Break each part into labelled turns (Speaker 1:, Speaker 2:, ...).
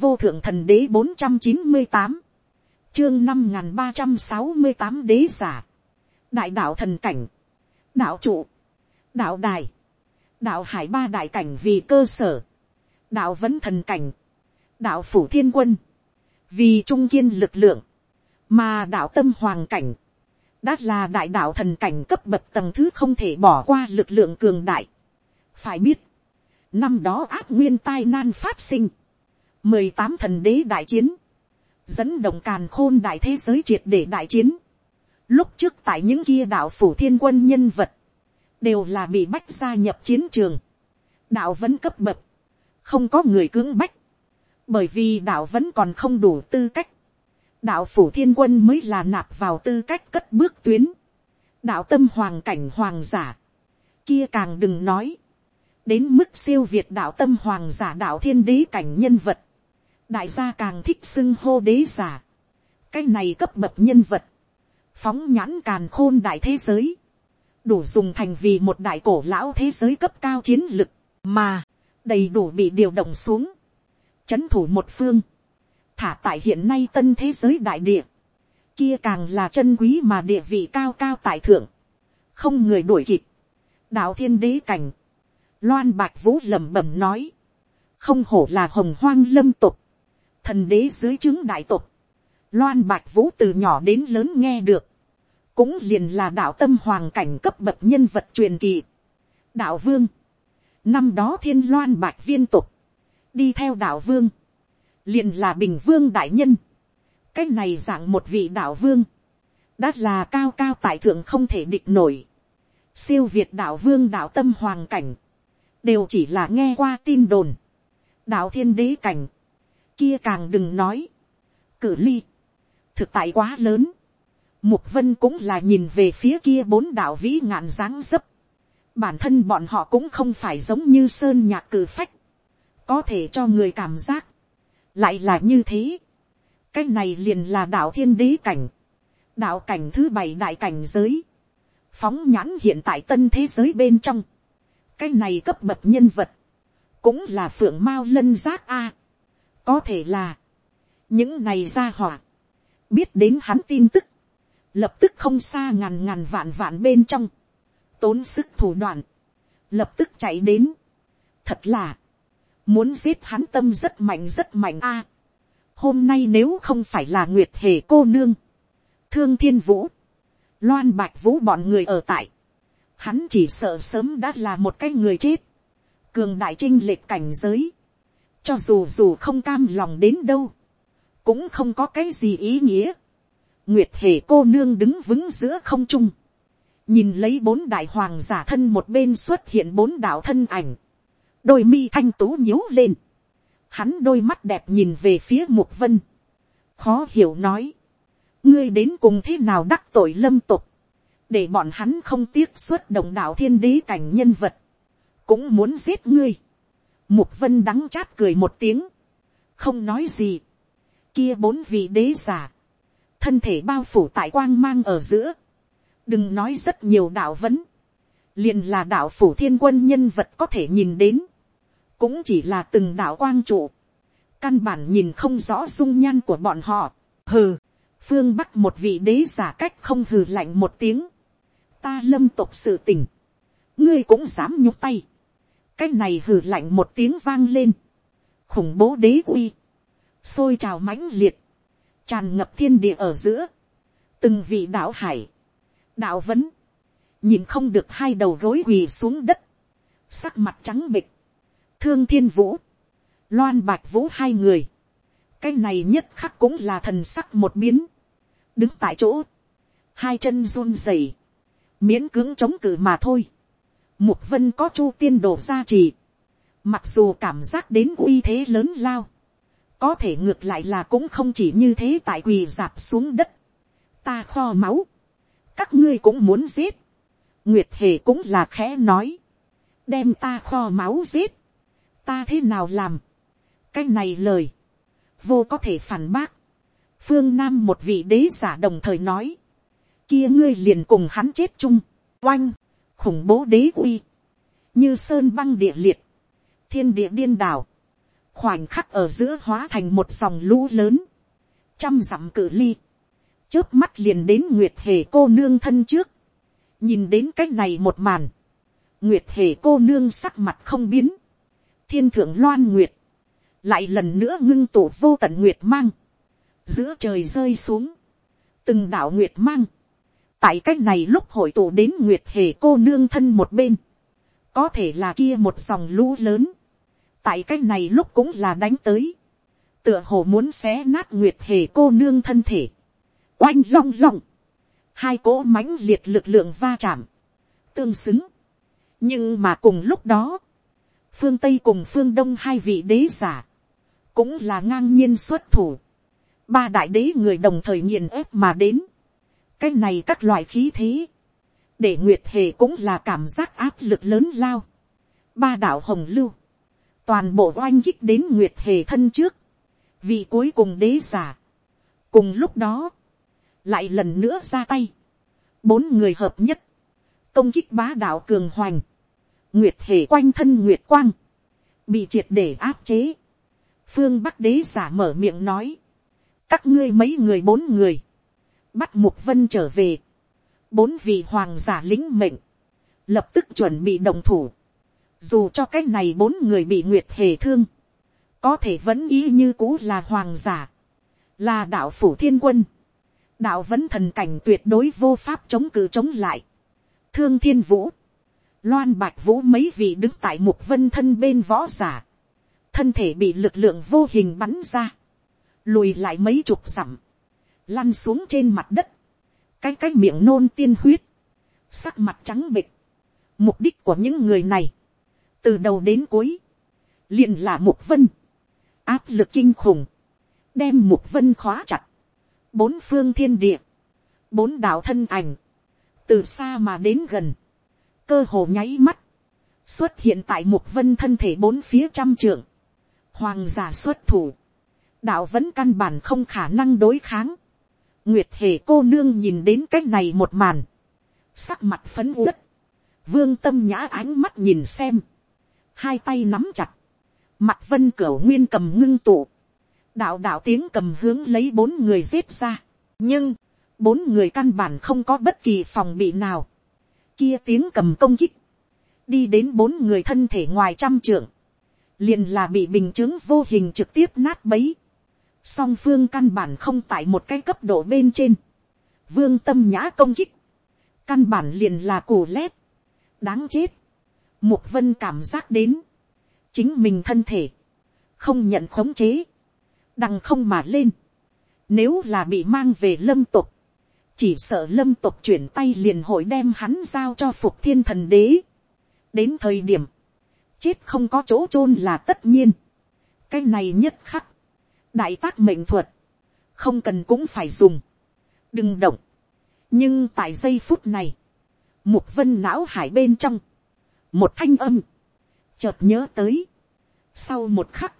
Speaker 1: vô thượng thần đế bốn trăm chín mươi tám, chương năm n g h n ba trăm sáu mươi tám đế giả, đại đạo thần cảnh, đạo trụ, đạo đài, đạo hải ba đại cảnh vì cơ sở, đạo vẫn thần cảnh, đạo phủ thiên quân, vì trung kiên lực lượng, mà đạo tâm hoàng cảnh, đã là đại đạo thần cảnh cấp bậc tầng thứ không thể bỏ qua lực lượng cường đại. phải biết, năm đó áp nguyên tai nan phát sinh, mười tám thần đế đại chiến, dẫn động càn khôn đại thế giới triệt để đại chiến. Lúc trước tại những kia đạo phủ thiên quân nhân vật, đều là bị bách gia nhập chiến trường. đạo vẫn cấp bậc, không có người cưỡng bách, bởi vì đạo vẫn còn không đủ tư cách. đạo phủ thiên quân mới là nạp vào tư cách cất bước tuyến. đạo tâm hoàng cảnh hoàng giả, kia càng đừng nói, đến mức siêu việt đạo tâm hoàng giả đạo thiên đế cảnh nhân vật, đại gia càng thích xưng hô đế giả. cái này cấp bậc nhân vật, phóng nhãn càn khôn đại thế giới, đủ dùng thành vì một đại cổ lão thế giới cấp cao chiến lực, mà đầy đủ bị điều động xuống, c h ấ n thủ một phương, thả tại hiện nay tân thế giới đại địa, kia càng là chân quý mà địa vị cao cao tại thượng, không người đuổi kịp, đạo thiên đế cảnh, loan bạch vũ lẩm bẩm nói, không hổ là hồng hoang lâm tục, thần đế dưới chứng đại tộc, loan bạch vũ từ nhỏ đến lớn nghe được, cũng liền là đạo tâm hoàng cảnh cấp bậc nhân vật truyền kỳ. đạo vương, năm đó thiên loan bạch viên tục, đi theo đạo vương, liền là bình vương đại nhân, cái này dạng một vị đạo vương, đã là cao cao tại thượng không thể địch nổi, siêu việt đạo vương đạo tâm hoàng cảnh, đều chỉ là nghe qua tin đồn, đạo thiên đế cảnh, kia càng đừng nói. Cử ly. Thực tại quá lớn. Mục vân cũng là nhìn về phía kia bốn đạo vĩ ngạn dáng dấp. Bản thân bọn họ cũng không phải giống như sơn nhạc cử phách. Có thể cho người cảm giác. Lại là như thế. Cái này liền là đạo thiên đế cảnh. Đạo cảnh thứ bảy đại cảnh giới. Phóng nhãn hiện tại tân thế giới bên trong. Cái này cấp bậc nhân vật. Cũng là phượng mao lân giác A có thể là, những này ra hỏa, biết đến hắn tin tức, lập tức không xa ngàn ngàn vạn vạn bên trong, tốn sức thủ đoạn, lập tức chạy đến. Thật là, muốn giết hắn tâm rất mạnh rất mạnh a. hôm nay nếu không phải là nguyệt hề cô nương, thương thiên vũ, loan bạch vũ bọn người ở tại, hắn chỉ sợ sớm đã là một cái người chết, cường đại trinh lệch cảnh giới, cho dù dù không cam lòng đến đâu, cũng không có cái gì ý nghĩa. nguyệt hề cô nương đứng vững giữa không trung, nhìn lấy bốn đại hoàng giả thân một bên xuất hiện bốn đạo thân ảnh, đôi mi thanh tú nhíu lên, hắn đôi mắt đẹp nhìn về phía mục vân, khó hiểu nói, ngươi đến cùng thế nào đắc tội lâm tục, để bọn hắn không tiếc xuất đồng đạo thiên đế cảnh nhân vật, cũng muốn giết ngươi. Mục vân đắng chát cười một tiếng. Không nói gì. Kia bốn vị đế giả. Thân thể bao phủ tại quang mang ở giữa. Đừng nói rất nhiều đạo vấn. liền là đạo phủ thiên quân nhân vật có thể nhìn đến. Cũng chỉ là từng đạo quang trụ. Căn bản nhìn không rõ dung nhan của bọn họ. Hừ. Phương Bắc một vị đế giả cách không hừ lạnh một tiếng. Ta lâm tục sự tình. Ngươi cũng dám nhúc tay cái này hử lạnh một tiếng vang lên, khủng bố đế uy, sôi trào mãnh liệt, tràn ngập thiên địa ở giữa, từng vị đạo hải, đạo vấn, nhìn không được hai đầu gối quỳ xuống đất, sắc mặt trắng bịch, thương thiên vũ, loan bạch vũ hai người, cái này nhất khắc cũng là thần sắc một biến, đứng tại chỗ, hai chân run rẩy, miễn cưỡng chống cự mà thôi, Mục vân có chu tiên đồ gia trì. Mặc dù cảm giác đến uy thế lớn lao. Có thể ngược lại là cũng không chỉ như thế tại quỳ dạp xuống đất. Ta kho máu. Các ngươi cũng muốn giết. Nguyệt hề cũng là khẽ nói. Đem ta kho máu giết. Ta thế nào làm? Cái này lời. Vô có thể phản bác. Phương Nam một vị đế giả đồng thời nói. Kia ngươi liền cùng hắn chết chung. Oanh khủng bố đế uy, như sơn băng địa liệt, thiên địa điên đảo, khoảnh khắc ở giữa hóa thành một dòng lũ lớn, trăm dặm cự ly, trước mắt liền đến nguyệt hề cô nương thân trước, nhìn đến cái này một màn, nguyệt hề cô nương sắc mặt không biến, thiên thượng loan nguyệt, lại lần nữa ngưng tụ vô tận nguyệt mang, giữa trời rơi xuống, từng đạo nguyệt mang, tại cái này lúc hội tụ đến nguyệt hề cô nương thân một bên, có thể là kia một dòng lũ lớn, tại cái này lúc cũng là đánh tới, tựa hồ muốn xé nát nguyệt hề cô nương thân thể, oanh long long, hai cỗ mãnh liệt lực lượng va chạm, tương xứng, nhưng mà cùng lúc đó, phương tây cùng phương đông hai vị đế giả, cũng là ngang nhiên xuất thủ, ba đại đế người đồng thời nghiền ép mà đến, cái này các loại khí thế, để nguyệt hề cũng là cảm giác áp lực lớn lao, ba đạo hồng lưu, toàn bộ oanh kích đến nguyệt hề thân trước, vì cuối cùng đế giả. cùng lúc đó, lại lần nữa ra tay, bốn người hợp nhất, công kích bá đạo cường hoành, nguyệt hề quanh thân nguyệt quang, bị triệt để áp chế, phương bắc đế giả mở miệng nói, các ngươi mấy người bốn người, bắt mục vân trở về, bốn vị hoàng giả lính mệnh, lập tức chuẩn bị đồng thủ, dù cho cái này bốn người bị nguyệt hề thương, có thể vẫn ý như cũ là hoàng giả, là đạo phủ thiên quân, đạo vẫn thần cảnh tuyệt đối vô pháp chống cự chống lại, thương thiên vũ, loan bạch vũ mấy vị đứng tại mục vân thân bên võ giả, thân thể bị lực lượng vô hình bắn ra, lùi lại mấy chục dặm, lăn xuống trên mặt đất, cái cái miệng nôn tiên huyết, sắc mặt trắng bịch, mục đích của những người này, từ đầu đến cuối, liền là mục vân, áp lực kinh khủng, đem mục vân khóa chặt, bốn phương thiên địa, bốn đạo thân ảnh, từ xa mà đến gần, cơ hồ nháy mắt, xuất hiện tại mục vân thân thể bốn phía trăm trượng, hoàng giả xuất thủ, đạo vẫn căn bản không khả năng đối kháng, nguyệt hề cô nương nhìn đến cái này một màn, sắc mặt phấn uất, vương tâm nhã ánh mắt nhìn xem, hai tay nắm chặt, mặt vân cửa nguyên cầm ngưng tụ, đạo đạo tiếng cầm hướng lấy bốn người giết ra, nhưng, bốn người căn bản không có bất kỳ phòng bị nào, kia tiếng cầm công kích, đi đến bốn người thân thể ngoài trăm trượng, liền là bị bình chứng vô hình trực tiếp nát bấy, song phương căn bản không tại một cái cấp độ bên trên, vương tâm nhã công kích, căn bản liền là cù lét, đáng chết, mục vân cảm giác đến, chính mình thân thể, không nhận khống chế, đằng không mà lên, nếu là bị mang về lâm tục, chỉ sợ lâm tục chuyển tay liền hội đem hắn giao cho phục thiên thần đế. đến thời điểm, chết không có chỗ chôn là tất nhiên. cái này nhất khắc, đại tác mệnh thuật, không cần cũng phải dùng, đừng động. nhưng tại giây phút này, mục vân não hải bên trong, một thanh âm, chợt nhớ tới, sau một khắc,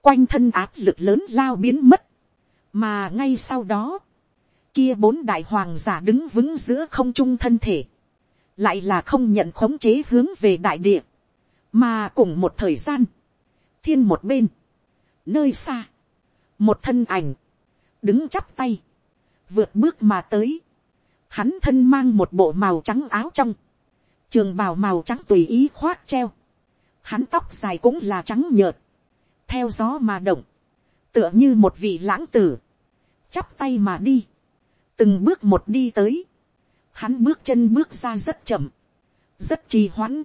Speaker 1: quanh thân áp lực lớn lao biến mất, mà ngay sau đó, kia bốn đại hoàng giả đứng vững giữa không trung thân thể, lại là không nhận khống chế hướng về đại địa, mà cùng một thời gian, thiên một bên, nơi xa, một thân ảnh, đứng chắp tay, vượt bước mà tới, hắn thân mang một bộ màu trắng áo trong, trường bào màu trắng tùy ý khoác treo, hắn tóc dài cũng là trắng nhợt, theo gió mà động, tựa như một vị lãng tử, chắp tay mà đi, từng bước một đi tới, hắn bước chân bước ra rất chậm, rất trì hoãn,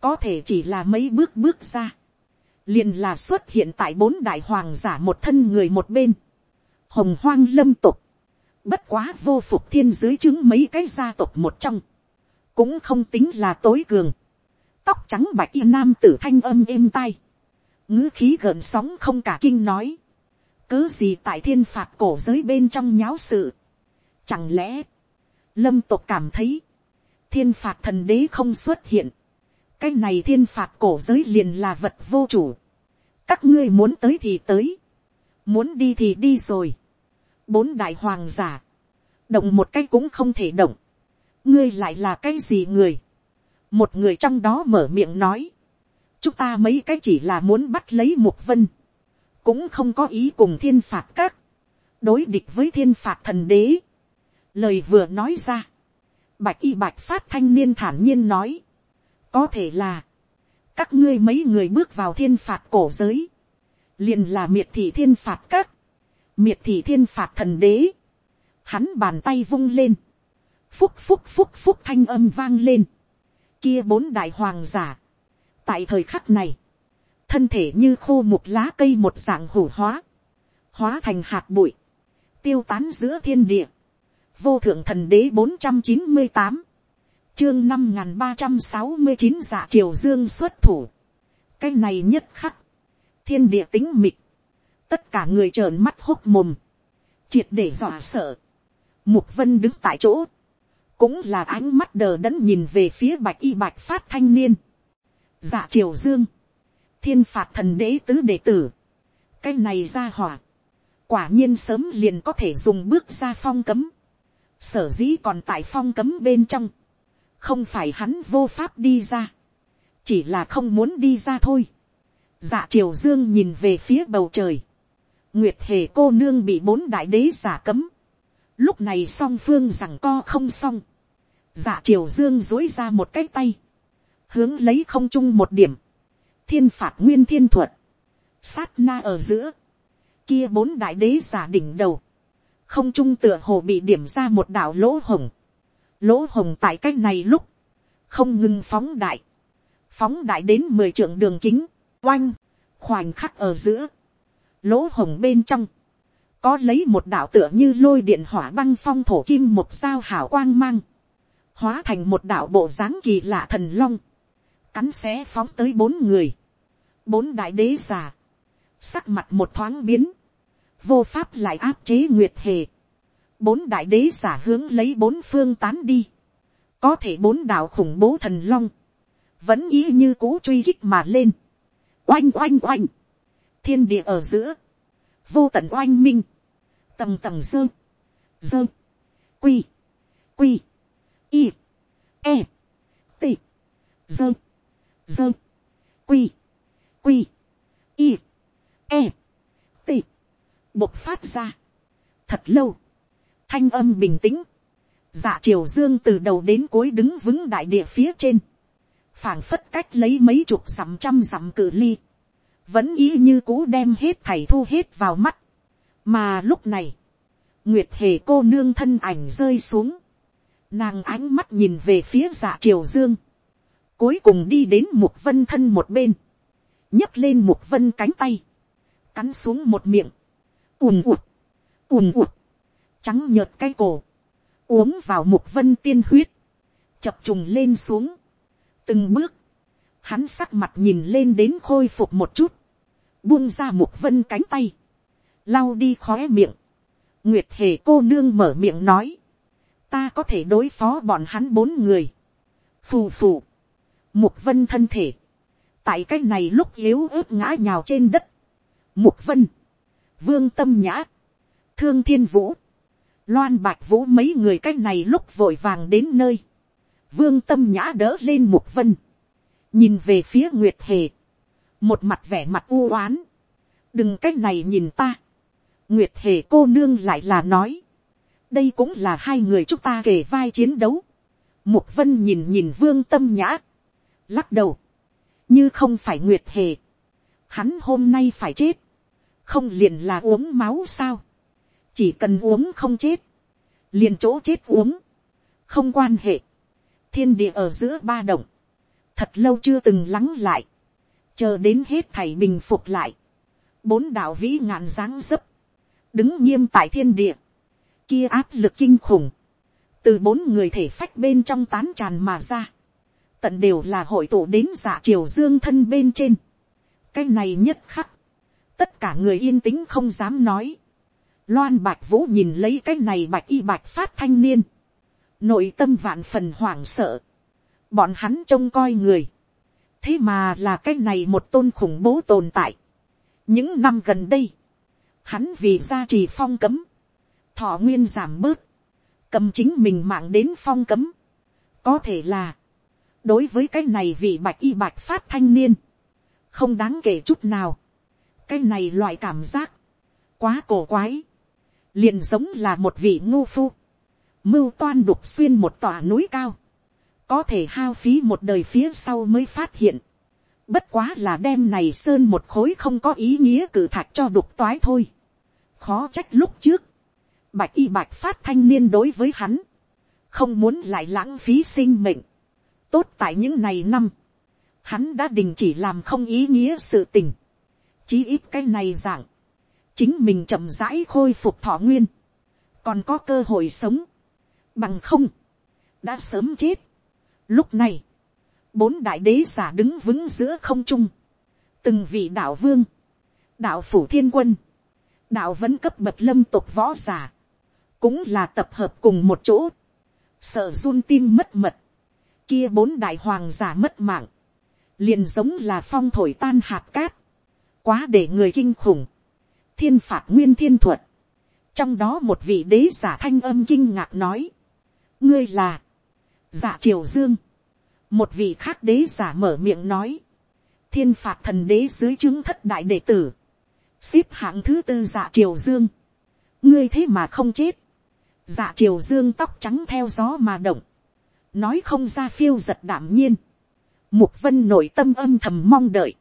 Speaker 1: có thể chỉ là mấy bước bước ra, liền là xuất hiện tại bốn đại hoàng giả một thân người một bên, hồng hoang lâm tục, bất quá vô phục thiên dưới chứng mấy cái gia tộc một trong, cũng không tính là tối cường, tóc trắng bạch y nam tử thanh âm êm tai, ngữ khí gợn sóng không cả kinh nói, cứ gì tại thiên phạt cổ giới bên trong nháo sự, chẳng lẽ, lâm tộc cảm thấy, thiên phạt thần đế không xuất hiện, cái này thiên phạt cổ giới liền là vật vô chủ, các ngươi muốn tới thì tới, muốn đi thì đi rồi, bốn đại hoàng giả, động một cái cũng không thể động, ngươi lại là cái gì người, một người trong đó mở miệng nói, chúng ta mấy cái chỉ là muốn bắt lấy một vân, cũng không có ý cùng thiên phạt các, đối địch với thiên phạt thần đế. lời vừa nói ra, bạch y bạch phát thanh niên thản nhiên nói, có thể là, các ngươi mấy người bước vào thiên phạt cổ giới, liền là miệt thị thiên phạt các, miệt thị thiên phạt thần đế, hắn bàn tay vung lên, phúc phúc phúc phúc thanh âm vang lên, kia bốn đại hoàng giả, tại thời khắc này, thân thể như khô một lá cây một dạng hủ hóa, hóa thành hạt bụi, tiêu tán giữa thiên địa, vô thượng thần đế bốn trăm chín mươi tám, chương năm n g h n ba trăm sáu mươi chín dạ triều dương xuất thủ, cái này nhất khắc, thiên địa tính mịt, tất cả người trợn mắt hốc mồm, triệt để dọa sợ, mục vân đứng tại chỗ, cũng là ánh mắt đờ đẫn nhìn về phía bạch y bạch phát thanh niên, dạ triều dương, thiên phạt thần đế tứ đệ tử, cái này ra hỏa, quả nhiên sớm liền có thể dùng bước ra phong cấm, sở dĩ còn tại phong cấm bên trong, không phải hắn vô pháp đi ra, chỉ là không muốn đi ra thôi. dạ triều dương nhìn về phía bầu trời, nguyệt hề cô nương bị bốn đại đế giả cấm, lúc này song phương rằng co không xong, dạ triều dương dối ra một cái tay, hướng lấy không chung một điểm, thiên phạt nguyên thiên thuật, sát na ở giữa, kia bốn đại đế giả đỉnh đầu, không trung tựa hồ bị điểm ra một đạo lỗ hồng, lỗ hồng tại cái này lúc, không ngừng phóng đại, phóng đại đến mười trượng đường kính, oanh, khoảnh khắc ở giữa, lỗ hồng bên trong, có lấy một đạo tựa như lôi điện hỏa băng phong thổ kim một sao hảo quang mang, hóa thành một đạo bộ dáng kỳ lạ thần long, cắn xé phóng tới bốn người, bốn đại đế giả, sắc mặt một thoáng biến, vô pháp lại áp chế nguyệt hề, bốn đại đế giả hướng lấy bốn phương tán đi, có thể bốn đạo khủng bố thần long, vẫn ý như cũ truy khích mà lên, oanh oanh oanh, thiên địa ở giữa, vô tận oanh minh, tầng tầng dơ, dơ, quy, quy, y, e, t, dơ, dơ, quy, quy, y, e, t, bộc phát ra. Thật lâu, thanh âm bình tĩnh, dạ triều dương từ đầu đến cuối đứng vững đại địa phía trên, phảng phất cách lấy mấy chục dặm trăm dặm cự ly, vẫn ý như cũ đem hết thảy thu hết vào mắt, mà lúc này, nguyệt hề cô nương thân ảnh rơi xuống, nàng ánh mắt nhìn về phía dạ triều dương, cuối cùng đi đến mục vân thân một bên, nhấc lên mục vân cánh tay, cắn xuống một miệng, ùn ụt, ùn ụt, trắng nhợt cái cổ, uống vào mục vân tiên huyết, chập trùng lên xuống, từng bước, hắn sắc mặt nhìn lên đến khôi phục một chút, buông ra mục vân cánh tay, lau đi khóe miệng, nguyệt hề cô nương mở miệng nói, ta có thể đối phó bọn hắn bốn người, phù phù, mục vân thân thể, tại cái này lúc yếu ớt ngã nhào trên đất, mục vân, vương tâm nhã, thương thiên vũ, loan bạch vũ mấy người cái này lúc vội vàng đến nơi, vương tâm nhã đỡ lên mục vân, nhìn về phía nguyệt hề, một mặt vẻ mặt u oán, đừng cái này nhìn ta, nguyệt hề cô nương lại là nói, đây cũng là hai người chúng ta kể vai chiến đấu, mục vân nhìn nhìn vương tâm nhã, lắc đầu, như không phải nguyệt hề, hắn hôm nay phải chết, không liền là uống máu sao, chỉ cần uống không chết, liền chỗ chết uống, không quan hệ, thiên địa ở giữa ba động, thật lâu chưa từng lắng lại, chờ đến hết thảy bình phục lại, bốn đạo vĩ ngạn dáng dấp, đứng nghiêm tại thiên địa, kia áp lực kinh khủng, từ bốn người thể phách bên trong tán tràn mà ra, tận đều là hội tụ đến dạ triều dương thân bên trên. cái này nhất khắc, tất cả người yên tĩnh không dám nói loan bạch vũ nhìn lấy cái này bạch y bạch phát thanh niên, nội tâm vạn phần hoảng sợ, bọn hắn trông coi người, thế mà là cái này một tôn khủng bố tồn tại. những năm gần đây, hắn vì gia trì phong cấm, thọ nguyên giảm bớt, cầm chính mình mạng đến phong cấm, có thể là, đối với cái này vị bạch y bạch phát thanh niên, không đáng kể chút nào. cái này loại cảm giác, quá cổ quái, liền giống là một vị ngu phu, mưu toan đục xuyên một tòa núi cao, có thể hao phí một đời phía sau mới phát hiện, bất quá là đem này sơn một khối không có ý nghĩa cử thạch cho đục toái thôi, khó trách lúc trước, bạch y bạch phát thanh niên đối với hắn, không muốn lại lãng phí sinh mệnh, tốt tại những ngày năm, hắn đã đình chỉ làm không ý nghĩa sự tình, chí ít cái này dạng, chính mình chậm rãi khôi phục thọ nguyên, còn có cơ hội sống, bằng không, đã sớm chết. Lúc này, bốn đại đế giả đứng vững giữa không trung, từng vị đạo vương, đạo phủ thiên quân, đạo vẫn cấp bậc lâm tục võ giả, cũng là tập hợp cùng một chỗ, sợ run tim mất mật, kia bốn đại hoàng giả mất mạng, liền giống là phong thổi tan hạt cát, quá để người kinh khủng, thiên phạt nguyên thiên thuật, trong đó một vị đế giả thanh âm kinh ngạc nói, ngươi là, dạ triều dương, một vị khác đế giả mở miệng nói, thiên phạt thần đế dưới chứng thất đại đệ tử, xếp hạng thứ tư dạ triều dương, ngươi thế mà không chết, dạ triều dương tóc trắng theo gió mà động, nói không ra phiêu giật đảm nhiên, mục vân nội tâm âm thầm mong đợi,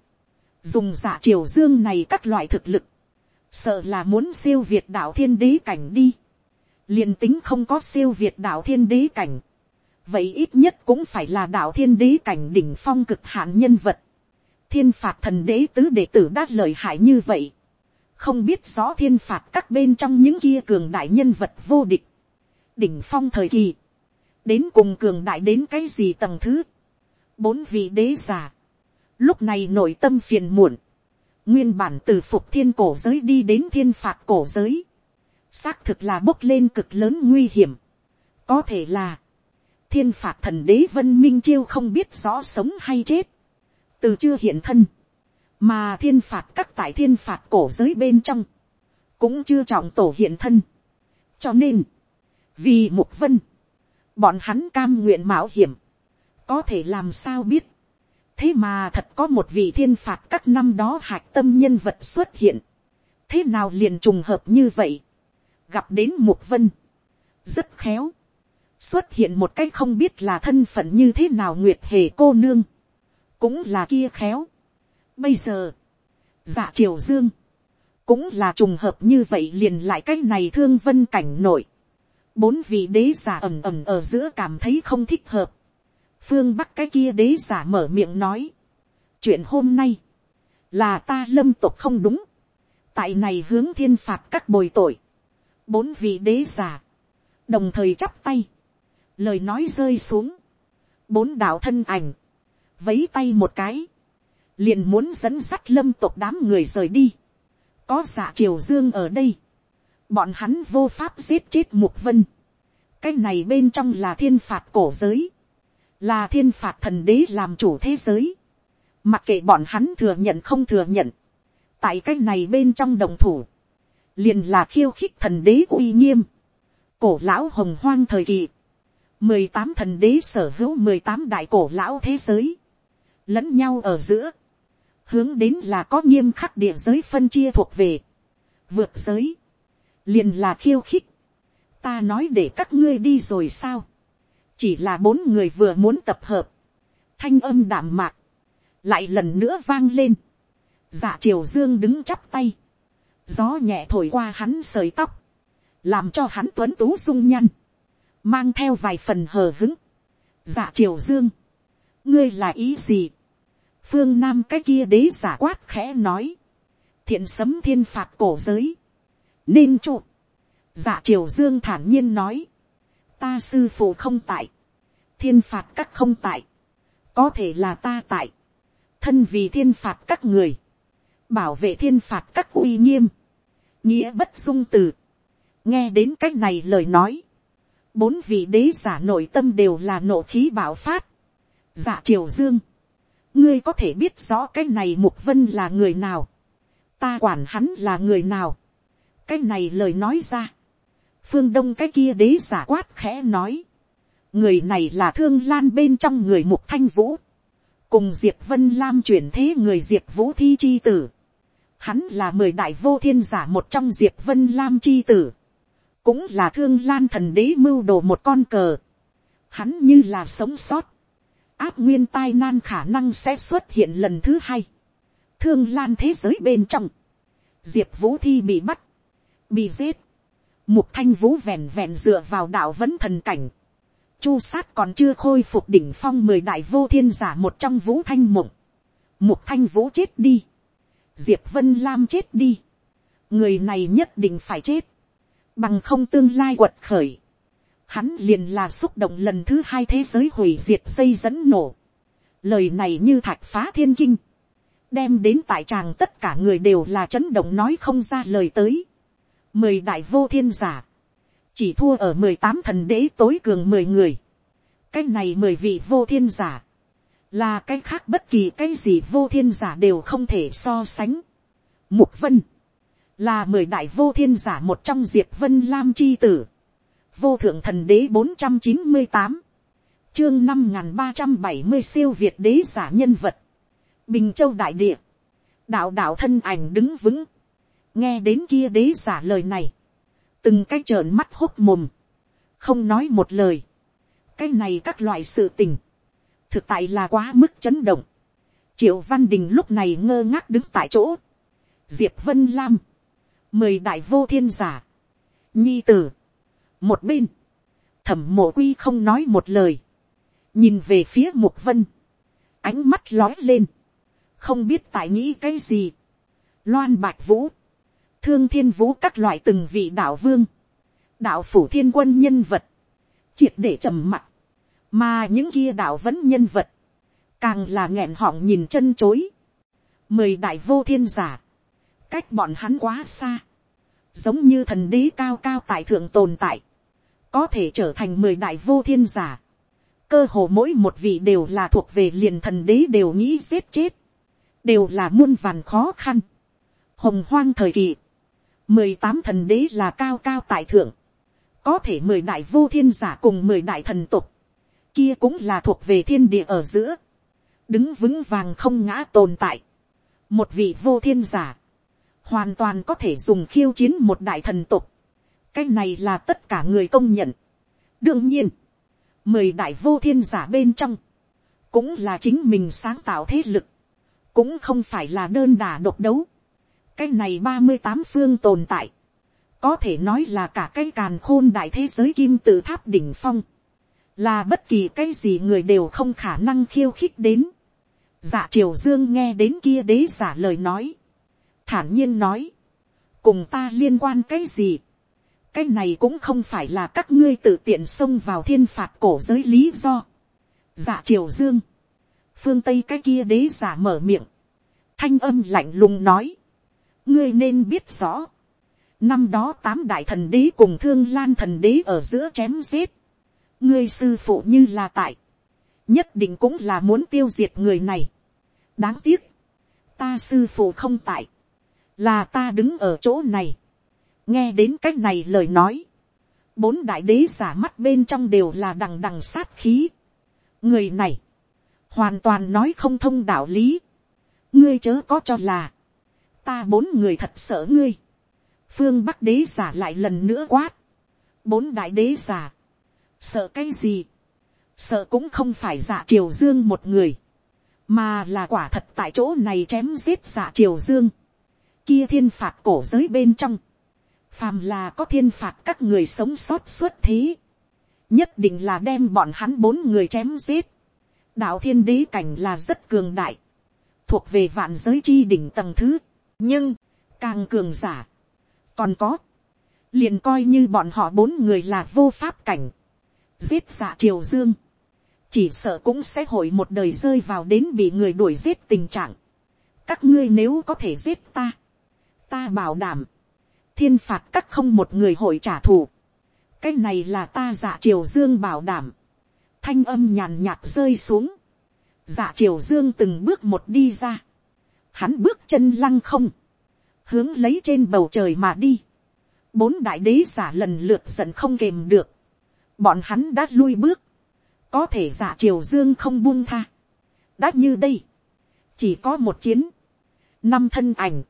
Speaker 1: dùng dạ triều dương này các loại thực lực, sợ là muốn siêu việt đạo thiên đế cảnh đi, liền tính không có siêu việt đạo thiên đế cảnh, vậy ít nhất cũng phải là đạo thiên đế cảnh đỉnh phong cực hạn nhân vật, thiên phạt thần đế tứ đệ tử đã lợi hại như vậy, không biết rõ thiên phạt các bên trong những kia cường đại nhân vật vô địch, đỉnh phong thời kỳ, đến cùng cường đại đến cái gì tầng thứ, bốn vị đế giả, lúc này nội tâm phiền muộn, nguyên bản từ phục thiên cổ giới đi đến thiên phạt cổ giới, xác thực là bốc lên cực lớn nguy hiểm, có thể là, thiên phạt thần đế vân minh chiêu không biết rõ sống hay chết, từ chưa hiện thân, mà thiên phạt các tại thiên phạt cổ giới bên trong, cũng chưa trọng tổ hiện thân. cho nên, vì mục vân, bọn hắn cam nguyện mạo hiểm, có thể làm sao biết, thế mà thật có một vị thiên phạt các năm đó hạc tâm nhân vật xuất hiện, thế nào liền trùng hợp như vậy, gặp đến mục vân, rất khéo, xuất hiện một cách không biết là thân phận như thế nào nguyệt hề cô nương, cũng là kia khéo. Bây giờ, dạ triều dương, cũng là trùng hợp như vậy liền lại cách này thương vân cảnh nổi. Bốn vị đế giả ẩm ẩm ở giữa cảm thấy không thích hợp. Phương Bắc cái kia đế giả mở miệng nói. Chuyện hôm nay, là ta lâm tục không đúng. Tại này hướng thiên phạt các bồi tội. Bốn vị đế giả, đồng thời chắp tay. Lời nói rơi xuống. Bốn đạo thân ảnh, vấy tay một cái. Liền muốn dẫn sắt lâm tục đám người rời đi. Có giả triều dương ở đây. Bọn hắn vô pháp giết chết mục vân. Cái này bên trong là thiên phạt cổ giới là thiên phạt thần đế làm chủ thế giới, mặc kệ bọn hắn thừa nhận không thừa nhận, tại cái này bên trong đồng thủ, liền là khiêu khích thần đế uy nghiêm, cổ lão hồng hoang thời kỳ, mười tám thần đế sở hữu mười tám đại cổ lão thế giới, lẫn nhau ở giữa, hướng đến là có nghiêm khắc địa giới phân chia thuộc về, vượt giới, liền là khiêu khích, ta nói để các ngươi đi rồi sao, chỉ là bốn người vừa muốn tập hợp, thanh âm đảm mạc, lại lần nữa vang lên, dạ triều dương đứng chắp tay, gió nhẹ thổi qua hắn sợi tóc, làm cho hắn tuấn tú sung nhăn, mang theo vài phần hờ hứng, dạ triều dương, ngươi là ý gì, phương nam cái kia đế giả quát khẽ nói, thiện sấm thiên phạt cổ giới, nên trụ, dạ triều dương thản nhiên nói, ta sư phụ không tại, thiên phạt các không tại, có thể là ta tại, thân vì thiên phạt các người, bảo vệ thiên phạt các uy nghiêm, nghĩa bất dung từ, nghe đến c á c h này lời nói, bốn vị đế giả nội tâm đều là nộ khí bảo phát, giả triều dương, ngươi có thể biết rõ cái này mục vân là người nào, ta quản hắn là người nào, cái này lời nói ra, phương đông cái kia đế giả quát khẽ nói, người này là thương lan bên trong người mục thanh vũ, cùng diệp vân lam chuyển thế người diệp vũ thi chi tử, Hắn là mười đại vô thiên giả một trong diệp vân lam chi tử. Cũng là thương lan thần đế mưu đồ một con cờ. Hắn như là sống sót. Áp nguyên tai nan khả năng sẽ xuất hiện lần thứ hai. Thương lan thế giới bên trong. Diệp vũ thi bị bắt. Bị giết. Mục thanh vũ vẹn vẹn dựa vào đạo vẫn thần cảnh. Chu sát còn chưa khôi phục đỉnh phong mười đại vô thiên giả một trong vũ thanh mộng. Mục thanh vũ chết đi. Diệp vân lam chết đi, người này nhất định phải chết, bằng không tương lai quật khởi, hắn liền là xúc động lần thứ hai thế giới hủy diệt xây dẫn nổ, lời này như thạch phá thiên kinh, đem đến tại tràng tất cả người đều là chấn động nói không ra lời tới, mười đại vô thiên giả, chỉ thua ở mười tám thần đế tối cường mười người, cái này mười vị vô thiên giả, là cái khác bất kỳ cái gì vô thiên giả đều không thể so sánh. Mục vân, là mười đại vô thiên giả một trong diệp vân lam chi tử, vô thượng thần đế bốn trăm chín mươi tám, chương năm n ba trăm bảy mươi siêu việt đế giả nhân vật, bình châu đại địa, đạo đạo thân ảnh đứng vững, nghe đến kia đế giả lời này, từng cái trợn mắt hốt mồm, không nói một lời, cái này các loại sự tình, thực tại là quá mức chấn động. triệu văn đình lúc này ngơ ngác đứng tại chỗ. diệp vân lam, mời đại vô thiên giả, nhi tử, một bên, thẩm mộ quy không nói một lời, nhìn về phía mục vân, ánh mắt lói lên, không biết tại nghĩ cái gì, loan bạch vũ, thương thiên vũ các loại từng vị đạo vương, đạo phủ thiên quân nhân vật, triệt để trầm mặc, mà những kia đạo vẫn nhân vật, càng là nghẹn họng nhìn chân chối, mười đại vô thiên giả, cách bọn hắn quá xa, giống như thần đế cao cao tại thượng tồn tại, có thể trở thành mười đại vô thiên giả, cơ hồ mỗi một vị đều là thuộc về liền thần đế đều nghĩ giết chết, đều là muôn vàn khó khăn, hồng hoang thời kỳ, mười tám thần đế là cao cao tại thượng, có thể mười đại vô thiên giả cùng mười đại thần tục, kia cũng là thuộc về thiên địa ở giữa, đứng vững vàng không ngã tồn tại, một vị vô thiên giả, hoàn toàn có thể dùng khiêu chiến một đại thần tục, cái này là tất cả người công nhận. đương nhiên, mười đại vô thiên giả bên trong, cũng là chính mình sáng tạo thế lực, cũng không phải là đơn đà độc đấu cái này ba mươi tám phương tồn tại, có thể nói là cả cái càn khôn đại thế giới kim tự tháp đỉnh phong, là bất kỳ cái gì người đều không khả năng khiêu khích đến. dạ triều dương nghe đến kia đế giả lời nói, thản nhiên nói, cùng ta liên quan cái gì, cái này cũng không phải là các ngươi tự tiện xông vào thiên phạt cổ giới lý do. dạ triều dương, phương tây cái kia đế giả mở miệng, thanh âm lạnh lùng nói, ngươi nên biết rõ, năm đó tám đại thần đế cùng thương lan thần đế ở giữa chém giết, ngươi sư phụ như là tại, nhất định cũng là muốn tiêu diệt người này. đáng tiếc, ta sư phụ không tại, là ta đứng ở chỗ này, nghe đến c á c h này lời nói, bốn đại đế giả mắt bên trong đều là đằng đằng sát khí. người này, hoàn toàn nói không thông đạo lý, ngươi chớ có cho là, ta bốn người thật sợ ngươi, phương bắc đế giả lại lần nữa quát, bốn đại đế giả, sợ cái gì, sợ cũng không phải giả triều dương một người, mà là quả thật tại chỗ này chém giết giả triều dương, kia thiên phạt cổ giới bên trong, phàm là có thiên phạt các người sống sót suốt thế, nhất định là đem bọn hắn bốn người chém giết, đạo thiên đế cảnh là rất cường đại, thuộc về vạn giới chi đỉnh tầng thứ, nhưng, càng cường giả, còn có, liền coi như bọn họ bốn người là vô pháp cảnh, giết dạ triều dương, chỉ sợ cũng sẽ hội một đời rơi vào đến bị người đuổi giết tình trạng. các ngươi nếu có thể giết ta, ta bảo đảm, thiên phạt các không một người hội trả thù. cái này là ta dạ triều dương bảo đảm, thanh âm nhàn nhạt rơi xuống, dạ triều dương từng bước một đi ra, hắn bước chân lăng không, hướng lấy trên bầu trời mà đi, bốn đại đế giả lần lượt giận không kềm được, bọn hắn đã lui bước, có thể giả triều dương không buông tha. đã như đây, chỉ có một chiến, năm thân ảnh,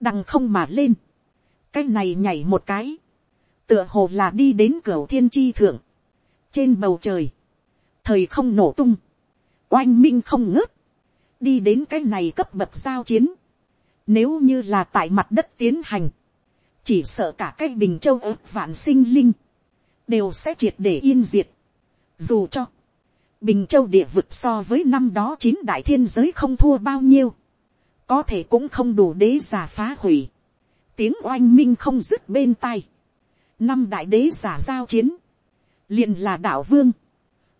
Speaker 1: đằng không mà lên, cái này nhảy một cái, tựa hồ là đi đến cửa thiên tri thượng, trên bầu trời, thời không nổ tung, oanh minh không ngớt, đi đến cái này cấp bậc giao chiến, nếu như là tại mặt đất tiến hành, chỉ sợ cả cái bình châu ớt vạn sinh linh, đều sẽ triệt để yên diệt. Dù cho, bình châu địa vực so với năm đó chín đại thiên giới không thua bao nhiêu, có thể cũng không đủ đế giả phá hủy. Tiếng oanh minh không dứt bên tai. Năm đại đế giả giao chiến, liền là đạo vương,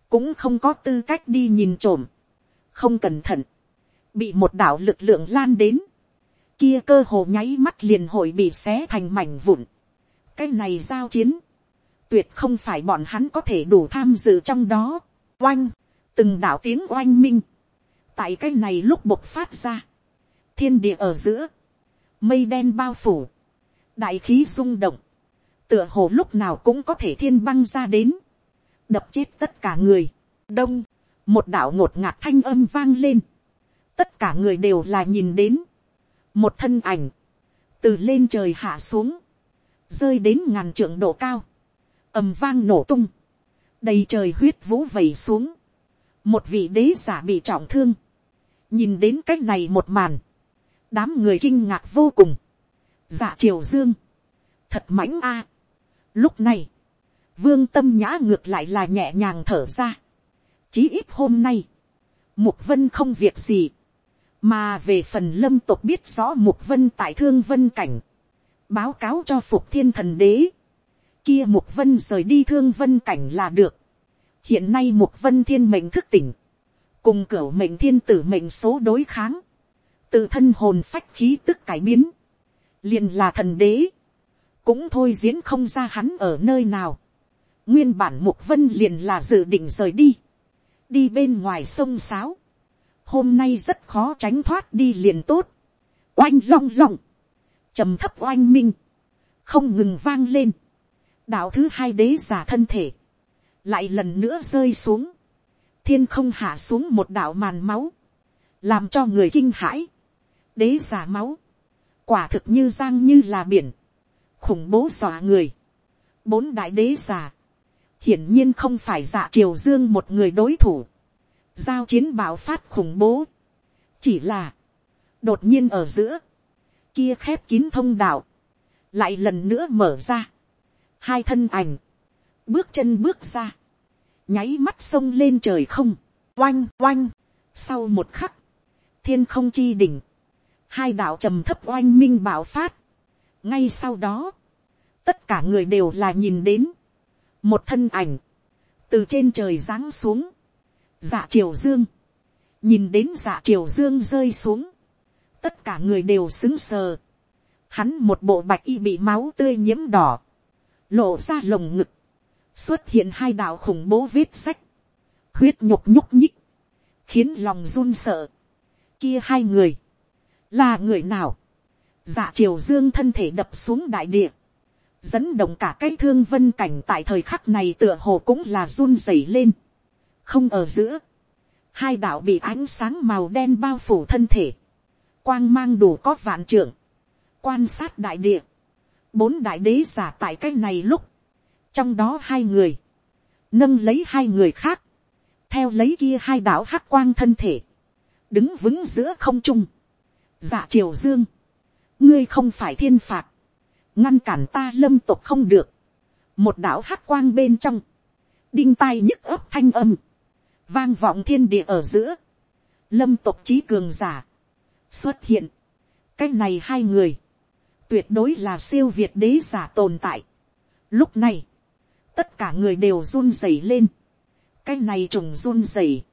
Speaker 1: cũng không có tư cách đi nhìn trộm, không cẩn thận, bị một đạo lực lượng lan đến, kia cơ hồ nháy mắt liền hội bị xé thành mảnh vụn. cái này giao chiến, tuyệt không phải bọn hắn có thể đủ tham dự trong đó. oanh, từng đạo tiếng oanh minh, tại cái này lúc bộc phát ra, thiên địa ở giữa, mây đen bao phủ, đại khí rung động, tựa hồ lúc nào cũng có thể thiên băng ra đến, đập chết tất cả người, đông, một đạo ngột ngạt thanh âm vang lên, tất cả người đều là nhìn đến, một thân ảnh, từ lên trời hạ xuống, rơi đến ngàn trượng độ cao, ầm vang nổ tung, đầy trời huyết vũ vẩy xuống, một vị đế giả bị trọng thương, nhìn đến c á c h này một màn, đám người kinh ngạc vô cùng, dạ triều dương, thật mãnh a. lúc này, vương tâm nhã ngược lại là nhẹ nhàng thở ra, chí ít hôm nay, mục vân không việc gì, mà về phần lâm tộc biết rõ mục vân tại thương vân cảnh, báo cáo cho phục thiên thần đế, kia mục vân rời đi thương vân cảnh là được. hiện nay mục vân thiên mệnh thức tỉnh, cùng cửa mệnh thiên tử mệnh số đối kháng, tự thân hồn phách khí tức cải biến, liền là thần đế, cũng thôi diễn không ra hắn ở nơi nào. nguyên bản mục vân liền là dự định rời đi, đi bên ngoài sông sáo, hôm nay rất khó tránh thoát đi liền tốt, oanh long long, trầm thấp oanh minh, không ngừng vang lên, đạo thứ hai đế giả thân thể, lại lần nữa rơi xuống, thiên không hạ xuống một đạo màn máu, làm cho người kinh hãi, đế giả máu, quả thực như giang như là biển, khủng bố dọa người, bốn đại đế giả, hiển nhiên không phải dạ triều dương một người đối thủ, giao chiến bạo phát khủng bố, chỉ là, đột nhiên ở giữa, kia khép kín thông đạo, lại lần nữa mở ra, hai thân ảnh, bước chân bước ra, nháy mắt sông lên trời không, oanh oanh, sau một khắc, thiên không chi đỉnh, hai đạo trầm thấp oanh minh bạo phát, ngay sau đó, tất cả người đều là nhìn đến, một thân ảnh, từ trên trời giáng xuống, dạ triều dương, nhìn đến dạ triều dương rơi xuống, tất cả người đều xứng sờ, hắn một bộ bạch y bị máu tươi nhiễm đỏ, lộ ra lồng ngực, xuất hiện hai đạo khủng bố vết sách, huyết nhục nhúc nhích, khiến lòng run sợ. Kia hai người, là người nào? Dạ triều dương thân thể đập xuống đại địa, dẫn động cả cái thương vân cảnh tại thời khắc này tựa hồ cũng là run rẩy lên không ở giữa, hai đạo bị ánh sáng màu đen bao phủ thân thể, quang mang đủ có vạn trưởng, quan sát đại địa, bốn đại đế giả tại cái này lúc, trong đó hai người, nâng lấy hai người khác, theo lấy kia hai đạo hắc quang thân thể, đứng vững giữa không trung, dạ triều dương, ngươi không phải thiên phạt, ngăn cản ta lâm tục không được, một đạo hắc quang bên trong, đinh tai nhức ấp thanh âm, vang vọng thiên địa ở giữa, lâm tộc trí cường giả, xuất hiện, cái này hai người, tuyệt đối là siêu việt đế giả tồn tại. Lúc này, tất cả người đều run rẩy lên, cái này trùng run rẩy,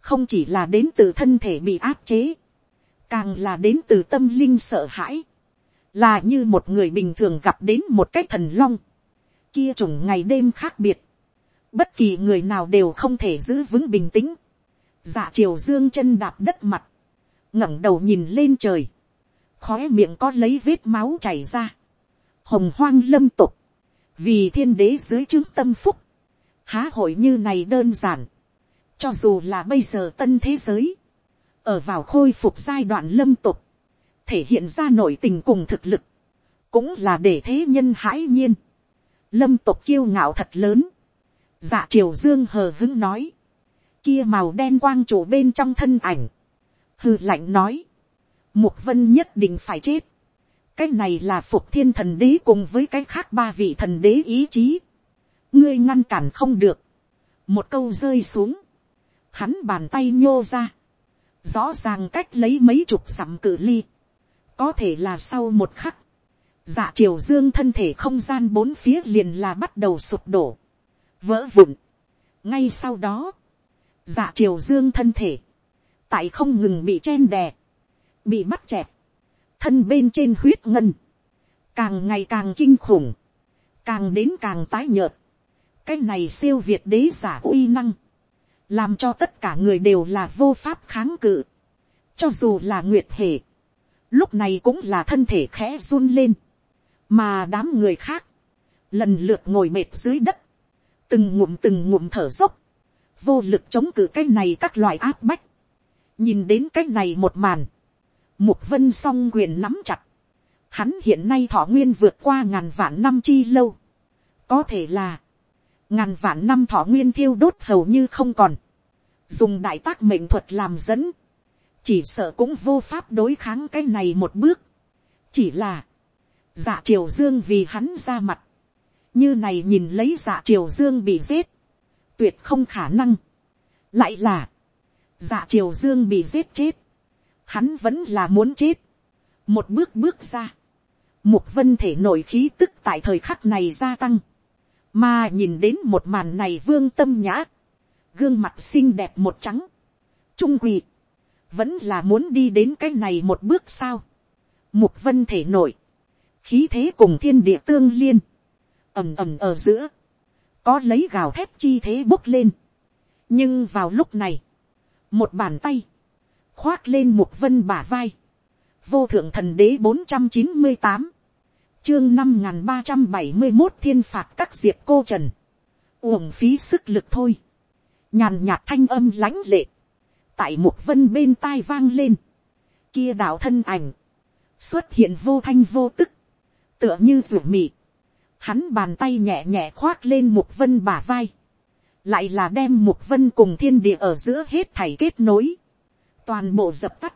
Speaker 1: không chỉ là đến từ thân thể bị áp chế, càng là đến từ tâm linh sợ hãi, là như một người bình thường gặp đến một cái thần long, kia trùng ngày đêm khác biệt, bất kỳ người nào đều không thể giữ vững bình tĩnh, dạ triều dương chân đạp đất mặt, ngẩng đầu nhìn lên trời, khói miệng có lấy vết máu chảy ra, hồng hoang lâm tục, vì thiên đế dưới chứng tâm phúc, há hội như này đơn giản, cho dù là bây giờ tân thế giới, ở vào khôi phục giai đoạn lâm tục, thể hiện ra nội tình cùng thực lực, cũng là để thế nhân hãi nhiên, lâm tục kiêu ngạo thật lớn, dạ triều dương hờ hứng nói, kia màu đen quang chủ bên trong thân ảnh, hư lạnh nói, mục vân nhất định phải chết, cái này là phục thiên thần đế cùng với cái khác ba vị thần đế ý chí, ngươi ngăn cản không được, một câu rơi xuống, hắn bàn tay nhô ra, rõ ràng cách lấy mấy chục sắm cự ly, có thể là sau một khắc, dạ triều dương thân thể không gian bốn phía liền là bắt đầu sụp đổ, vỡ vụn. ngay sau đó, dạ triều dương thân thể, tại không ngừng bị chen đè, bị bắt chẹp, thân bên trên huyết ngân, càng ngày càng kinh khủng, càng đến càng tái nhợt, cái này siêu việt đế giả uy năng, làm cho tất cả người đều là vô pháp kháng cự, cho dù là nguyệt hề, lúc này cũng là thân thể khẽ run lên, mà đám người khác, lần lượt ngồi mệt dưới đất, từng ngụm từng ngụm thở dốc, vô lực chống cự cái này các loại áp bách, nhìn đến cái này một màn, mục vân song quyền nắm chặt, hắn hiện nay thọ nguyên vượt qua ngàn vạn năm chi lâu, có thể là, ngàn vạn năm thọ nguyên thiêu đốt hầu như không còn, dùng đại tác mệnh thuật làm dẫn, chỉ sợ cũng vô pháp đối kháng cái này một bước, chỉ là, dạ triều dương vì hắn ra mặt, như này nhìn lấy dạ triều dương bị giết, tuyệt không khả năng, lại là, dạ triều dương bị giết chết, hắn vẫn là muốn chết, một bước bước ra, mục vân thể nổi khí tức tại thời khắc này gia tăng, mà nhìn đến một màn này vương tâm nhã, gương mặt xinh đẹp một trắng, trung quỳ, vẫn là muốn đi đến cái này một bước sao, mục vân thể nổi, khí thế cùng thiên địa tương liên, ầm ầm ở giữa, có lấy gào thép chi thế bốc lên. nhưng vào lúc này, một bàn tay, khoác lên một vân bả vai, vô thượng thần đế bốn trăm chín mươi tám, chương năm n g h n ba trăm bảy mươi một thiên phạt các diệp cô trần, uổng phí sức lực thôi, nhàn nhạt thanh âm lãnh lệ, tại một vân bên tai vang lên, kia đạo thân ảnh, xuất hiện vô thanh vô tức, tựa như ruột mị, hắn bàn tay nhẹ nhẹ khoác lên mục vân bả vai, lại là đem mục vân cùng thiên địa ở giữa hết thảy kết nối, toàn bộ dập tắt,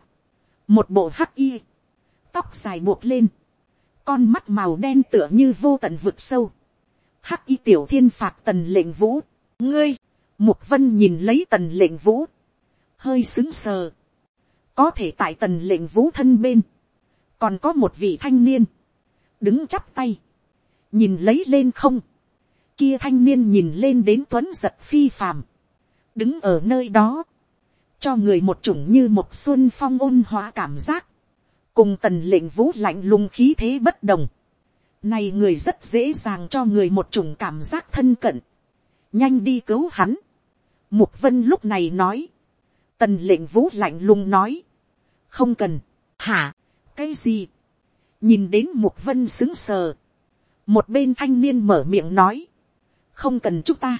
Speaker 1: một bộ hắc y, tóc dài buộc lên, con mắt màu đen tựa như vô tận vực sâu, hắc y tiểu thiên phạt tần lệnh vũ, ngươi, mục vân nhìn lấy tần lệnh vũ, hơi xứng sờ, có thể tại tần lệnh vũ thân bên, còn có một vị thanh niên, đứng chắp tay, nhìn lấy lên không, kia thanh niên nhìn lên đến tuấn giật phi phàm, đứng ở nơi đó, cho người một chủng như một xuân phong ôn hóa cảm giác, cùng tần lệnh vũ lạnh lùng khí thế bất đồng, này người rất dễ dàng cho người một chủng cảm giác thân cận, nhanh đi cứu hắn, mục vân lúc này nói, tần lệnh vũ lạnh lùng nói, không cần, hả, cái gì, nhìn đến mục vân xứng sờ, một bên thanh niên mở miệng nói, không cần chúng ta.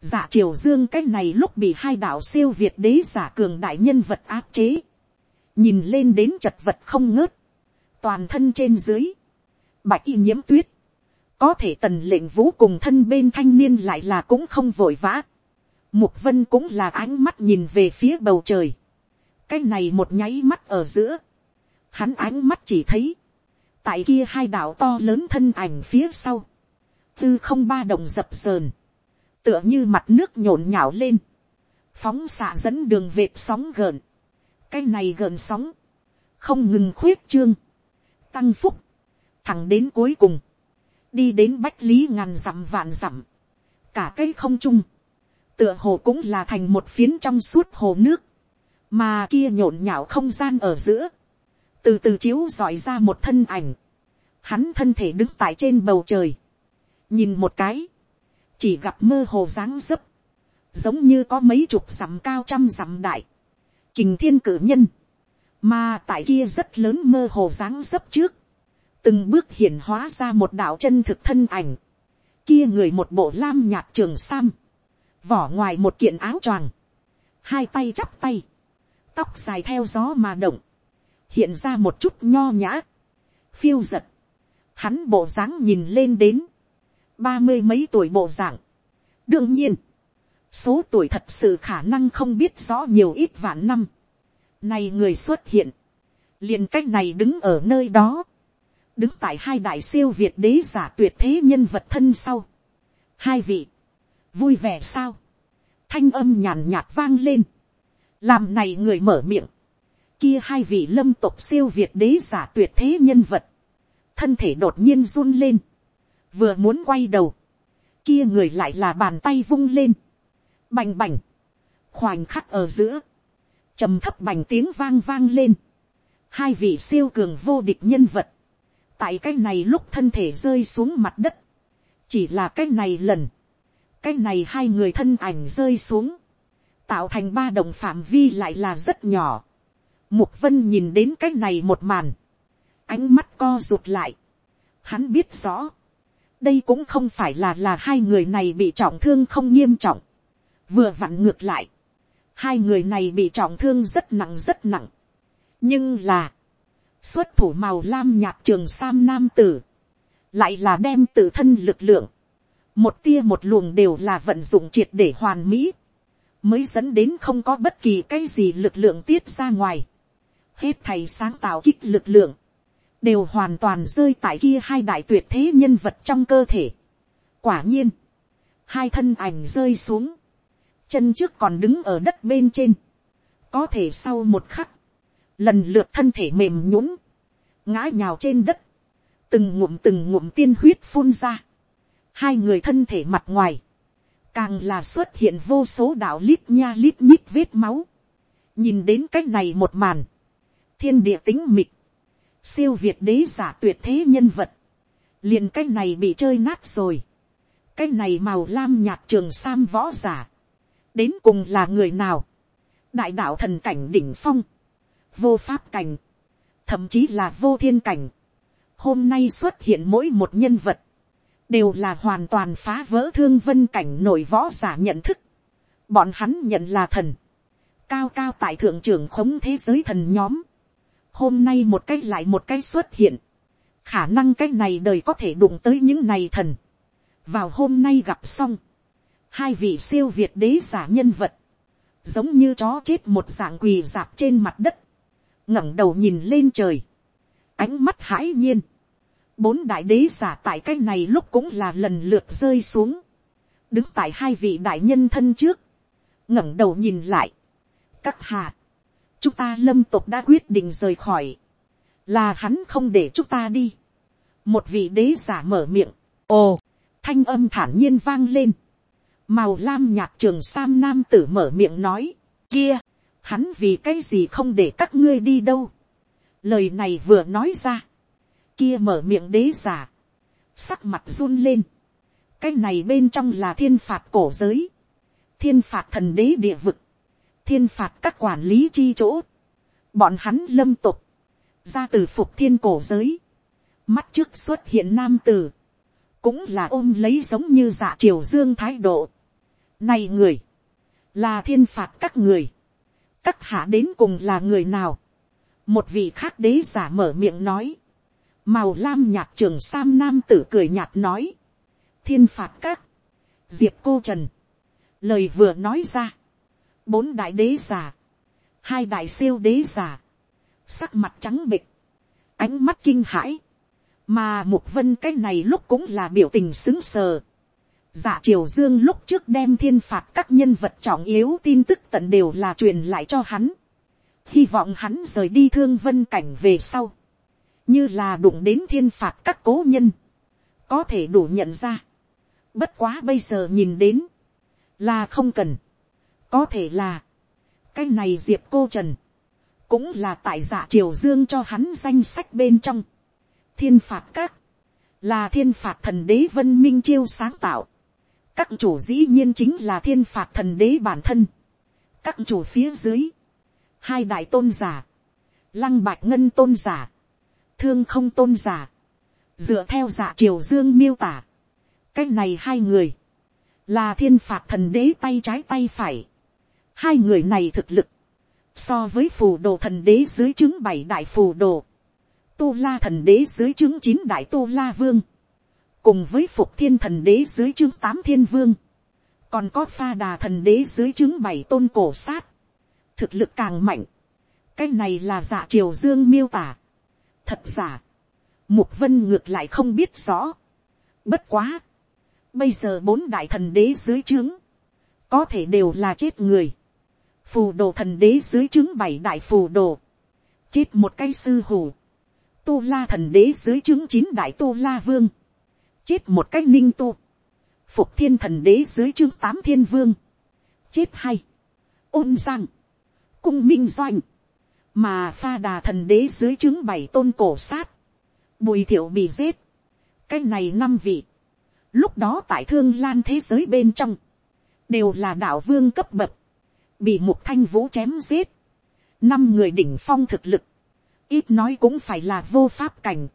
Speaker 1: giả triều dương cái này lúc bị hai đạo siêu việt đế giả cường đại nhân vật áp chế, nhìn lên đến chật vật không ngớt, toàn thân trên dưới, bạch y nhiễm tuyết, có thể tần lệnh vũ cùng thân bên thanh niên lại là cũng không vội vã, mục vân cũng là ánh mắt nhìn về phía bầu trời, cái này một nháy mắt ở giữa, hắn ánh mắt chỉ thấy, tại kia hai đạo to lớn thân ảnh phía sau, tư không ba đồng dập sờn, tựa như mặt nước nhộn nhạo lên, phóng xạ dẫn đường vệt sóng gợn, cái này gợn sóng, không ngừng khuyết trương, tăng phúc, thẳng đến cuối cùng, đi đến bách lý ngàn dặm vạn dặm, cả cái không trung, tựa hồ cũng là thành một phiến trong suốt hồ nước, mà kia nhộn nhạo không gian ở giữa, từ từ chiếu dọi ra một thân ảnh, hắn thân thể đứng tại trên bầu trời, nhìn một cái, chỉ gặp mơ hồ dáng dấp, giống như có mấy chục dặm cao trăm dặm đại, kình thiên cử nhân, mà tại kia rất lớn mơ hồ dáng dấp trước, từng bước hiển hóa ra một đạo chân thực thân ảnh, kia người một bộ lam nhạt trường sam, vỏ ngoài một kiện áo choàng, hai tay chắp tay, tóc dài theo gió mà động, hiện ra một chút nho nhã, phiêu giật, hắn bộ dáng nhìn lên đến, ba mươi mấy tuổi bộ dạng. đương nhiên, số tuổi thật sự khả năng không biết rõ nhiều ít vạn năm. Này người xuất hiện, liền cách này đứng ở nơi đó, đứng tại hai đại siêu việt đế giả tuyệt thế nhân vật thân sau. Hai vị, vui vẻ sao, thanh âm nhàn nhạt vang lên, làm này người mở miệng, kia hai vị lâm tộc siêu việt đế giả tuyệt thế nhân vật, thân thể đột nhiên run lên, vừa muốn quay đầu, kia người lại là bàn tay vung lên, bành bành, khoảnh khắc ở giữa, trầm thấp bành tiếng vang vang lên, hai vị siêu cường vô địch nhân vật, tại cái này lúc thân thể rơi xuống mặt đất, chỉ là cái này lần, cái này hai người thân ảnh rơi xuống, tạo thành ba đồng phạm vi lại là rất nhỏ. Mục vân nhìn đến cái này một màn, ánh mắt co rụt lại. Hắn biết rõ, đây cũng không phải là là hai người này bị trọng thương không nghiêm trọng, vừa vặn ngược lại, hai người này bị trọng thương rất nặng rất nặng, nhưng là, xuất thủ màu lam nhạt trường sam nam tử, lại là đem tự thân lực lượng, một tia một luồng đều là vận dụng triệt để hoàn mỹ, mới dẫn đến không có bất kỳ cái gì lực lượng tiết ra ngoài. Hết thầy sáng tạo kích lực lượng, đều hoàn toàn rơi tại kia hai đại tuyệt thế nhân vật trong cơ thể. Quả nhiên, hai thân ảnh rơi xuống, chân trước còn đứng ở đất bên trên, có thể sau một khắc, lần lượt thân thể mềm nhũng, ngã nhào trên đất, từng ngụm từng ngụm tiên huyết phun ra, hai người thân thể mặt ngoài, càng là xuất hiện vô số đạo lít nha lít nhít vết máu, nhìn đến c á c h này một màn, thiên địa tính mịch. Siêu việt đế giả tuyệt thế nhân vật, liền cái này bị chơi nát rồi, cái này màu lam nhạt trường sam võ giả, đến cùng là người nào, đại đạo thần cảnh đỉnh phong, vô pháp cảnh, thậm chí là vô thiên cảnh, hôm nay xuất hiện mỗi một nhân vật, đều là hoàn toàn phá vỡ thương vân cảnh nổi võ giả nhận thức. Bọn hắn nhận là thần. Cao cao tại thượng trưởng khống thế giới thần nhóm. Hôm nay một cái lại một cái xuất hiện. Khả năng cái này đời có thể đụng tới những này thần. Vào hôm nay gặp xong. Hai vị siêu việt đế giả nhân vật. Giống như chó chết một dạng quỳ dạp trên mặt đất. ngẩng đầu nhìn lên trời. Ánh mắt hãi nhiên bốn đại đế giả tại cái này lúc cũng là lần lượt rơi xuống, đứng tại hai vị đại nhân thân trước, ngẩng đầu nhìn lại, các hạ, chúng ta lâm tục đã quyết định rời khỏi, là hắn không để chúng ta đi, một vị đế giả mở miệng, ồ, thanh âm thản nhiên vang lên, màu lam nhạt trường sam nam tử mở miệng nói, kia, hắn vì cái gì không để các ngươi đi đâu, lời này vừa nói ra, kia mở miệng đế giả, sắc mặt run lên, cái này bên trong là thiên phạt cổ giới, thiên phạt thần đế địa vực, thiên phạt các quản lý chi chỗ, bọn hắn lâm tục, ra từ phục thiên cổ giới, mắt trước xuất hiện nam tử, cũng là ôm lấy giống như dạ triều dương thái độ. Này người, là thiên phạt các người, các hạ đến cùng là người nào, một vị khác đế giả mở miệng nói, màu lam nhạt trường sam nam tử cười nhạt nói, thiên phạt các, diệp cô trần, lời vừa nói ra, bốn đại đế giả, hai đại siêu đế giả, sắc mặt trắng bịch, ánh mắt kinh hãi, mà mục vân cái này lúc cũng là biểu tình xứng sờ. Dạ triều dương lúc trước đem thiên phạt các nhân vật trọng yếu tin tức tận đều là truyền lại cho hắn. Hy vọng hắn rời đi thương vân cảnh về sau. Như là đụng đến thiên phạt các cố nhân, có thể đủ nhận ra. Bất quá bây giờ nhìn đến, là không cần, có thể là, cái này diệp cô trần, cũng là tại giả triều dương cho hắn danh sách bên trong, thiên phạt các, là thiên phạt thần đế vân minh chiêu sáng tạo, các chủ dĩ nhiên chính là thiên phạt thần đế bản thân, các chủ phía dưới, hai đại tôn giả, lăng bạch ngân tôn giả, thương không tôn giả, dựa theo giả triều dương miêu tả, cái này hai người, là thiên phạt thần đế tay trái tay phải, hai người này thực lực, so với phù đồ thần đế dưới chứng bảy đại phù đồ, tu la thần đế dưới chứng chín đại tu la vương, cùng với phục thiên thần đế dưới chứng tám thiên vương, còn có pha đà thần đế dưới chứng bảy tôn cổ sát, thực lực càng mạnh, cái này là giả triều dương miêu tả, thật giả, mục vân ngược lại không biết rõ, bất quá, bây giờ bốn đại thần đế dưới trướng, có thể đều là chết người, phù đồ thần đế dưới trướng bảy đại phù đồ, chết một cái sư hù, tu la thần đế dưới trướng chín đại tu la vương, chết một cái ninh tu, phục thiên thần đế dưới trướng tám thiên vương, chết hay, ôn giang, cung minh doanh, mà pha đà thần đế dưới trướng bảy tôn cổ sát, bùi thiệu bị giết, cái này năm vị, lúc đó tại thương lan thế giới bên trong, đều là đạo vương cấp bậc, bị mục thanh vũ chém giết, năm người đỉnh phong thực lực, ít nói cũng phải là vô pháp cảnh,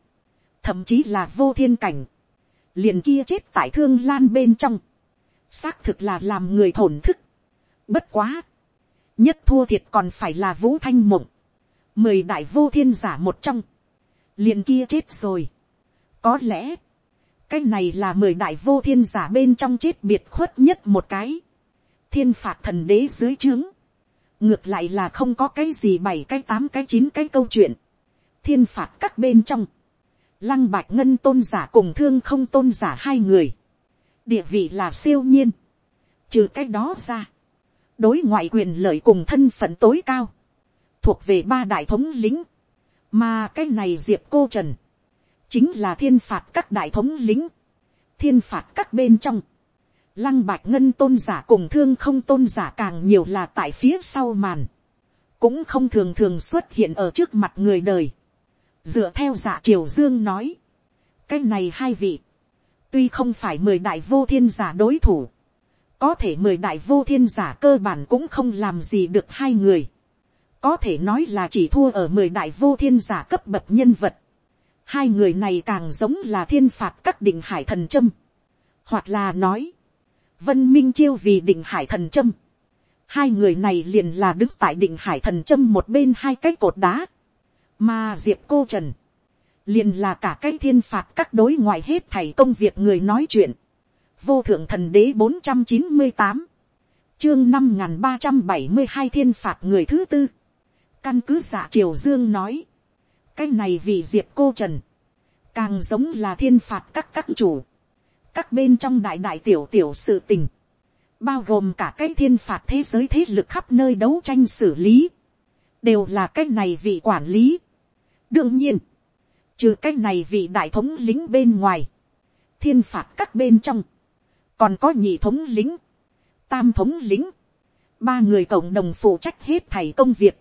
Speaker 1: thậm chí là vô thiên cảnh, liền kia chết tại thương lan bên trong, xác thực là làm người thổn thức, bất quá, nhất thua thiệt còn phải là vũ thanh mộng, mười đại vô thiên giả một trong, liền kia chết rồi, có lẽ, cái này là mười đại vô thiên giả bên trong chết biệt khuất nhất một cái, thiên phạt thần đế dưới trướng, ngược lại là không có cái gì bảy cái tám cái chín cái câu chuyện, thiên phạt các bên trong, lăng bạch ngân tôn giả cùng thương không tôn giả hai người, địa vị là siêu nhiên, trừ cái đó ra, đối ngoại quyền lợi cùng thân phận tối cao, thuộc về ba đại thống lính, mà cái này diệp cô trần, chính là thiên phạt các đại thống lính, thiên phạt các bên trong, lăng bạch ngân tôn giả cùng thương không tôn giả càng nhiều là tại phía sau màn, cũng không thường thường xuất hiện ở trước mặt người đời, dựa theo giả triều dương nói, cái này hai vị, tuy không phải mười đại vô thiên giả đối thủ, có thể mười đại vô thiên giả cơ bản cũng không làm gì được hai người, có thể nói là chỉ thua ở mười đại vô thiên giả cấp bậc nhân vật, hai người này càng giống là thiên phạt các định hải thần trâm, hoặc là nói, vân minh chiêu vì định hải thần trâm, hai người này liền là đứng tại định hải thần trâm một bên hai cái cột đá, mà diệp cô trần, liền là cả cái thiên phạt các đối ngoại hết thầy công việc người nói chuyện, vô thượng thần đế bốn trăm chín mươi tám, chương năm n g h n ba trăm bảy mươi hai thiên phạt người thứ tư, căn cứ giả triều dương nói, cái này vì diệp cô trần, càng giống là thiên phạt các các chủ, các bên trong đại đại tiểu tiểu sự tình, bao gồm cả cái thiên phạt thế giới thế lực khắp nơi đấu tranh xử lý, đều là cái này vị quản lý. đương nhiên, trừ cái này vị đại thống lính bên ngoài, thiên phạt các bên trong, còn có nhị thống lính, tam thống lính, ba người cộng đồng phụ trách hết thầy công việc,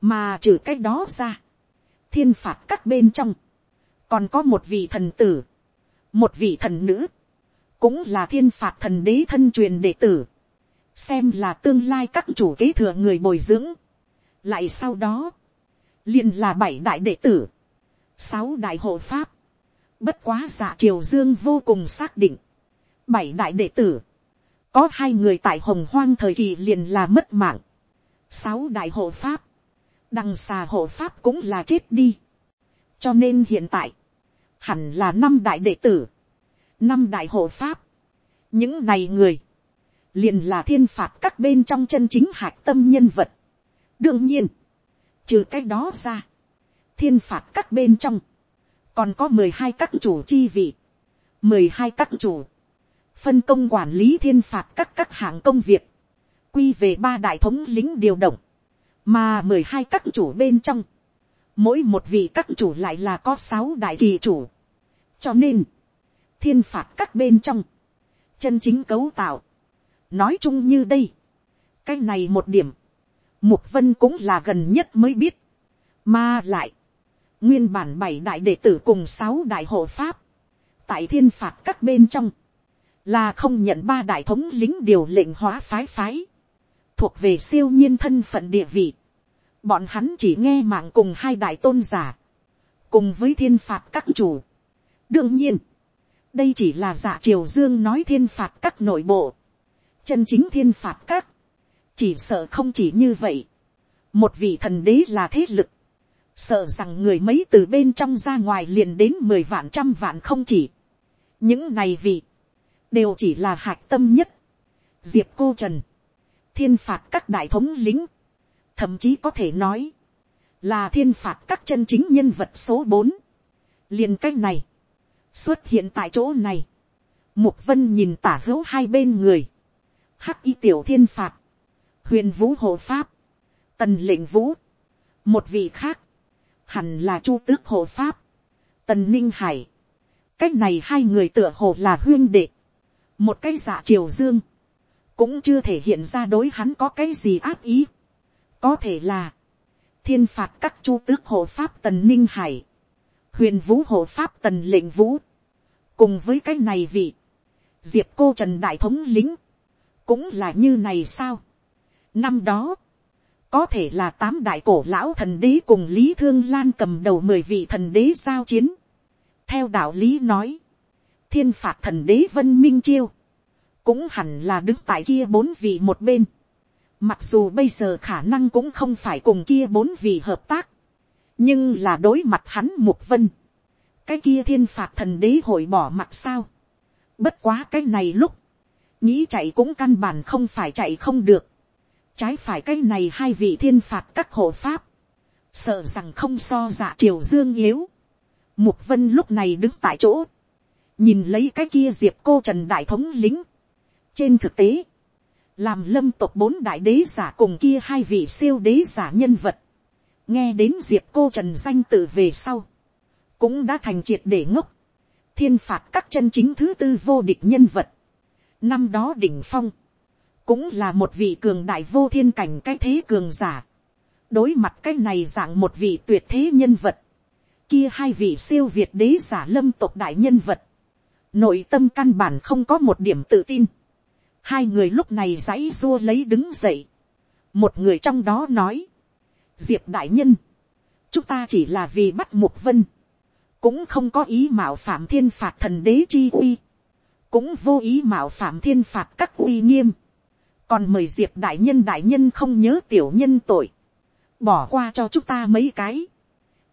Speaker 1: mà trừ cái đó ra, thiên phạt các bên trong, còn có một vị thần tử, một vị thần nữ, cũng là thiên phạt thần đế thân truyền đệ tử, xem là tương lai các chủ kế thừa người bồi dưỡng. lại sau đó, liền là bảy đại đệ tử, sáu đại hộ pháp, bất quá dạ triều dương vô cùng xác định, bảy đại đệ tử, có hai người tại hồng hoang thời kỳ liền là mất mạng, sáu đại hộ pháp, đằng xà hộ pháp cũng là chết đi, cho nên hiện tại, hẳn là năm đại đệ tử, năm đại hộ pháp, những này người, liền là thiên phạt các bên trong chân chính hạc tâm nhân vật. đương nhiên, Trừ cái đó ra, thiên phạt các bên trong, còn có mười hai các chủ chi vị, mười hai các chủ, phân công quản lý thiên phạt các các hạng công việc, quy về ba đại thống lính điều động, mà mười hai các chủ bên trong, mỗi một vị các chủ lại là có sáu đại kỳ chủ, cho nên, thiên phạt các bên trong, chân chính cấu tạo, nói chung như đây, cái này một điểm, Mục Vân cũng là gần nhất mới biết. Mà lại. Nguyên bản bảy đại đệ tử cùng sáu đại hộ pháp. Tại thiên phạt các bên trong. Là không nhận ba đại thống lính điều lệnh hóa phái phái. Thuộc về siêu nhiên thân phận địa vị. Bọn hắn chỉ nghe mạng cùng hai đại tôn giả. Cùng với thiên phạt các chủ. Đương nhiên. Đây chỉ là giả triều dương nói thiên phạt các nội bộ. Chân chính thiên phạt các chỉ sợ không chỉ như vậy. một vị thần đế là thế lực, sợ rằng người mấy từ bên trong ra ngoài liền đến mười vạn trăm vạn không chỉ. những này vị, đều chỉ là hạc tâm nhất. diệp cô trần, thiên phạt các đại thống lính, thậm chí có thể nói, là thiên phạt các chân chính nhân vật số bốn. liền cách này, xuất hiện tại chỗ này, mục vân nhìn tả hữu hai bên người, hắc y tiểu thiên phạt, huyền vũ hộ pháp, tần lệnh vũ, một vị khác, hẳn là chu tước hộ pháp, tần ninh hải, cách này hai người tựa hồ là huyên đệ, một cái dạ triều dương, cũng chưa thể hiện ra đối hắn có cái gì áp ý, có thể là, thiên phạt các chu tước hộ pháp tần ninh hải, huyền vũ hộ pháp tần lệnh vũ, cùng với cái này vị, diệp cô trần đại thống lính, cũng là như này sao. năm đó, có thể là tám đại cổ lão thần đế cùng lý thương lan cầm đầu mười vị thần đế giao chiến. theo đạo lý nói, thiên phạt thần đế vân minh chiêu, cũng hẳn là đứng tại kia bốn vị một bên. mặc dù bây giờ khả năng cũng không phải cùng kia bốn vị hợp tác, nhưng là đối mặt hắn mục vân. cái kia thiên phạt thần đế hội bỏ mặt sao. bất quá cái này lúc, nghĩ chạy cũng căn bản không phải chạy không được trái phải cái này hai vị thiên phạt các hộ pháp, sợ rằng không so dạ triều dương yếu. Mục vân lúc này đứng tại chỗ, nhìn lấy cái kia diệp cô trần đại thống lính. trên thực tế, làm lâm tộc bốn đại đế giả cùng kia hai vị siêu đế giả nhân vật, nghe đến diệp cô trần danh tự về sau, cũng đã thành triệt để ngốc, thiên phạt các chân chính thứ tư vô địch nhân vật. năm đó đỉnh phong, cũng là một vị cường đại vô thiên cảnh cái thế cường giả. đối mặt cái này dạng một vị tuyệt thế nhân vật. kia hai vị siêu việt đế giả lâm tộc đại nhân vật. nội tâm căn bản không có một điểm tự tin. hai người lúc này dãy dua lấy đứng dậy. một người trong đó nói diệp đại nhân. chúng ta chỉ là vì bắt mục vân. cũng không có ý mạo phạm thiên phạt thần đế chi uy. cũng vô ý mạo phạm thiên phạt các uy nghiêm. Còn mời diệp đại nhân đại nhân không nhớ tiểu nhân tội, bỏ qua cho chúng ta mấy cái,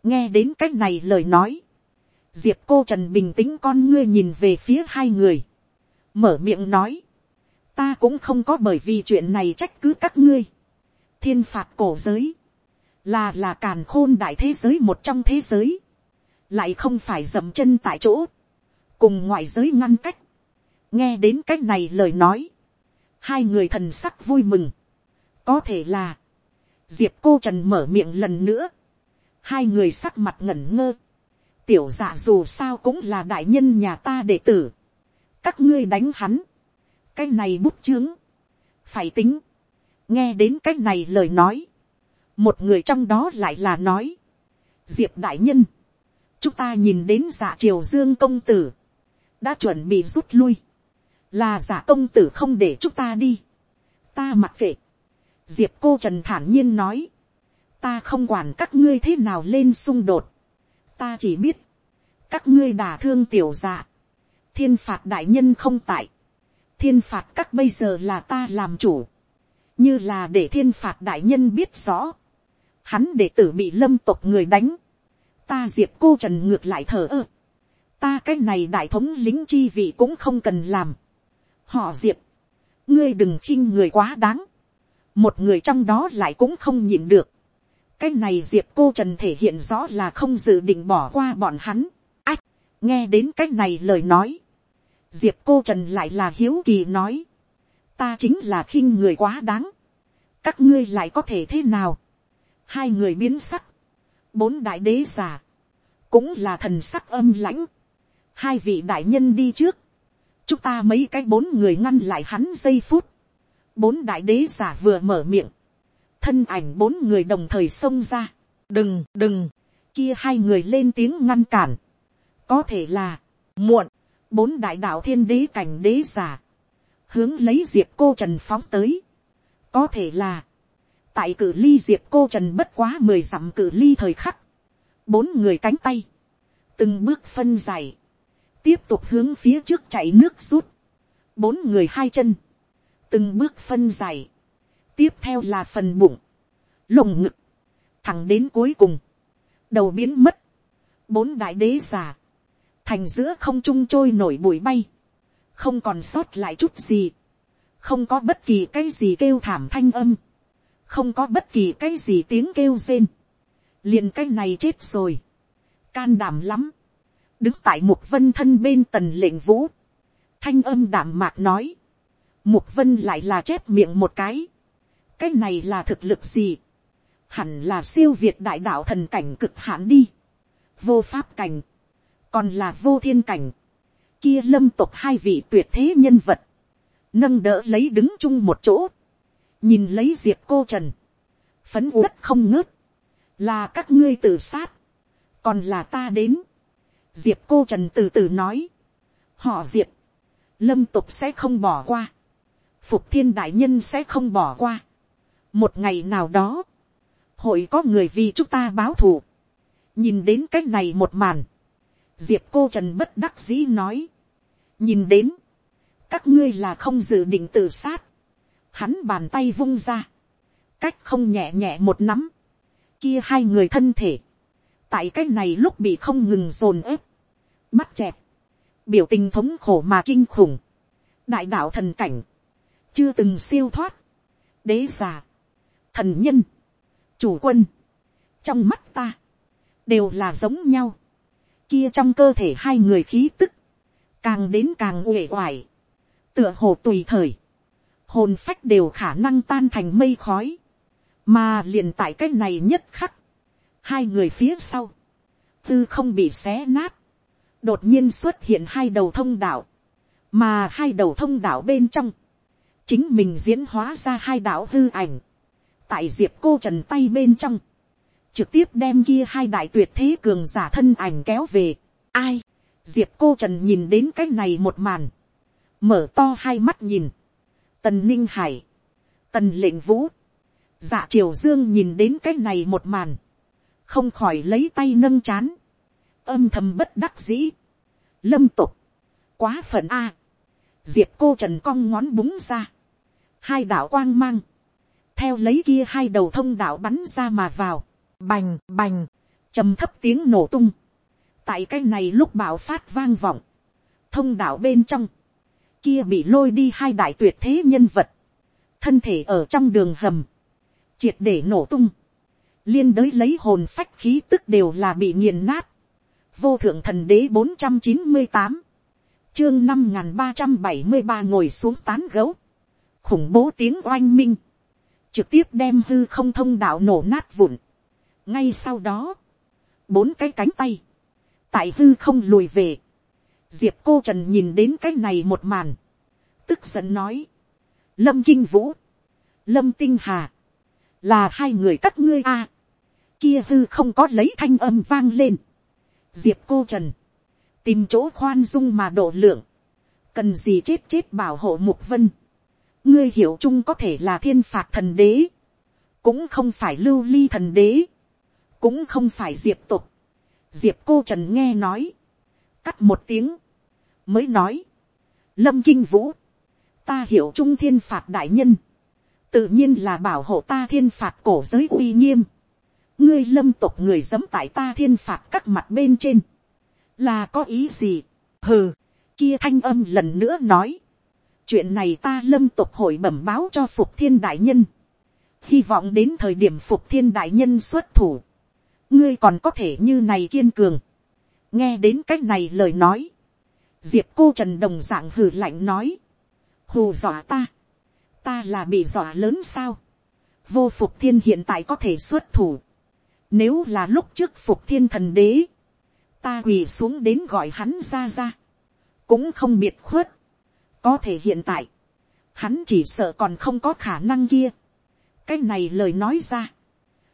Speaker 1: nghe đến c á c h này lời nói, diệp cô trần bình tĩnh con ngươi nhìn về phía hai người, mở miệng nói, ta cũng không có bởi vì chuyện này trách cứ các ngươi, thiên phạt cổ giới, là là càn khôn đại thế giới một trong thế giới, lại không phải dậm chân tại chỗ, cùng ngoại giới ngăn cách, nghe đến c á c h này lời nói, hai người thần sắc vui mừng, có thể là, diệp cô trần mở miệng lần nữa, hai người sắc mặt ngẩn ngơ, tiểu dạ dù sao cũng là đại nhân nhà ta đệ tử, các ngươi đánh hắn, cái này bút chướng, phải tính, nghe đến cái này lời nói, một người trong đó lại là nói, diệp đại nhân, chúng ta nhìn đến giả triều dương công tử, đã chuẩn bị rút lui, là giả công tử không để chúng ta đi, ta mặc kệ, diệp cô trần thản nhiên nói, ta không quản các ngươi thế nào lên xung đột, ta chỉ biết, các ngươi đả thương tiểu dạ, thiên phạt đại nhân không tại, thiên phạt các bây giờ là ta làm chủ, như là để thiên phạt đại nhân biết rõ, hắn để tử bị lâm tộc người đánh, ta diệp cô trần ngược lại thở ơ, ta cái này đại thống lính chi vị cũng không cần làm, họ diệp, ngươi đừng khinh người quá đáng, một người trong đó lại cũng không nhịn được, cái này diệp cô trần thể hiện rõ là không dự định bỏ qua bọn hắn, ách, nghe đến cái này lời nói, diệp cô trần lại là hiếu kỳ nói, ta chính là khinh người quá đáng, các ngươi lại có thể thế nào, hai người biến sắc, bốn đại đế giả, cũng là thần sắc âm lãnh, hai vị đại nhân đi trước, chúng ta mấy cái bốn người ngăn lại hắn giây phút, bốn đại đế giả vừa mở miệng, thân ảnh bốn người đồng thời xông ra, đừng đừng, kia hai người lên tiếng ngăn cản, có thể là, muộn, bốn đại đạo thiên đế cảnh đế giả, hướng lấy diệp cô trần phóng tới, có thể là, tại cử ly diệp cô trần bất quá mười dặm cử ly thời khắc, bốn người cánh tay, từng bước phân dài, tiếp tục hướng phía trước chạy nước rút, bốn người hai chân, từng bước phân dài, tiếp theo là phần bụng, lồng ngực, thẳng đến cuối cùng, đầu biến mất, bốn đại đế giả, thành giữa không trung trôi nổi bụi bay, không còn sót lại chút gì, không có bất kỳ cái gì kêu thảm thanh âm, không có bất kỳ cái gì tiếng kêu rên, liền cái này chết rồi, can đảm lắm, đứng tại mục vân thân bên tần lệnh vũ, thanh âm đảm mạc nói, mục vân lại là chép miệng một cái, cái này là thực lực gì, hẳn là siêu việt đại đạo thần cảnh cực hạn đi, vô pháp cảnh, còn là vô thiên cảnh, kia lâm tục hai vị tuyệt thế nhân vật, nâng đỡ lấy đứng chung một chỗ, nhìn lấy diệp cô trần, phấn uất không ngớt, là các ngươi tự sát, còn là ta đến, diệp cô trần từ từ nói, họ diệp, lâm tục sẽ không bỏ qua, phục thiên đại nhân sẽ không bỏ qua, một ngày nào đó, hội có người vì chúng ta báo thù, nhìn đến cái này một màn, diệp cô trần bất đắc dĩ nói, nhìn đến, các ngươi là không dự định tự sát, hắn bàn tay vung ra, cách không nhẹ nhẹ một nắm, kia hai người thân thể, tại cái này lúc bị không ngừng dồn ép, mắt chẹp, biểu tình thống khổ mà kinh khủng, đại đạo thần cảnh, chưa từng siêu thoát, đế già, thần nhân, chủ quân, trong mắt ta, đều là giống nhau, kia trong cơ thể hai người khí tức, càng đến càng uể oải, tựa hồ tùy thời, hồn phách đều khả năng tan thành mây khói, mà liền tại cái này nhất khắc, hai người phía sau, tư không bị xé nát, đột nhiên xuất hiện hai đầu thông đạo, mà hai đầu thông đạo bên trong, chính mình diễn hóa ra hai đạo hư ảnh, tại diệp cô trần tay bên trong, trực tiếp đem kia hai đại tuyệt thế cường giả thân ảnh kéo về. Ai, diệp cô trần nhìn đến cái này một màn, mở to hai mắt nhìn, tần ninh hải, tần lệnh vũ, dạ triều dương nhìn đến cái này một màn, không khỏi lấy tay nâng chán, âm thầm bất đắc dĩ, lâm tục, quá phận a, diệp cô trần cong ngón búng ra, hai đạo quang mang, theo lấy kia hai đầu thông đạo bắn ra mà vào, bành bành, trầm thấp tiếng nổ tung, tại cái này lúc bạo phát vang vọng, thông đạo bên trong, kia bị lôi đi hai đại tuyệt thế nhân vật, thân thể ở trong đường hầm, triệt để nổ tung, liên đới lấy hồn phách khí tức đều là bị nghiền nát, vô thượng thần đế bốn trăm chín mươi tám, chương năm n g h n ba trăm bảy mươi ba ngồi xuống tán gấu, khủng bố tiếng oanh minh, trực tiếp đem hư không thông đạo nổ nát vụn. ngay sau đó, bốn cái cánh tay, tại hư không lùi về, diệp cô trần nhìn đến cái này một màn, tức giận nói, lâm kinh vũ, lâm tinh hà, là hai người các ngươi a, kia hư không có lấy thanh âm vang lên, diệp cô trần, tìm chỗ khoan dung mà độ lượng, cần gì chết chết bảo hộ mục vân, ngươi hiểu chung có thể là thiên phạt thần đế, cũng không phải lưu ly thần đế, cũng không phải diệp tục, diệp cô trần nghe nói, cắt một tiếng, mới nói, lâm kinh vũ, ta hiểu trung thiên phạt đại nhân, tự nhiên là bảo hộ ta thiên phạt cổ giới uy nghiêm, ngươi lâm tộc người dẫm tại ta thiên phạt các mặt bên trên, là có ý gì, hừ, kia thanh âm lần nữa nói, chuyện này ta lâm tộc hội bẩm báo cho phục thiên đại nhân, hy vọng đến thời điểm phục thiên đại nhân xuất thủ, ngươi còn có thể như này kiên cường, nghe đến cái này lời nói, diệp cô trần đồng d ạ n g hừ lạnh nói, hù dọa ta, ta là bị dọa lớn sao, vô phục thiên hiện tại có thể xuất thủ, nếu là lúc trước phục thiên thần đế, ta quỳ xuống đến gọi hắn ra ra, cũng không biệt khuất. Có thể hiện tại, hắn chỉ sợ còn không có khả năng kia. cái này lời nói ra,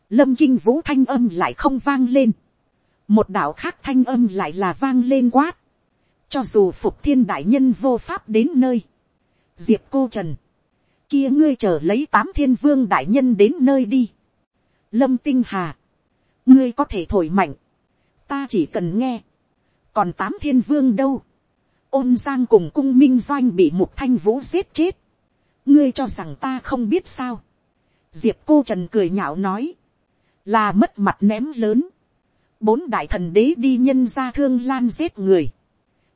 Speaker 1: lâm kinh vũ thanh âm lại không vang lên một đạo khác thanh âm lại là vang lên quát. cho dù phục thiên đại nhân vô pháp đến nơi, diệp cô trần, kia ngươi chờ lấy tám thiên vương đại nhân đến nơi đi. lâm tinh hà, ngươi có thể thổi mạnh, ta chỉ cần nghe, còn tám thiên vương đâu, ôn giang cùng cung minh doanh bị mục thanh vũ giết chết, ngươi cho rằng ta không biết sao, diệp cô trần cười nhạo nói, là mất mặt ném lớn, bốn đại thần đế đi nhân ra thương lan giết người.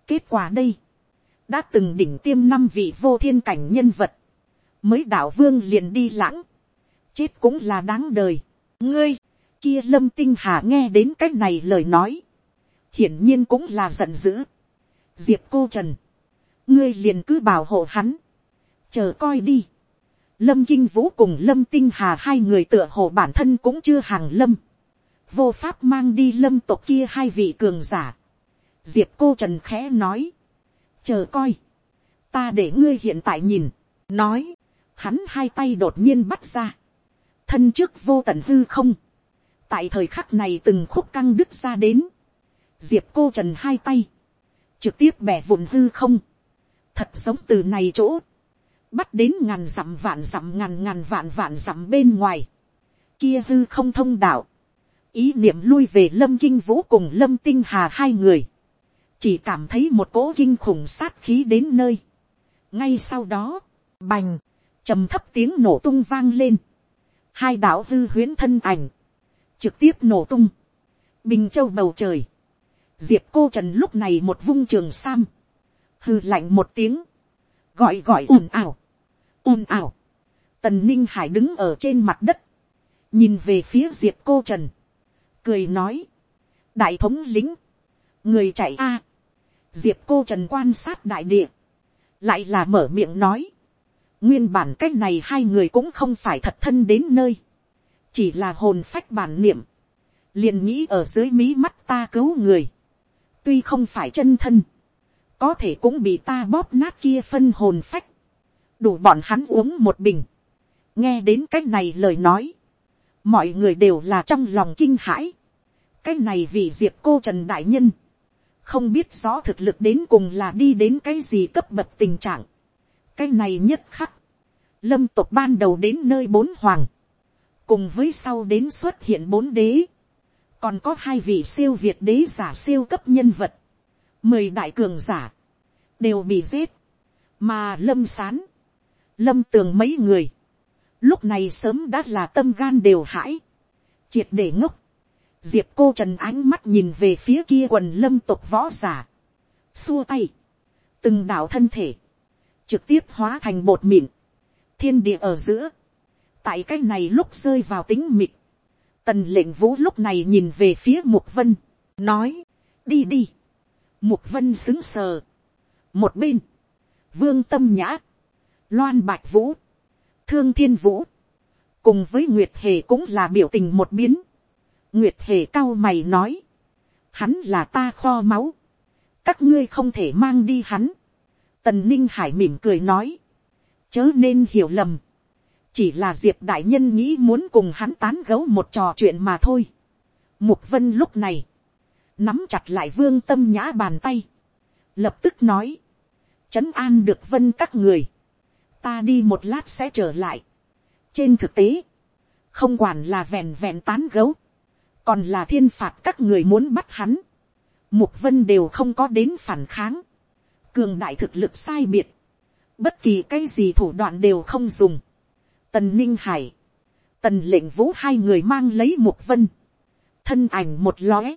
Speaker 1: kết quả đây, đã từng đỉnh tiêm năm vị vô thiên cảnh nhân vật, mới đạo vương liền đi lãng, chết cũng là đáng đời. ngươi, kia lâm tinh hà nghe đến cái này lời nói, hiển nhiên cũng là giận dữ. diệp cô trần, ngươi liền cứ bảo hộ hắn, chờ coi đi. lâm kinh vũ cùng lâm tinh hà hai người tựa hồ bản thân cũng chưa hàng lâm, vô pháp mang đi lâm tộc kia hai vị cường giả. diệp cô trần khẽ nói, chờ coi, ta để ngươi hiện tại nhìn, nói, hắn hai tay đột nhiên bắt ra, thân trước vô tận hư không, tại thời khắc này từng khúc căng đứt ra đến, diệp cô trần hai tay, trực tiếp bẻ vụn hư không, thật giống từ này chỗ, bắt đến ngàn dặm vạn dặm ngàn ngàn vạn vạn dặm bên ngoài, kia hư không thông đạo, ý niệm lui về lâm kinh vũ cùng lâm tinh hà hai người, chỉ cảm thấy một cỗ kinh khủng sát khí đến nơi. ngay sau đó, bành, trầm thấp tiếng nổ tung vang lên, hai đạo hư huyễn thân ảnh, trực tiếp nổ tung, bình châu bầu trời, diệp cô trần lúc này một vung trường sam, hư lạnh một tiếng, gọi gọi ồn ào, ồn ào, tần ninh hải đứng ở trên mặt đất, nhìn về phía diệp cô trần, cười nói, đại thống lính, người chạy a, diệp cô trần quan sát đại địa, lại là mở miệng nói, nguyên bản cách này hai người cũng không phải thật thân đến nơi, chỉ là hồn phách bản niệm, liền nghĩ ở dưới mí mắt ta cứu người, tuy không phải chân thân, có thể cũng bị ta bóp nát kia phân hồn phách, đủ bọn hắn uống một bình, nghe đến cách này lời nói, mọi người đều là trong lòng kinh hãi, cái này vì diệp cô trần đại nhân, không biết rõ thực lực đến cùng là đi đến cái gì cấp bậc tình trạng, cái này nhất khắc, lâm tộc ban đầu đến nơi bốn hoàng, cùng với sau đến xuất hiện bốn đế, còn có hai vị siêu việt đế giả siêu cấp nhân vật, mười đại cường giả, đều bị giết, mà lâm sán, lâm tường mấy người, lúc này sớm đã là tâm gan đều hãi, triệt để ngốc, diệp cô trần ánh mắt nhìn về phía kia quần lâm tộc võ giả, xua tay, từng đạo thân thể, trực tiếp hóa thành bột mịn, thiên địa ở giữa, tại cái này lúc rơi vào tính mịt, tần lệnh vũ lúc này nhìn về phía mục vân, nói, đi đi, mục vân xứng sờ, một bên, vương tâm nhã, loan bạch vũ, thương thiên vũ, cùng với nguyệt hề cũng là biểu tình một biến, nguyệt hề cao mày nói, hắn là ta kho máu, các ngươi không thể mang đi hắn, tần ninh hải mỉm cười nói, chớ nên hiểu lầm, chỉ là diệp đại nhân nghĩ muốn cùng hắn tán gấu một trò chuyện mà thôi. mục vân lúc này, nắm chặt lại vương tâm nhã bàn tay, lập tức nói, trấn an được vân các người, ta đi một lát sẽ trở lại. trên thực tế, không quản là vẹn vẹn tán gấu, còn là thiên phạt các người muốn bắt hắn, mục vân đều không có đến phản kháng, cường đại thực lực sai biệt, bất kỳ cái gì thủ đoạn đều không dùng, tần ninh hải, tần lệnh vũ hai người mang lấy mục vân, thân ảnh một lóe,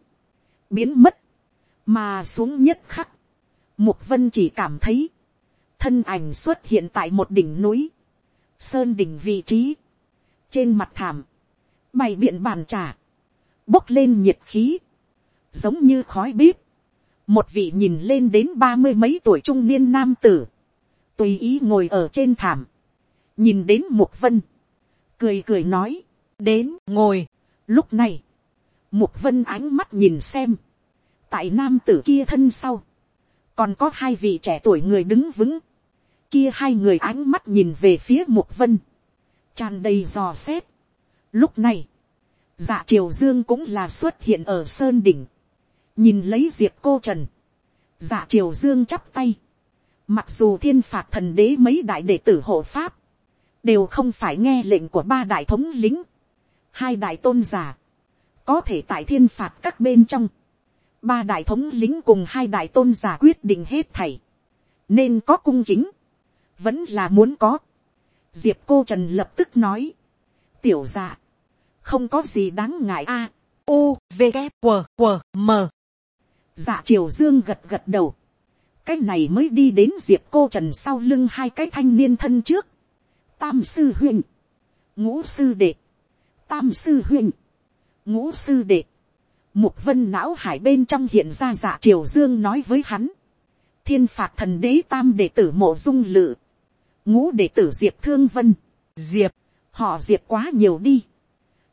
Speaker 1: biến mất, mà xuống nhất khắc, mục vân chỉ cảm thấy, thân ảnh xuất hiện tại một đỉnh núi, sơn đỉnh vị trí, trên mặt thảm, bày biện bàn trà, bốc lên nhiệt khí, giống như khói bếp, một vị nhìn lên đến ba mươi mấy tuổi trung niên nam tử, tùy ý ngồi ở trên thảm, nhìn đến mục vân, cười cười nói, đến ngồi, lúc này, mục vân ánh mắt nhìn xem, tại nam tử kia thân sau, còn có hai vị trẻ tuổi người đứng vững, kia hai người ánh mắt nhìn về phía mục vân, tràn đầy dò xét. Lúc này, dạ triều dương cũng là xuất hiện ở sơn đỉnh, nhìn lấy diệp cô trần, dạ triều dương chắp tay, mặc dù thiên phạt thần đế mấy đại đệ tử hộ pháp, đều không phải nghe lệnh của ba đại thống lính, hai đại tôn giả, có thể tại thiên phạt các bên trong, ba đại thống lính cùng hai đại tôn giả quyết định hết thảy, nên có cung chính, vẫn là muốn có. Diệp cô trần lập tức nói, tiểu dạ, không có gì đáng ngại a,
Speaker 2: u v g q q m.
Speaker 1: Dạ triều dương gật gật đầu, cái này mới đi đến diệp cô trần sau lưng hai cái thanh niên thân trước, tam sư huynh, ngũ sư đệ, tam sư huynh, ngũ sư đệ, mục vân não hải bên trong hiện ra dạ triều dương nói với hắn, thiên phạt thần đế tam đệ tử mộ dung lự, ngũ đệ tử diệp thương vân, diệp, họ diệp quá nhiều đi,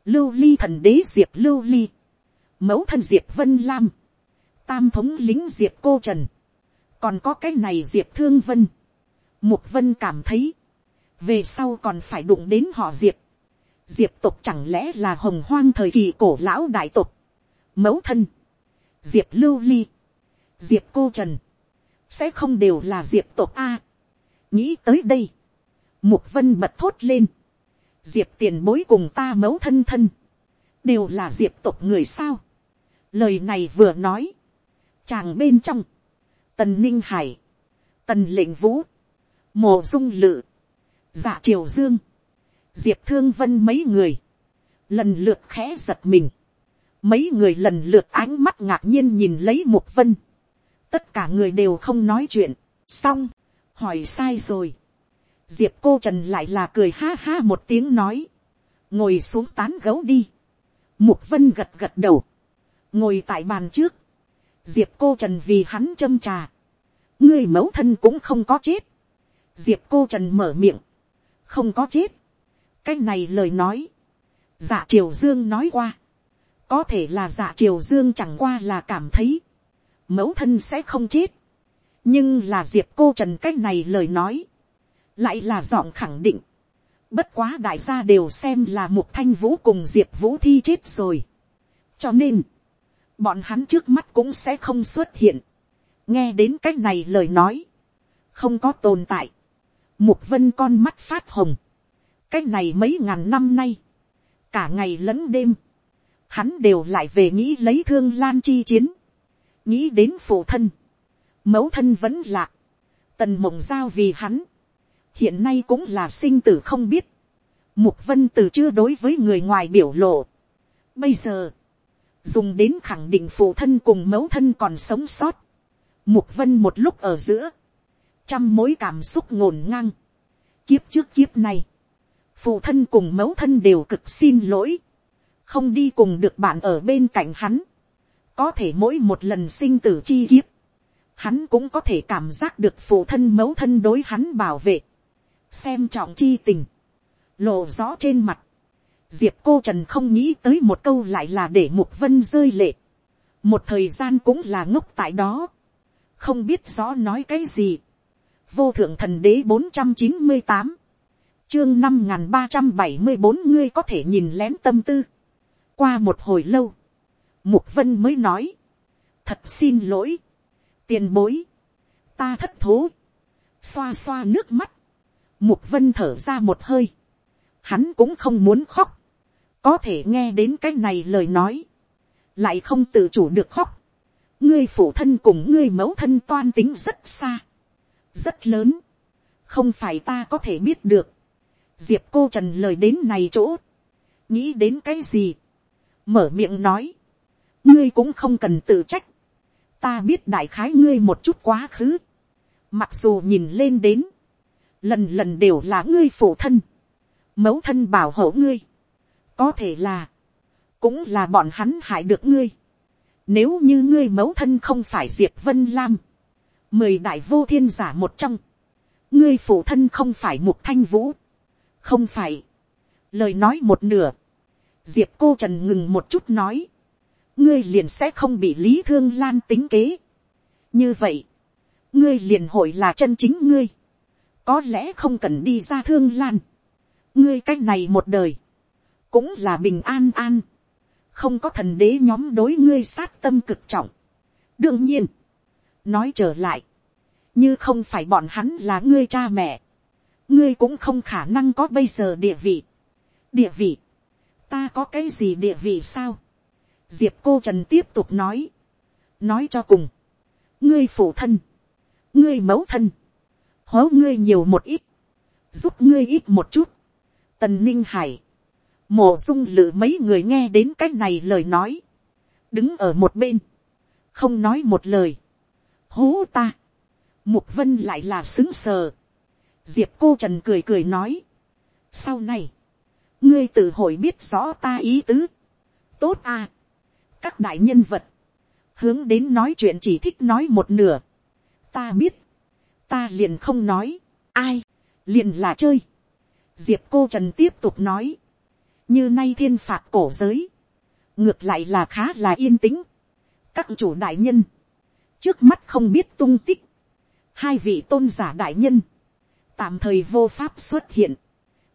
Speaker 1: lưu ly thần đế diệp lưu ly, mẫu thân diệp vân lam, tam thống lính diệp cô trần, còn có cái này diệp thương vân, mục vân cảm thấy, về sau còn phải đụng đến họ diệp, diệp tục chẳng lẽ là hồng hoang thời kỳ cổ lão đại tục, mẫu thân, diệp lưu ly, diệp cô trần, sẽ không đều là diệp tục a nghĩ tới đây, mục vân bật thốt lên, diệp tiền bối cùng ta mấu thân thân, đều là diệp tộc người sao. lời này vừa nói, chàng bên trong, tần ninh hải, tần lệnh vũ, mồ dung lự, dạ triều dương, diệp thương vân mấy người, lần lượt khẽ giật mình, mấy người lần lượt ánh mắt ngạc nhiên nhìn lấy mục vân, tất cả người đều không nói chuyện, xong, hỏi sai rồi, diệp cô trần lại là cười ha ha một tiếng nói, ngồi xuống tán gấu đi, mục vân gật gật đầu, ngồi tại bàn trước, diệp cô trần vì hắn châm trà, ngươi mẫu thân cũng không có chết, diệp cô trần mở miệng, không có chết, cái này lời nói, dạ triều dương nói qua, có thể là dạ triều dương chẳng qua là cảm thấy, mẫu thân sẽ không chết, nhưng là diệp cô trần cái này lời nói, lại là giọng khẳng định, bất quá đại gia đều xem là một thanh vũ cùng diệp vũ thi chết rồi, cho nên, bọn hắn trước mắt cũng sẽ không xuất hiện, nghe đến cái này lời nói, không có tồn tại, mục vân con mắt phát hồng, cái này mấy ngàn năm nay, cả ngày lẫn đêm, hắn đều lại về nghĩ lấy thương lan chi chiến, nghĩ đến phụ thân, mẫu thân vẫn lạc, tần mộng giao vì hắn, hiện nay cũng là sinh tử không biết, mục vân từ chưa đối với người ngoài biểu lộ. Bây giờ, dùng đến khẳng định phụ thân cùng mẫu thân còn sống sót, mục vân một lúc ở giữa, trăm mối cảm xúc ngổn ngang, kiếp trước kiếp này, phụ thân cùng mẫu thân đều cực xin lỗi, không đi cùng được bạn ở bên cạnh hắn, có thể mỗi một lần sinh tử chi kiếp, hắn cũng có thể cảm giác được phụ thân mẫu thân đối hắn bảo vệ, xem trọng chi tình, lộ rõ trên mặt, diệp cô trần không nghĩ tới một câu lại là để mục vân rơi lệ, một thời gian cũng là ngốc tại đó, không biết rõ nói cái gì, vô thượng thần đế bốn trăm chín mươi tám, chương năm n ba trăm bảy mươi bốn ngươi có thể nhìn lén tâm tư, qua một hồi lâu, mục vân mới nói, thật xin lỗi, tiền bối, ta thất thố, xoa xoa nước mắt, mục vân thở ra một hơi, hắn cũng không muốn khóc, có thể nghe đến cái này lời nói, lại không tự chủ được khóc, ngươi phụ thân cùng ngươi mẫu thân toan tính rất xa, rất lớn, không phải ta có thể biết được, diệp cô trần lời đến này chỗ, nghĩ đến cái gì, mở miệng nói, ngươi cũng không cần tự trách, ta biết đại khái ngươi một chút quá khứ, mặc dù nhìn lên đến, lần lần đều là ngươi phụ thân, mẫu thân bảo hộ ngươi, có thể là, cũng là bọn hắn hại được ngươi, nếu như ngươi mẫu thân không phải diệp vân lam, mười đại vô thiên giả một trong, ngươi phụ thân không phải mục thanh vũ, không phải, lời nói một nửa, diệp cô trần ngừng một chút nói, ngươi liền sẽ không bị lý thương lan tính kế. như vậy, ngươi liền hội là chân chính ngươi, có lẽ không cần đi ra thương lan, ngươi cái này một đời, cũng là bình an an, không có thần đế nhóm đối ngươi sát tâm cực trọng. đương nhiên, nói trở lại, như không phải bọn hắn là ngươi cha mẹ, ngươi cũng không khả năng có bây giờ địa vị. địa vị, ta có cái gì địa vị sao, diệp cô trần tiếp tục nói, nói cho cùng, ngươi phụ thân, ngươi mẫu thân, hố ngươi nhiều một ít, giúp ngươi ít một chút, tần ninh hải, mổ dung lự mấy người nghe đến cái này lời nói, đứng ở một bên, không nói một lời, hú ta, mục vân lại là xứng sờ, diệp cô trần cười cười nói, sau này, ngươi tự hội biết rõ ta ý tứ, tốt à, các đại nhân vật, hướng đến nói chuyện chỉ thích nói một nửa, ta biết, ta liền không nói, ai, liền là chơi, diệp cô trần tiếp tục nói, như nay thiên phạt cổ giới, ngược lại là khá là yên tĩnh, các chủ đại nhân, trước mắt không biết tung tích, hai vị tôn giả đại nhân, tạm thời vô pháp xuất hiện,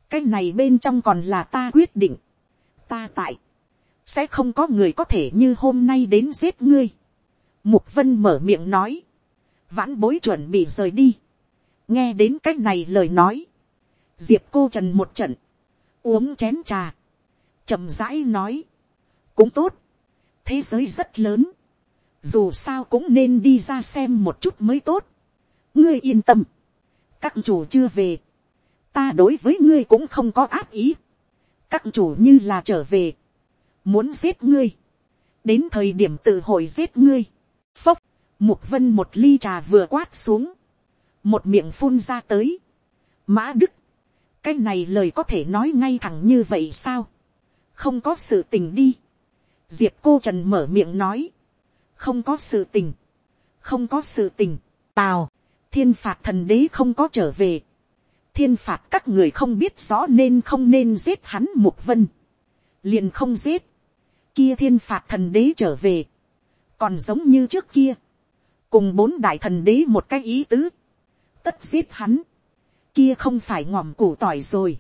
Speaker 1: cái này bên trong còn là ta quyết định, ta tại, sẽ không có người có thể như hôm nay đến giết ngươi. Mục vân mở miệng nói, vãn bối chuẩn bị rời đi, nghe đến cách này lời nói, diệp cô trần một trận, uống chén trà, chậm rãi nói, cũng tốt, thế giới rất lớn, dù sao cũng nên đi ra xem một chút mới tốt, ngươi yên tâm, các chủ chưa về, ta đối với ngươi cũng không có áp ý, các chủ như là trở về, muốn giết ngươi, đến thời điểm tự hội giết ngươi, phốc, mục vân một ly trà vừa quát xuống, một miệng phun ra tới, mã đức, cái này lời có thể nói ngay thẳng như vậy sao, không có sự tình đi, diệp cô trần mở miệng nói, không có sự tình, không có sự tình, tào, thiên phạt thần đế không có trở về, thiên phạt các người không biết rõ nên không nên giết hắn mục vân, liền không giết, kia thiên phạt thần đế trở về, còn giống như trước kia, cùng bốn đại thần đế một cái ý tứ, tất giết hắn, kia không phải ngòm củ tỏi rồi,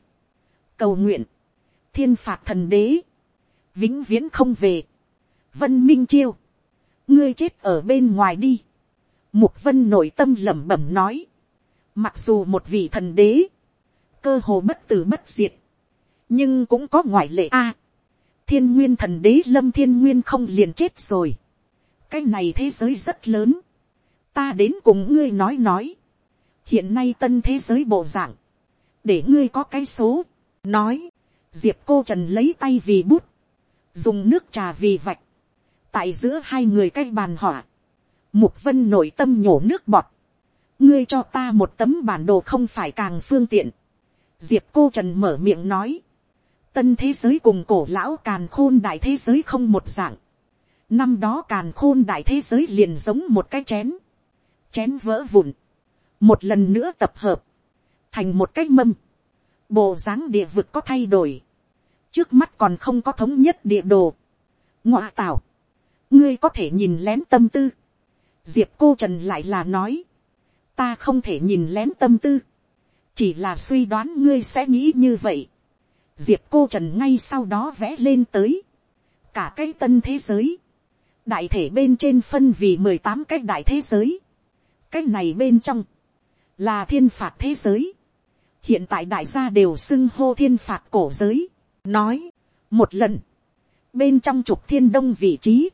Speaker 1: cầu nguyện, thiên phạt thần đế, vĩnh viễn không về, vân minh chiêu, ngươi chết ở bên ngoài đi, mục vân nội tâm lẩm bẩm nói, mặc dù một vị thần đế, cơ hồ bất tử bất diệt, nhưng cũng có ngoại lệ a, thiên nguyên thần đế lâm thiên nguyên không liền chết rồi, cái này thế giới rất lớn, ta đến cùng ngươi nói nói, hiện nay tân thế giới bộ dạng, để ngươi có cái số, nói, diệp cô trần lấy tay vì bút, dùng nước trà vì vạch, tại giữa hai người cái bàn họa, mục vân nội tâm nhổ nước bọt, ngươi cho ta một tấm bản đồ không phải càng phương tiện, diệp cô trần mở miệng nói, tân thế giới cùng cổ lão càn khôn đại thế giới không một dạng, năm đó càn khôn đại thế giới liền giống một cái chén, chén vỡ vụn, một lần nữa tập hợp, thành một cái mâm, bộ dáng địa vực có thay đổi, trước mắt còn không có thống nhất địa đồ, ngoạ tảo, ngươi có thể nhìn lén tâm tư, diệp cô trần lại là nói, ta không thể nhìn lén tâm tư, chỉ là suy đoán ngươi sẽ nghĩ như vậy, diệp cô trần ngay sau đó vẽ lên tới, cả cái tân thế giới, đại thể bên trên phân vì mười tám cái đại thế giới, cái này bên trong, là thiên phạt thế giới, hiện tại đại gia đều xưng hô thiên phạt cổ giới, nói, một lần, bên trong trục thiên đông vị trí,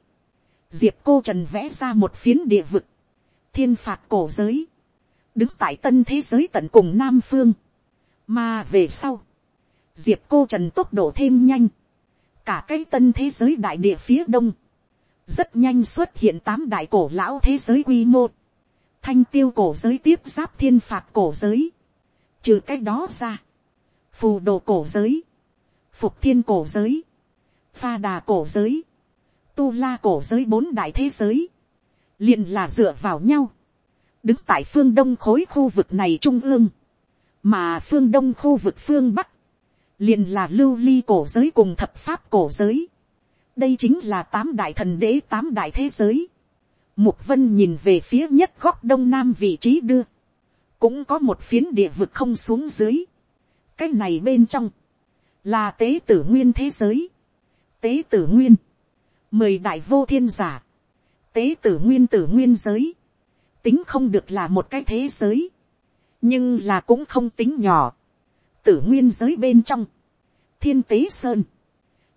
Speaker 1: diệp cô trần vẽ ra một phiến địa vực, thiên phạt cổ giới, đứng tại tân thế giới tận cùng nam phương, mà về sau, diệp cô trần tốc độ thêm nhanh, cả cái tân thế giới đại địa phía đông, rất nhanh xuất hiện tám đại cổ lão thế giới quy mô, thanh tiêu cổ giới tiếp giáp thiên phạt cổ giới, trừ cái đó ra, phù đồ cổ giới, phục thiên cổ giới, pha đà cổ giới, tu la cổ giới bốn đại thế giới, liền là dựa vào nhau, đứng tại phương đông khối khu vực này trung ương, mà phương đông khu vực phương bắc, liền là lưu ly cổ giới cùng thập pháp cổ giới. đây chính là tám đại thần đế tám đại thế giới. mục vân nhìn về phía nhất góc đông nam vị trí đưa, cũng có một phiến địa vực không xuống dưới. cái này bên trong, là tế tử nguyên thế giới, tế tử nguyên, mười đại vô thiên giả, tế tử nguyên tử nguyên giới, tính không được là một cái thế giới, nhưng là cũng không tính nhỏ. Tử nguyên giới bên trong, thiên tế sơn,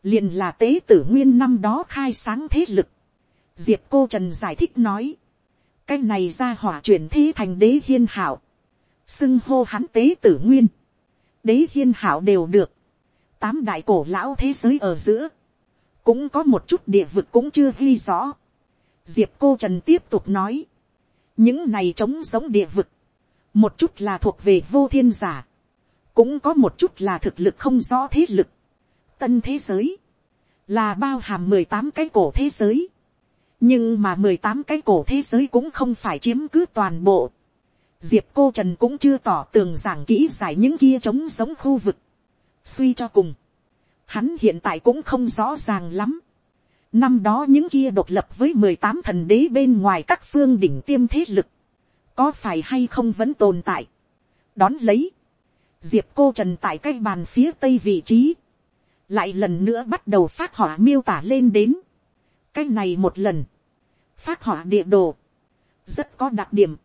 Speaker 1: liền là tế tử nguyên năm đó khai sáng thế lực. Diệp cô trần giải thích nói, cái này ra hỏa chuyển thế thành đế hiên hảo, xưng hô hắn tế tử nguyên, đế hiên hảo đều được, tám đại cổ lão thế giới ở giữa, cũng có một chút địa vực cũng chưa ghi rõ. diệp cô trần tiếp tục nói, những này trống giống địa vực, một chút là thuộc về vô thiên giả, cũng có một chút là thực lực không rõ thế lực. tân thế giới, là bao hàm mười tám cái cổ thế giới, nhưng mà mười tám cái cổ thế giới cũng không phải chiếm cứ toàn bộ. diệp cô trần cũng chưa tỏ tường giảng kỹ giải những kia trống giống khu vực. suy cho cùng, hắn hiện tại cũng không rõ ràng lắm. năm đó những kia độc lập với mười tám thần đế bên ngoài các phương đỉnh tiêm thế lực, có phải hay không vẫn tồn tại. đón lấy, diệp cô trần tại cái bàn phía tây vị trí, lại lần nữa bắt đầu phát họa miêu tả lên đến. cái này một lần, phát họa địa đồ, rất có đặc điểm,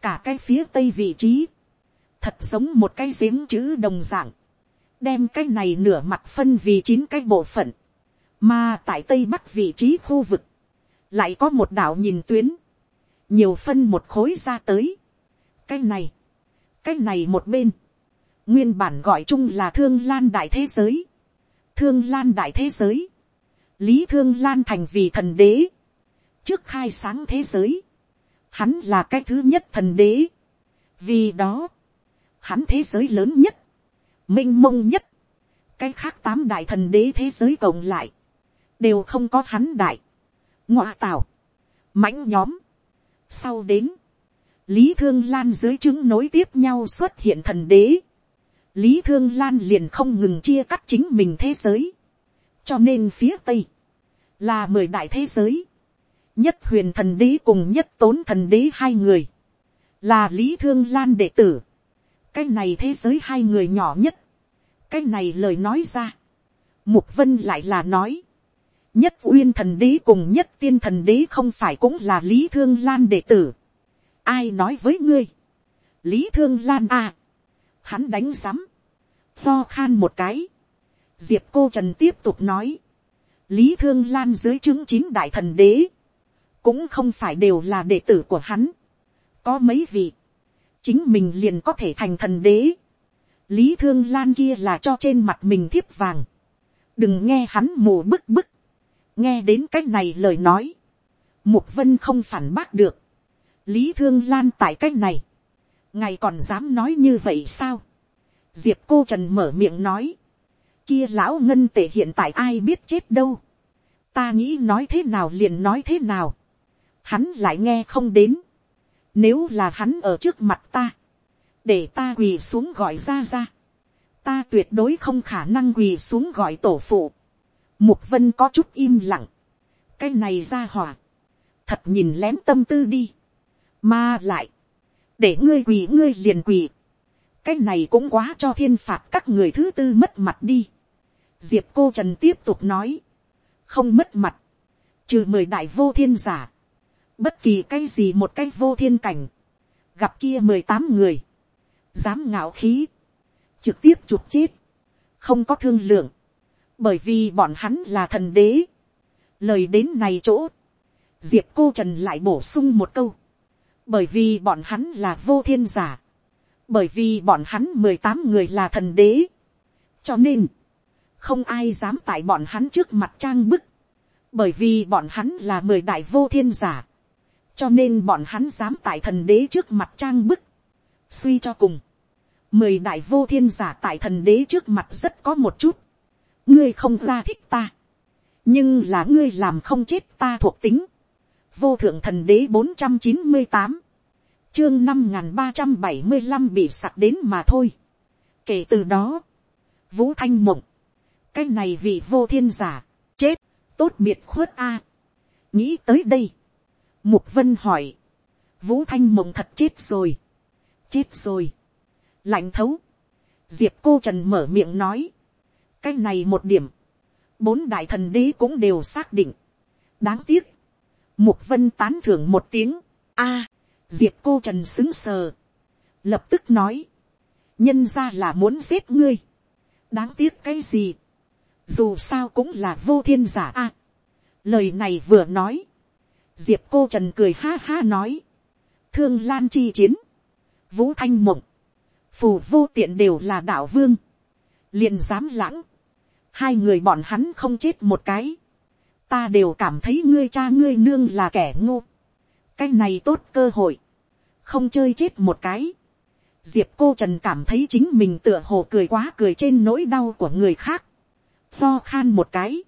Speaker 1: cả cái phía tây vị trí, thật giống một cái giếng chữ đồng dạng, đem cái này nửa mặt phân vì chín cái bộ phận, mà tại tây bắc vị trí khu vực, lại có một đảo nhìn tuyến, nhiều phân một khối ra tới. cái này, cái này một bên, nguyên bản gọi chung là thương lan đại thế giới, thương lan đại thế giới, lý thương lan thành vì thần đế, trước khai sáng thế giới, hắn là cái thứ nhất thần đế, vì đó, hắn thế giới lớn nhất, m i n h mông nhất, cái khác tám đại thần đế thế giới cộng lại, đều không có hắn đại, ngoạ tào, mãnh nhóm. Sau đến, lý thương lan dưới chứng nối tiếp nhau xuất hiện thần đế, lý thương lan liền không ngừng chia cắt chính mình thế giới. cho nên phía tây, là mười đại thế giới, nhất huyền thần đế cùng nhất tốn thần đế hai người, là lý thương lan đệ tử. cái này thế giới hai người nhỏ nhất, cái này lời nói ra, mục vân lại là nói, nhất uyên thần đế cùng nhất tiên thần đế không phải cũng là lý thương lan đệ tử. ai nói với ngươi, lý thương lan à, hắn đánh rắm, lo khan một cái, diệp cô trần tiếp tục nói, lý thương lan dưới chứng chín đại thần đế, cũng không phải đều là đệ tử của hắn, có mấy vị, chính mình liền có thể thành thần đế, lý thương lan kia là cho trên mặt mình thiếp vàng, đừng nghe hắn mù bức bức, nghe đến c á c h này lời nói, mục vân không phản bác được, lý thương lan tại c á c h này, ngài còn dám nói như vậy sao, diệp cô trần mở miệng nói, kia lão ngân tể hiện tại ai biết chết đâu, ta nghĩ nói thế nào liền nói thế nào, hắn lại nghe không đến, nếu là hắn ở trước mặt ta, để ta quỳ xuống gọi ra ra, ta tuyệt đối không khả năng quỳ xuống gọi tổ phụ, mục vân có chút im lặng, cái này ra hỏa, thật nhìn lén tâm tư đi, mà lại, để ngươi quỳ ngươi liền quỳ, cái này cũng quá cho thiên phạt các người thứ tư mất mặt đi. diệp cô trần tiếp tục nói, không mất mặt, trừ mười đại vô thiên giả, bất kỳ cái gì một cái vô thiên cảnh, gặp kia mười tám người, dám ngạo khí, trực tiếp chụp chết, không có thương lượng, bởi vì bọn hắn là thần đế. lời đến này chỗ, diệp cô trần lại bổ sung một câu, bởi vì bọn hắn là vô thiên giả, bởi vì bọn hắn mười tám người là thần đế, cho nên, không ai dám tại bọn hắn trước mặt trang bức, bởi vì bọn hắn là mười đại vô thiên giả, cho nên bọn hắn dám tại thần đế trước mặt trang bức, suy cho cùng, mười đại vô thiên giả tại thần đế trước mặt rất có một chút, ngươi không ra thích ta, nhưng là ngươi làm không chết ta thuộc tính, vô thượng thần đế bốn trăm chín mươi tám, chương năm n ba trăm bảy mươi năm bị sặc đến mà thôi. kể từ đó, vũ thanh mộng, cái này vị vô thiên giả, chết, tốt biệt khuất a. nghĩ tới đây, mục vân hỏi, vũ thanh mộng thật chết rồi, chết rồi, lạnh thấu, diệp cô trần mở miệng nói, cái này một điểm, bốn đại thần đế cũng đều xác định, đáng tiếc, mục vân tán thưởng một tiếng, a, diệp cô trần xứng sờ, lập tức nói, nhân ra là muốn giết ngươi, đáng tiếc cái gì, dù sao cũng là vô thiên giả a. lời này vừa nói, diệp cô trần cười ha ha nói, thương lan chi chiến, vũ thanh mộng, phù vô tiện đều là đạo vương, liền dám lãng, hai người bọn hắn không chết một cái, ta đều cảm thấy ngươi cha ngươi nương là kẻ ngu, cái này tốt cơ hội, không chơi chết một cái, diệp cô trần cảm thấy chính mình tựa hồ cười quá cười trên nỗi đau của người khác, lo khan một cái,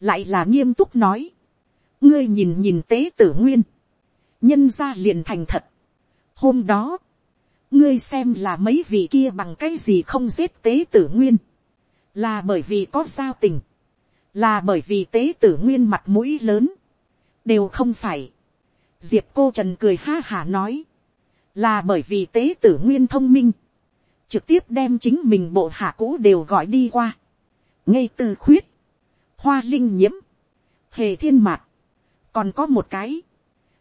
Speaker 1: lại là nghiêm túc nói, ngươi nhìn nhìn tế tử nguyên, nhân ra liền thành thật. Hôm đó, ngươi xem là mấy vị kia bằng cái gì không giết tế tử nguyên, là bởi vì có giao tình, là bởi vì tế tử nguyên mặt mũi lớn, đều không phải. Diệp cô trần cười ha hả nói, là bởi vì tế tử nguyên thông minh, trực tiếp đem chính mình bộ hạ cũ đều gọi đi qua, ngay từ khuyết, hoa linh nhiễm, hề thiên mạt, còn có một cái,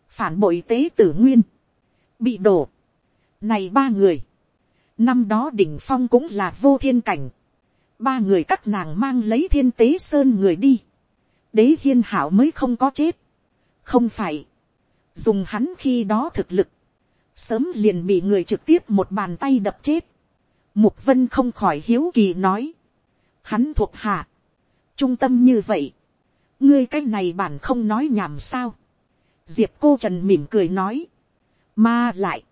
Speaker 1: phản bội tế tử nguyên, bị đổ. Này ba người, năm đó đỉnh phong cũng là vô thiên cảnh, ba người các nàng mang lấy thiên tế sơn người đi, đế hiên hảo mới không có chết, không phải, dùng hắn khi đó thực lực, sớm liền bị người trực tiếp một bàn tay đập chết, mục vân không khỏi hiếu kỳ nói, hắn thuộc hạ, trung tâm như vậy, ngươi cái này bản không nói nhảm sao, diệp cô trần mỉm cười nói, mà lại,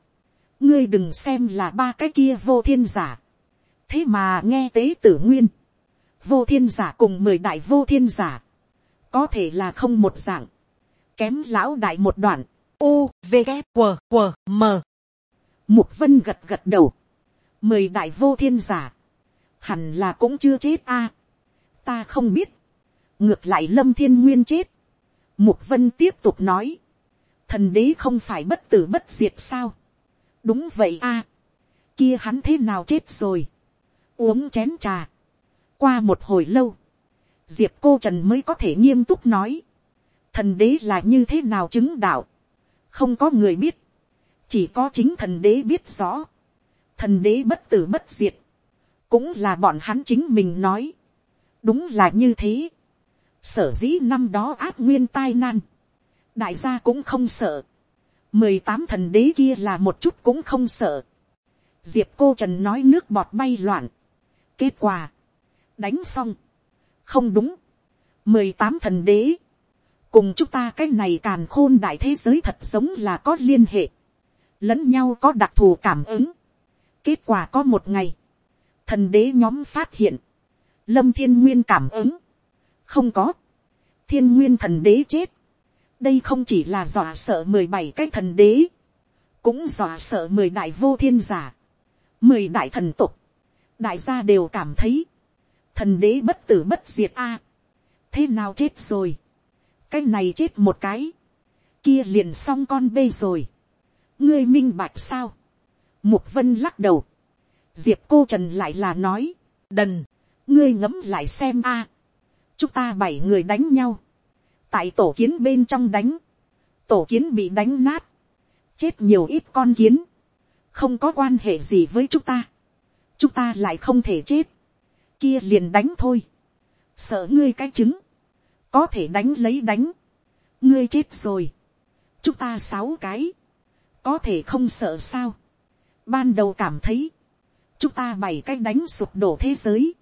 Speaker 1: ngươi đừng xem là ba cái kia vô thiên giả, thế mà nghe tế tử nguyên, vô thiên giả cùng mười đại vô thiên giả, có thể là không một dạng, kém lão đại một đoạn,
Speaker 2: U, V, g, q, q, M.
Speaker 1: Mục vân gật gật đầu, mười đại vô thiên giả, hẳn là cũng chưa chết a, ta không biết, ngược lại lâm thiên nguyên chết, mục vân tiếp tục nói, thần đế không phải bất tử bất diệt sao, đúng vậy a, kia hắn thế nào chết rồi, uống chén trà, qua một hồi lâu, diệp cô trần mới có thể nghiêm túc nói, thần đế là như thế nào chứng đạo, không có người biết, chỉ có chính thần đế biết rõ, thần đế bất tử bất diệt, cũng là bọn hắn chính mình nói, đúng là như thế, sở dĩ năm đó áp nguyên tai nan, đại gia cũng không sợ, mười tám thần đế kia là một chút cũng không sợ, diệp cô trần nói nước bọt bay loạn, kết quả, đánh xong, không đúng, mười tám thần đế, cùng chúng ta cái này càn khôn đại thế giới thật giống là có liên hệ, lẫn nhau có đặc thù cảm ứng. kết quả có một ngày, thần đế nhóm phát hiện, lâm thiên nguyên cảm ứng, không có, thiên nguyên thần đế chết, đây không chỉ là dọa sợ mười bảy cái thần đế, cũng dọa sợ mười đại vô thiên giả, mười đại thần tục, đại gia đều cảm thấy, thần đế bất tử bất diệt a, thế nào chết rồi, cái này chết một cái, kia liền xong con bê rồi, ngươi minh bạch sao, mục vân lắc đầu, diệp cô trần lại là nói, đần, ngươi ngẫm lại xem a, chúng ta bảy người đánh nhau, tại tổ kiến bên trong đánh, tổ kiến bị đánh nát, chết nhiều ít con kiến, không có quan hệ gì với chúng ta, chúng ta lại không thể chết, kia liền đánh thôi, sợ ngươi cái trứng, có thể đánh lấy đánh, ngươi chết rồi, chúng ta sáu cái, có thể không sợ sao, ban đầu cảm thấy, chúng ta bảy cái đánh sụp đổ thế giới,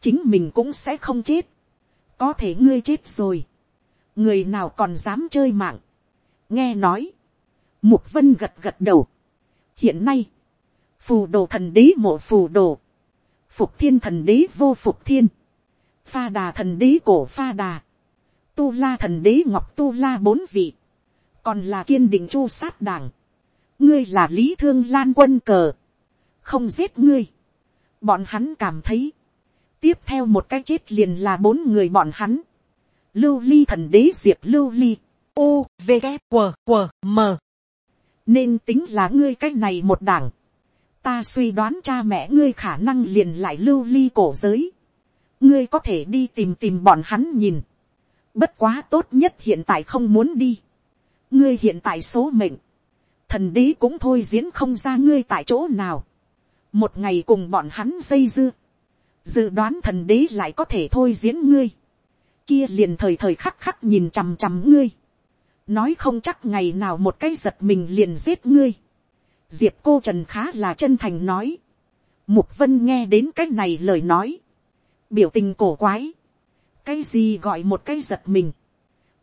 Speaker 1: chính mình cũng sẽ không chết, có thể ngươi chết rồi, người nào còn dám chơi mạng, nghe nói, mục vân gật gật đầu, hiện nay, phù đồ thần đế mộ phù đồ, phục thiên thần đế vô phục thiên, pha đà thần đế cổ pha đà, tu la thần đế ngọc tu la bốn vị, còn là kiên định chu sát đảng, ngươi là lý thương lan quân cờ, không giết ngươi, bọn hắn cảm thấy, tiếp theo một cái chết liền là bốn người bọn hắn, lưu ly thần đế diệp lưu ly,
Speaker 2: U, V, K, q q M.
Speaker 1: nên tính là ngươi cái này một đảng, ta suy đoán cha mẹ ngươi khả năng liền lại lưu ly cổ giới, ngươi có thể đi tìm tìm bọn hắn nhìn, bất quá tốt nhất hiện tại không muốn đi, ngươi hiện tại số mệnh, thần đế cũng thôi diễn không ra ngươi tại chỗ nào, một ngày cùng bọn hắn dây dưa, dự đoán thần đế lại có thể thôi diễn ngươi, kia liền thời thời khắc khắc nhìn chằm chằm ngươi, nói không chắc ngày nào một cái giật mình liền giết ngươi, diệp cô trần khá là chân thành nói, mục vân nghe đến cái này lời nói, biểu tình cổ quái, cái gì gọi một cái giật mình,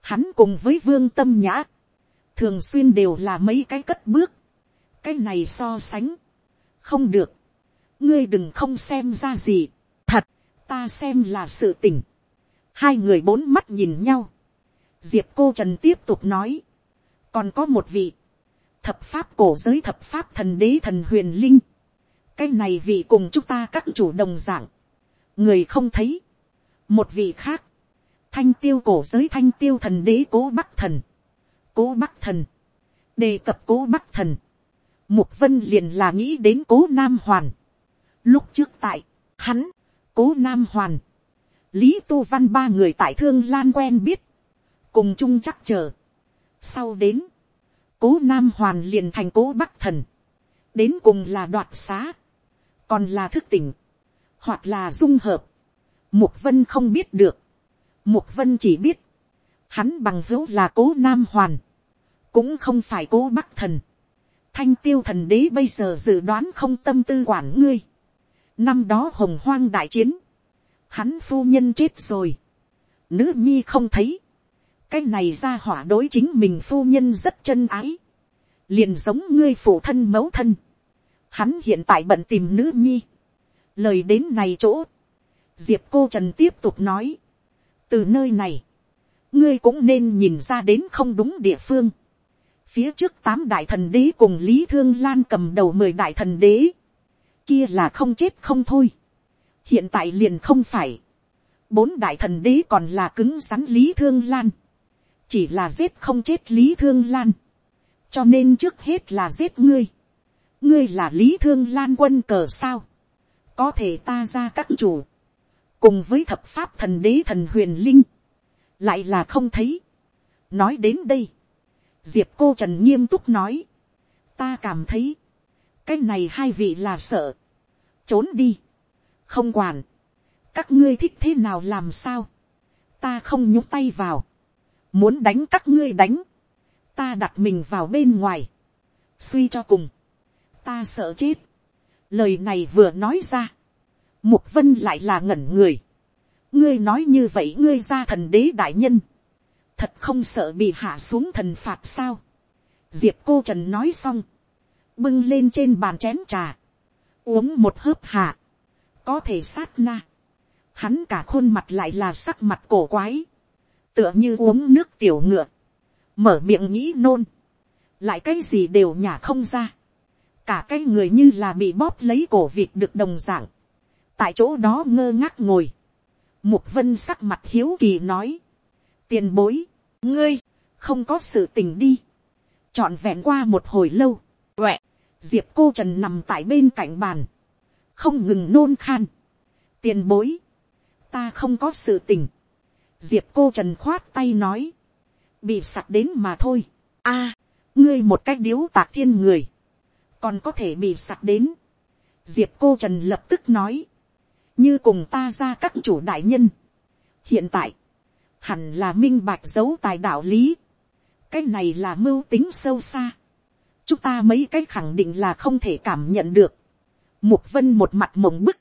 Speaker 1: hắn cùng với vương tâm nhã, thường xuyên đều là mấy cái cất bước, cái này so sánh, không được, ngươi đừng không xem ra gì, thật, ta xem là sự tình, hai người bốn mắt nhìn nhau, diệp cô trần tiếp tục nói, còn có một vị, thập pháp cổ giới thập pháp thần đế thần huyền linh, cái này vị cùng chúng ta các chủ đồng dạng, người không thấy, một vị khác, thanh tiêu cổ giới thanh tiêu thần đế cố bắc thần, cố bắc thần, đề cập cố bắc thần, mục vân liền là nghĩ đến cố nam hoàn, lúc trước tại, hắn, cố nam hoàn, lý tu văn ba người tại thương lan quen biết, cùng chung chắc chờ, sau đến, cố nam hoàn liền thành cố bắc thần, đến cùng là đoạt xá, còn là thức tỉnh, hoặc là dung hợp, mục vân không biết được, mục vân chỉ biết, hắn bằng hữu là cố nam hoàn, cũng không phải cố bắc thần, thanh tiêu thần đế bây giờ dự đoán không tâm tư quản ngươi, năm đó hồng hoang đại chiến, hắn phu nhân chết rồi, nữ nhi không thấy, cái này ra hỏa đối chính mình phu nhân rất chân ái, liền giống ngươi phụ thân mẫu thân, hắn hiện tại bận tìm nữ nhi, lời đến này chỗ, diệp cô trần tiếp tục nói, từ nơi này, ngươi cũng nên nhìn ra đến không đúng địa phương, phía trước tám đại thần đế cùng lý thương lan cầm đầu mười đại thần đế, kia là không chết không thôi, hiện tại liền không phải, bốn đại thần đế còn là cứng rắn lý thương lan, chỉ là giết không chết lý thương lan, cho nên trước hết là giết ngươi, ngươi là lý thương lan quân cờ sao, có thể ta ra các chủ, cùng với thập pháp thần đế thần huyền linh, lại là không thấy. nói đến đây, diệp cô trần nghiêm túc nói, ta cảm thấy, cái này hai vị là sợ, trốn đi, không quản, các ngươi thích thế nào làm sao, ta không nhúc tay vào, muốn đánh các ngươi đánh, ta đặt mình vào bên ngoài, suy cho cùng, ta sợ chết, lời này vừa nói ra, mục vân lại là ngẩn người, ngươi nói như vậy ngươi ra thần đế đại nhân, thật không sợ bị hạ xuống thần phạt sao, diệp cô trần nói xong, bưng lên trên bàn chén trà, uống một hớp hạ, có thể sát na, hắn cả khuôn mặt lại là sắc mặt cổ quái, tựa như uống nước tiểu ngựa, mở miệng nghĩ nôn, lại cái gì đều nhả không ra, cả cái người như là bị bóp lấy cổ vịt được đồng dạng, tại chỗ đó ngơ ngác ngồi, mục vân sắc mặt hiếu kỳ nói, tiền bối, ngươi, không có sự tình đi, trọn vẹn qua một hồi lâu, uẹ, diệp cô trần nằm tại bên cạnh bàn, không ngừng nôn khan, tiền bối, ta không có sự tình, diệp cô trần khoát tay nói, bị sặc đến mà thôi, a, ngươi một cách điếu tạc thiên người, còn có thể bị sặc đến, diệp cô trần lập tức nói, như cùng ta ra các chủ đại nhân, hiện tại, hẳn là minh bạch dấu tài đạo lý, cái này là mưu tính sâu xa, chúng ta mấy cái khẳng định là không thể cảm nhận được, mục vân một mặt mộng bức,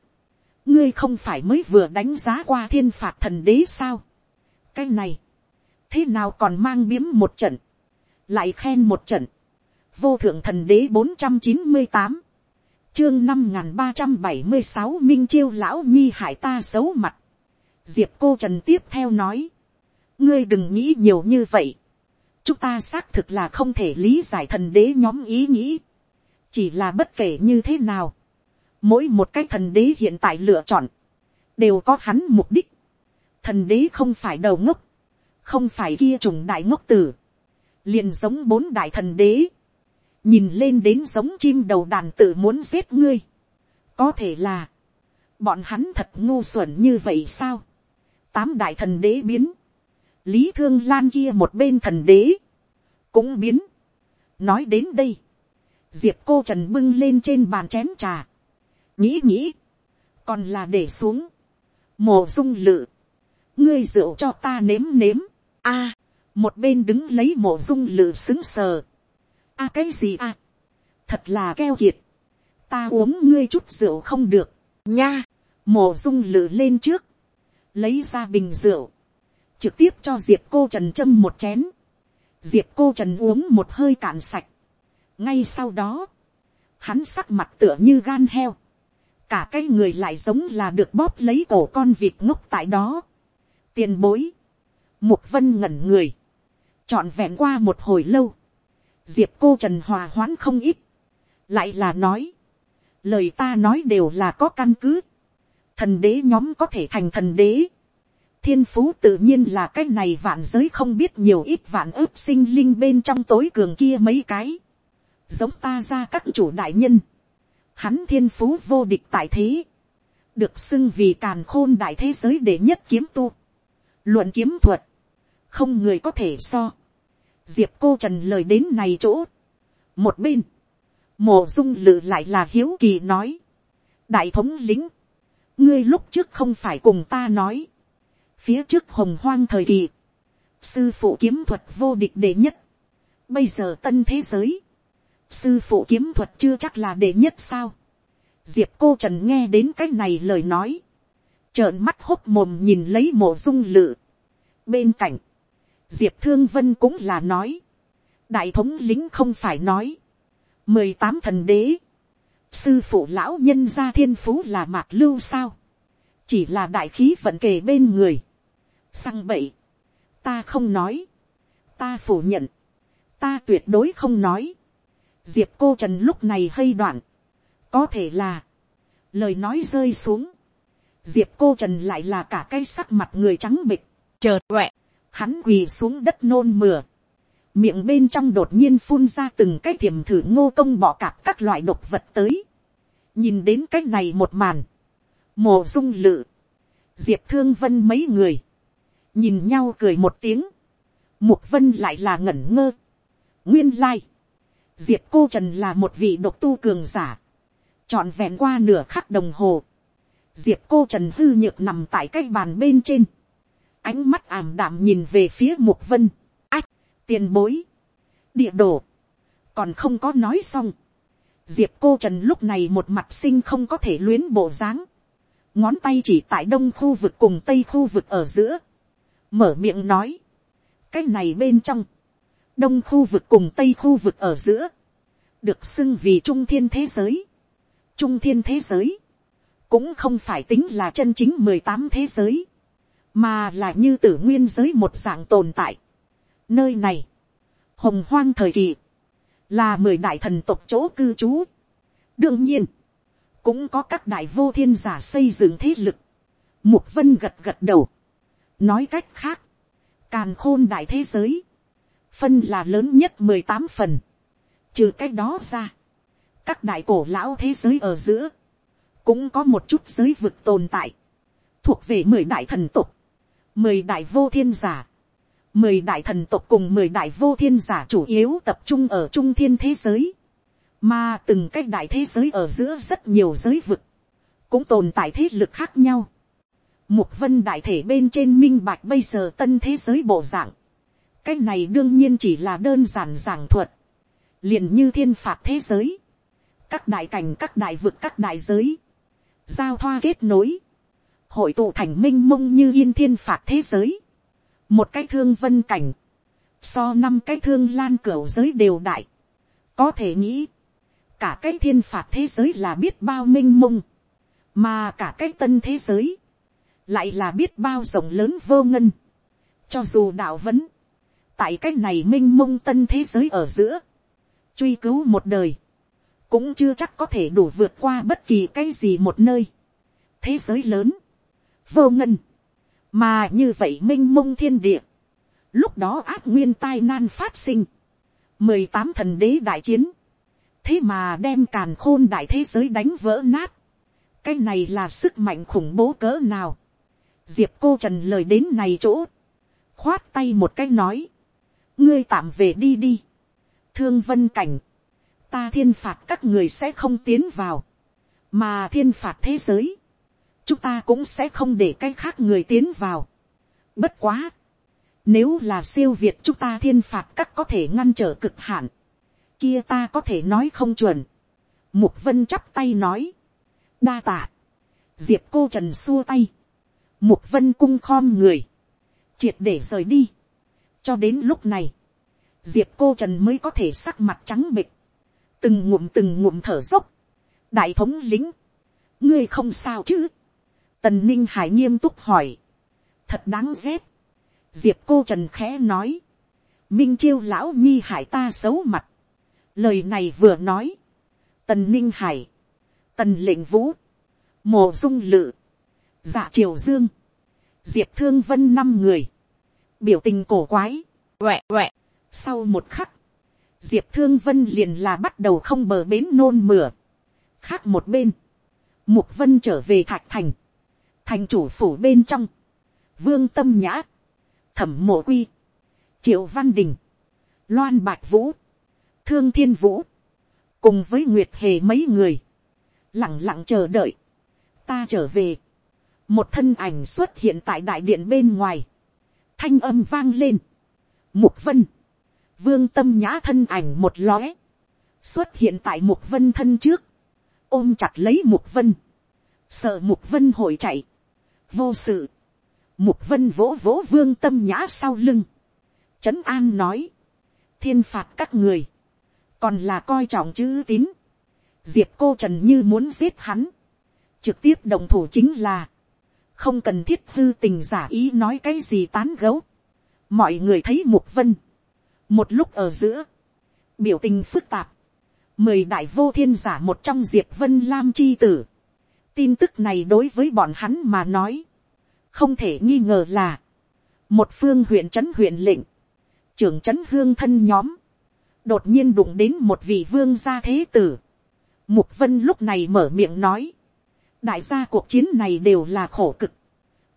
Speaker 1: ngươi không phải mới vừa đánh giá qua thiên phạt thần đế sao, cái này, thế nào còn mang biếm một trận, lại khen một trận, vô thượng thần đế bốn trăm chín mươi tám, chương năm n ba trăm bảy mươi sáu minh chiêu lão nhi hải ta xấu mặt, diệp cô trần tiếp theo nói, ngươi đừng nghĩ nhiều như vậy, chúng ta xác thực là không thể lý giải thần đế nhóm ý nghĩ, chỉ là bất kể như thế nào, mỗi một cái thần đế hiện tại lựa chọn, đều có hắn mục đích, thần đế không phải đầu ngốc, không phải kia trùng đại ngốc tử, liền giống bốn đại thần đế, nhìn lên đến giống chim đầu đàn tự muốn giết ngươi, có thể là, bọn hắn thật ngu xuẩn như vậy sao, tám đại thần đế biến, lý thương lan kia một bên thần đế, cũng biến, nói đến đây, diệp cô trần bưng lên trên bàn chén trà, nghĩ nghĩ, còn là để xuống, mồ dung lự, ngươi rượu cho ta nếm nếm, a, một bên đứng lấy mộ dung lự xứng sờ, a cái gì a, thật là keo kiệt, ta uống ngươi chút rượu không được, nha, mộ dung lự lên trước, lấy ra bình rượu, trực tiếp cho diệp cô trần châm một chén, diệp cô trần uống một hơi cạn sạch, ngay sau đó, hắn sắc mặt tựa như gan heo, cả cái người lại giống là được bóp lấy cổ con vịt ngốc tại đó, tiền bối, mục vân ngẩn người, trọn vẹn qua một hồi lâu, diệp cô trần hòa hoãn không ít, lại là nói, lời ta nói đều là có căn cứ, thần đế nhóm có thể thành thần đế, thiên phú tự nhiên là cái này vạn giới không biết nhiều ít vạn ước sinh linh bên trong tối cường kia mấy cái, giống ta ra các chủ đại nhân, hắn thiên phú vô địch tại thế, được xưng vì càn khôn đại thế giới để nhất kiếm tu, luận kiếm thuật, không người có thể so, diệp cô trần lời đến này chỗ, một bên, mổ dung lự lại là hiếu kỳ nói, đại thống lính, ngươi lúc trước không phải cùng ta nói, phía trước hồng hoang thời kỳ, sư phụ kiếm thuật vô địch đệ nhất, bây giờ tân thế giới, sư phụ kiếm thuật chưa chắc là đệ nhất sao, diệp cô trần nghe đến cái này lời nói, trợn mắt hốc mồm nhìn lấy mộ dung lự, bên cạnh, diệp thương vân cũng là nói, đại thống lính không phải nói, mười tám thần đế, sư phụ lão nhân gia thiên phú là mạc lưu sao, chỉ là đại khí vận kề bên người, sang bậy, ta không nói, ta phủ nhận, ta tuyệt đối không nói, diệp cô trần lúc này hơi đoạn, có thể là, lời nói rơi xuống, diệp cô trần lại là cả cái sắc mặt người trắng bịch, chợt quẹ, hắn quỳ xuống đất nôn mửa, miệng bên trong đột nhiên phun ra từng cái thiềm thử ngô công bỏ cạp các loại độc vật tới, nhìn đến cái này một màn, mồ dung lự, diệp thương vân mấy người, nhìn nhau cười một tiếng, mục vân lại là ngẩn ngơ, nguyên lai, diệp cô trần là một vị độc tu cường giả, trọn vẹn qua nửa khắc đồng hồ, diệp cô trần hư nhược nằm tại cái bàn bên trên, ánh mắt ảm đạm nhìn về phía mục vân, ách, tiền bối, địa đồ, còn không có nói xong, diệp cô trần lúc này một mặt sinh không có thể luyến bộ dáng, ngón tay chỉ tại đông khu vực cùng tây khu vực ở giữa, mở miệng nói, cái này bên trong, đông khu vực cùng tây khu vực ở giữa, được xưng vì trung thiên thế giới, trung thiên thế giới, cũng không phải tính là chân chính mười tám thế giới, mà là như tử nguyên giới một dạng tồn tại. Nơi này, hồng hoang thời kỳ, là mười đại thần tộc chỗ cư trú. đương nhiên, cũng có các đại vô thiên giả xây dựng thế lực. Mục vân gật gật đầu. nói cách khác, càn khôn đại thế giới, phân là lớn nhất mười tám phần. trừ cách đó ra, các đại cổ lão thế giới ở giữa, cũng có một chút giới vực tồn tại, thuộc về mười đại thần tục, mười đại vô thiên giả, mười đại thần tục cùng mười đại vô thiên giả chủ yếu tập trung ở trung thiên thế giới, mà từng cái đại thế giới ở giữa rất nhiều giới vực, cũng tồn tại thế lực khác nhau. Mục vân đại thể bên trên minh bạch bây giờ tân thế giới bộ dạng. Cái này đương nhiên chỉ là đơn giản giảng thuật. liền như thiên phạt thế giới các đại cảnh các đại vực các đại giới, giao thoa kết nối, hội tụ thành m i n h mông như yên thiên phạt thế giới, một cái thương vân cảnh, so năm cái thương lan cửa giới đều đại, có thể nghĩ, cả cái thiên phạt thế giới là biết bao m i n h mông, mà cả cái tân thế giới, lại là biết bao rộng lớn vô ngân, cho dù đạo vấn, tại cái này m i n h mông tân thế giới ở giữa, truy cứu một đời, cũng chưa chắc có thể đủ vượt qua bất kỳ cái gì một nơi. thế giới lớn, vô ngân, mà như vậy m i n h mông thiên địa, lúc đó ác nguyên tai nan phát sinh, mười tám thần đế đại chiến, thế mà đem càn khôn đại thế giới đánh vỡ nát, cái này là sức mạnh khủng bố cỡ nào, diệp cô trần lời đến này chỗ, khoát tay một cái nói, ngươi tạm về đi đi, thương vân cảnh, ta thiên phạt các người sẽ không tiến vào, mà thiên phạt thế giới, chúng ta cũng sẽ không để cái khác người tiến vào. Bất quá, nếu là siêu việt chúng ta thiên phạt các có thể ngăn trở cực hạn, kia ta có thể nói không chuẩn. Mục vân chắp tay nói, đa tạ, diệp cô trần xua tay, Mục vân cung khom người. Triệt để rời đi. Cho đến lúc này. Diệp cô trần mới có thể sắc mặt trắng bịch. Từng ngụm từng ngụm thở dốc. Đại thống lính. Ngươi không sao chứ. Tần Ninh Hải nghiêm túc hỏi. Thật đáng ghét. Diệp cô trần khẽ nói. Minh chiêu lão nhi hải ta xấu mặt. Lời này vừa nói. Tần Ninh Hải. Tần lệnh vũ. mồ dung lự. Dạ triều dương. Diệp thương vân năm người. Biểu tình cổ quái. uệ uệ, Sau một khắc. Diệp thương vân liền là bắt đầu không bờ bến nôn mửa. Khác một bên. Mục vân trở về thạch thành. Thành chủ phủ bên trong. Vương tâm nhã. Thẩm mộ quy. Triệu văn đình. Loan bạch vũ. Thương thiên vũ. Cùng với Nguyệt hề mấy người. Lặng lặng chờ đợi. Ta trở về. Một thân ảnh xuất hiện tại đại điện bên ngoài. Thanh âm vang lên. Mục vân. Vương tâm nhã thân ảnh một lóe. Xuất hiện tại mục vân thân trước. Ôm chặt lấy mục vân. Sợ mục vân hội chạy. Vô sự. Mục vân vỗ vỗ vương tâm nhã sau lưng. Trấn an nói. Thiên phạt các người. Còn là coi trọng chữ tín. Diệp cô trần như muốn giết hắn. Trực tiếp đồng thủ chính là. Không cần thiết hư tình giả ý nói cái gì tán gấu. Mọi người thấy mục vân. Một lúc ở giữa. Biểu tình phức tạp. Mười đại vô thiên giả một trong diệp vân lam chi tử. Tin tức này đối với bọn hắn mà nói không thể nghi ngờ là, một phương huyện trấn huyện lệnh, trưởng trấn hương thân nhóm, đột nhiên đụng đến một vị vương gia thế tử. Mục vân lúc này mở miệng nói, đại gia cuộc chiến này đều là khổ cực,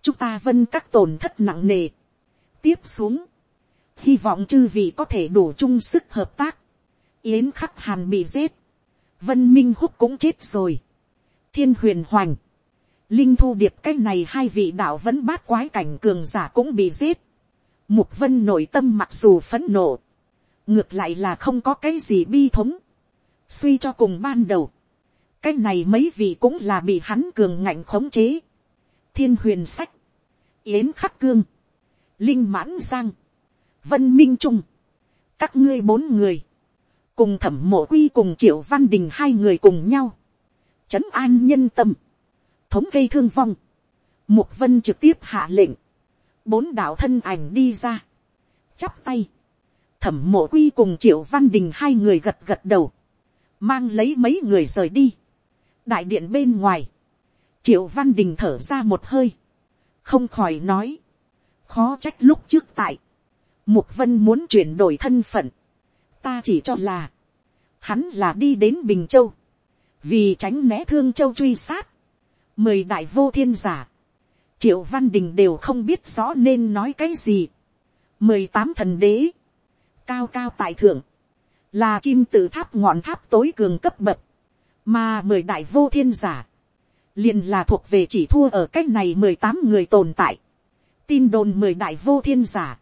Speaker 1: chúng ta vân các tổn thất nặng nề. tiếp xuống, hy vọng chư vị có thể đủ chung sức hợp tác, yến khắc hàn bị giết, vân minh húc cũng chết rồi, thiên huyền hoành, Linh thu điệp cái này hai vị đạo vẫn bát quái cảnh cường giả cũng bị giết. Mục vân nội tâm mặc dù phấn nộ. Ngược lại là không có cái gì bi thống. Suy cho cùng ban đầu. Cái này mấy vị cũng là bị hắn cường ngạnh khống chế. Thiên huyền sách. Yến khắc cương. Linh mãn giang. Vân minh trung. Các ngươi bốn người. Cùng thẩm mộ quy cùng triệu văn đình hai người cùng nhau. Trấn an nhân tâm thống gây thương vong. Mục vân trực tiếp hạ lệnh. Bốn đạo thân ảnh đi ra. Chắp tay. Thẩm mộ quy cùng triệu văn đình hai người gật gật đầu. Mang lấy mấy người rời đi. Đại điện bên ngoài. Triệu văn đình thở ra một hơi. Không khỏi nói. Khó trách lúc trước tại. Mục vân muốn chuyển đổi thân phận. Ta chỉ cho là. Hắn là đi đến Bình Châu. Vì tránh né thương châu truy sát mời đại vô thiên giả, triệu văn đình đều không biết rõ nên nói cái gì. mười tám thần đế, cao cao tại thượng, là kim tự tháp ngọn tháp tối cường cấp bậc, mà mười đại vô thiên giả, liền là thuộc về chỉ thua ở cách này mười tám người tồn tại, tin đồn mười đại vô thiên giả,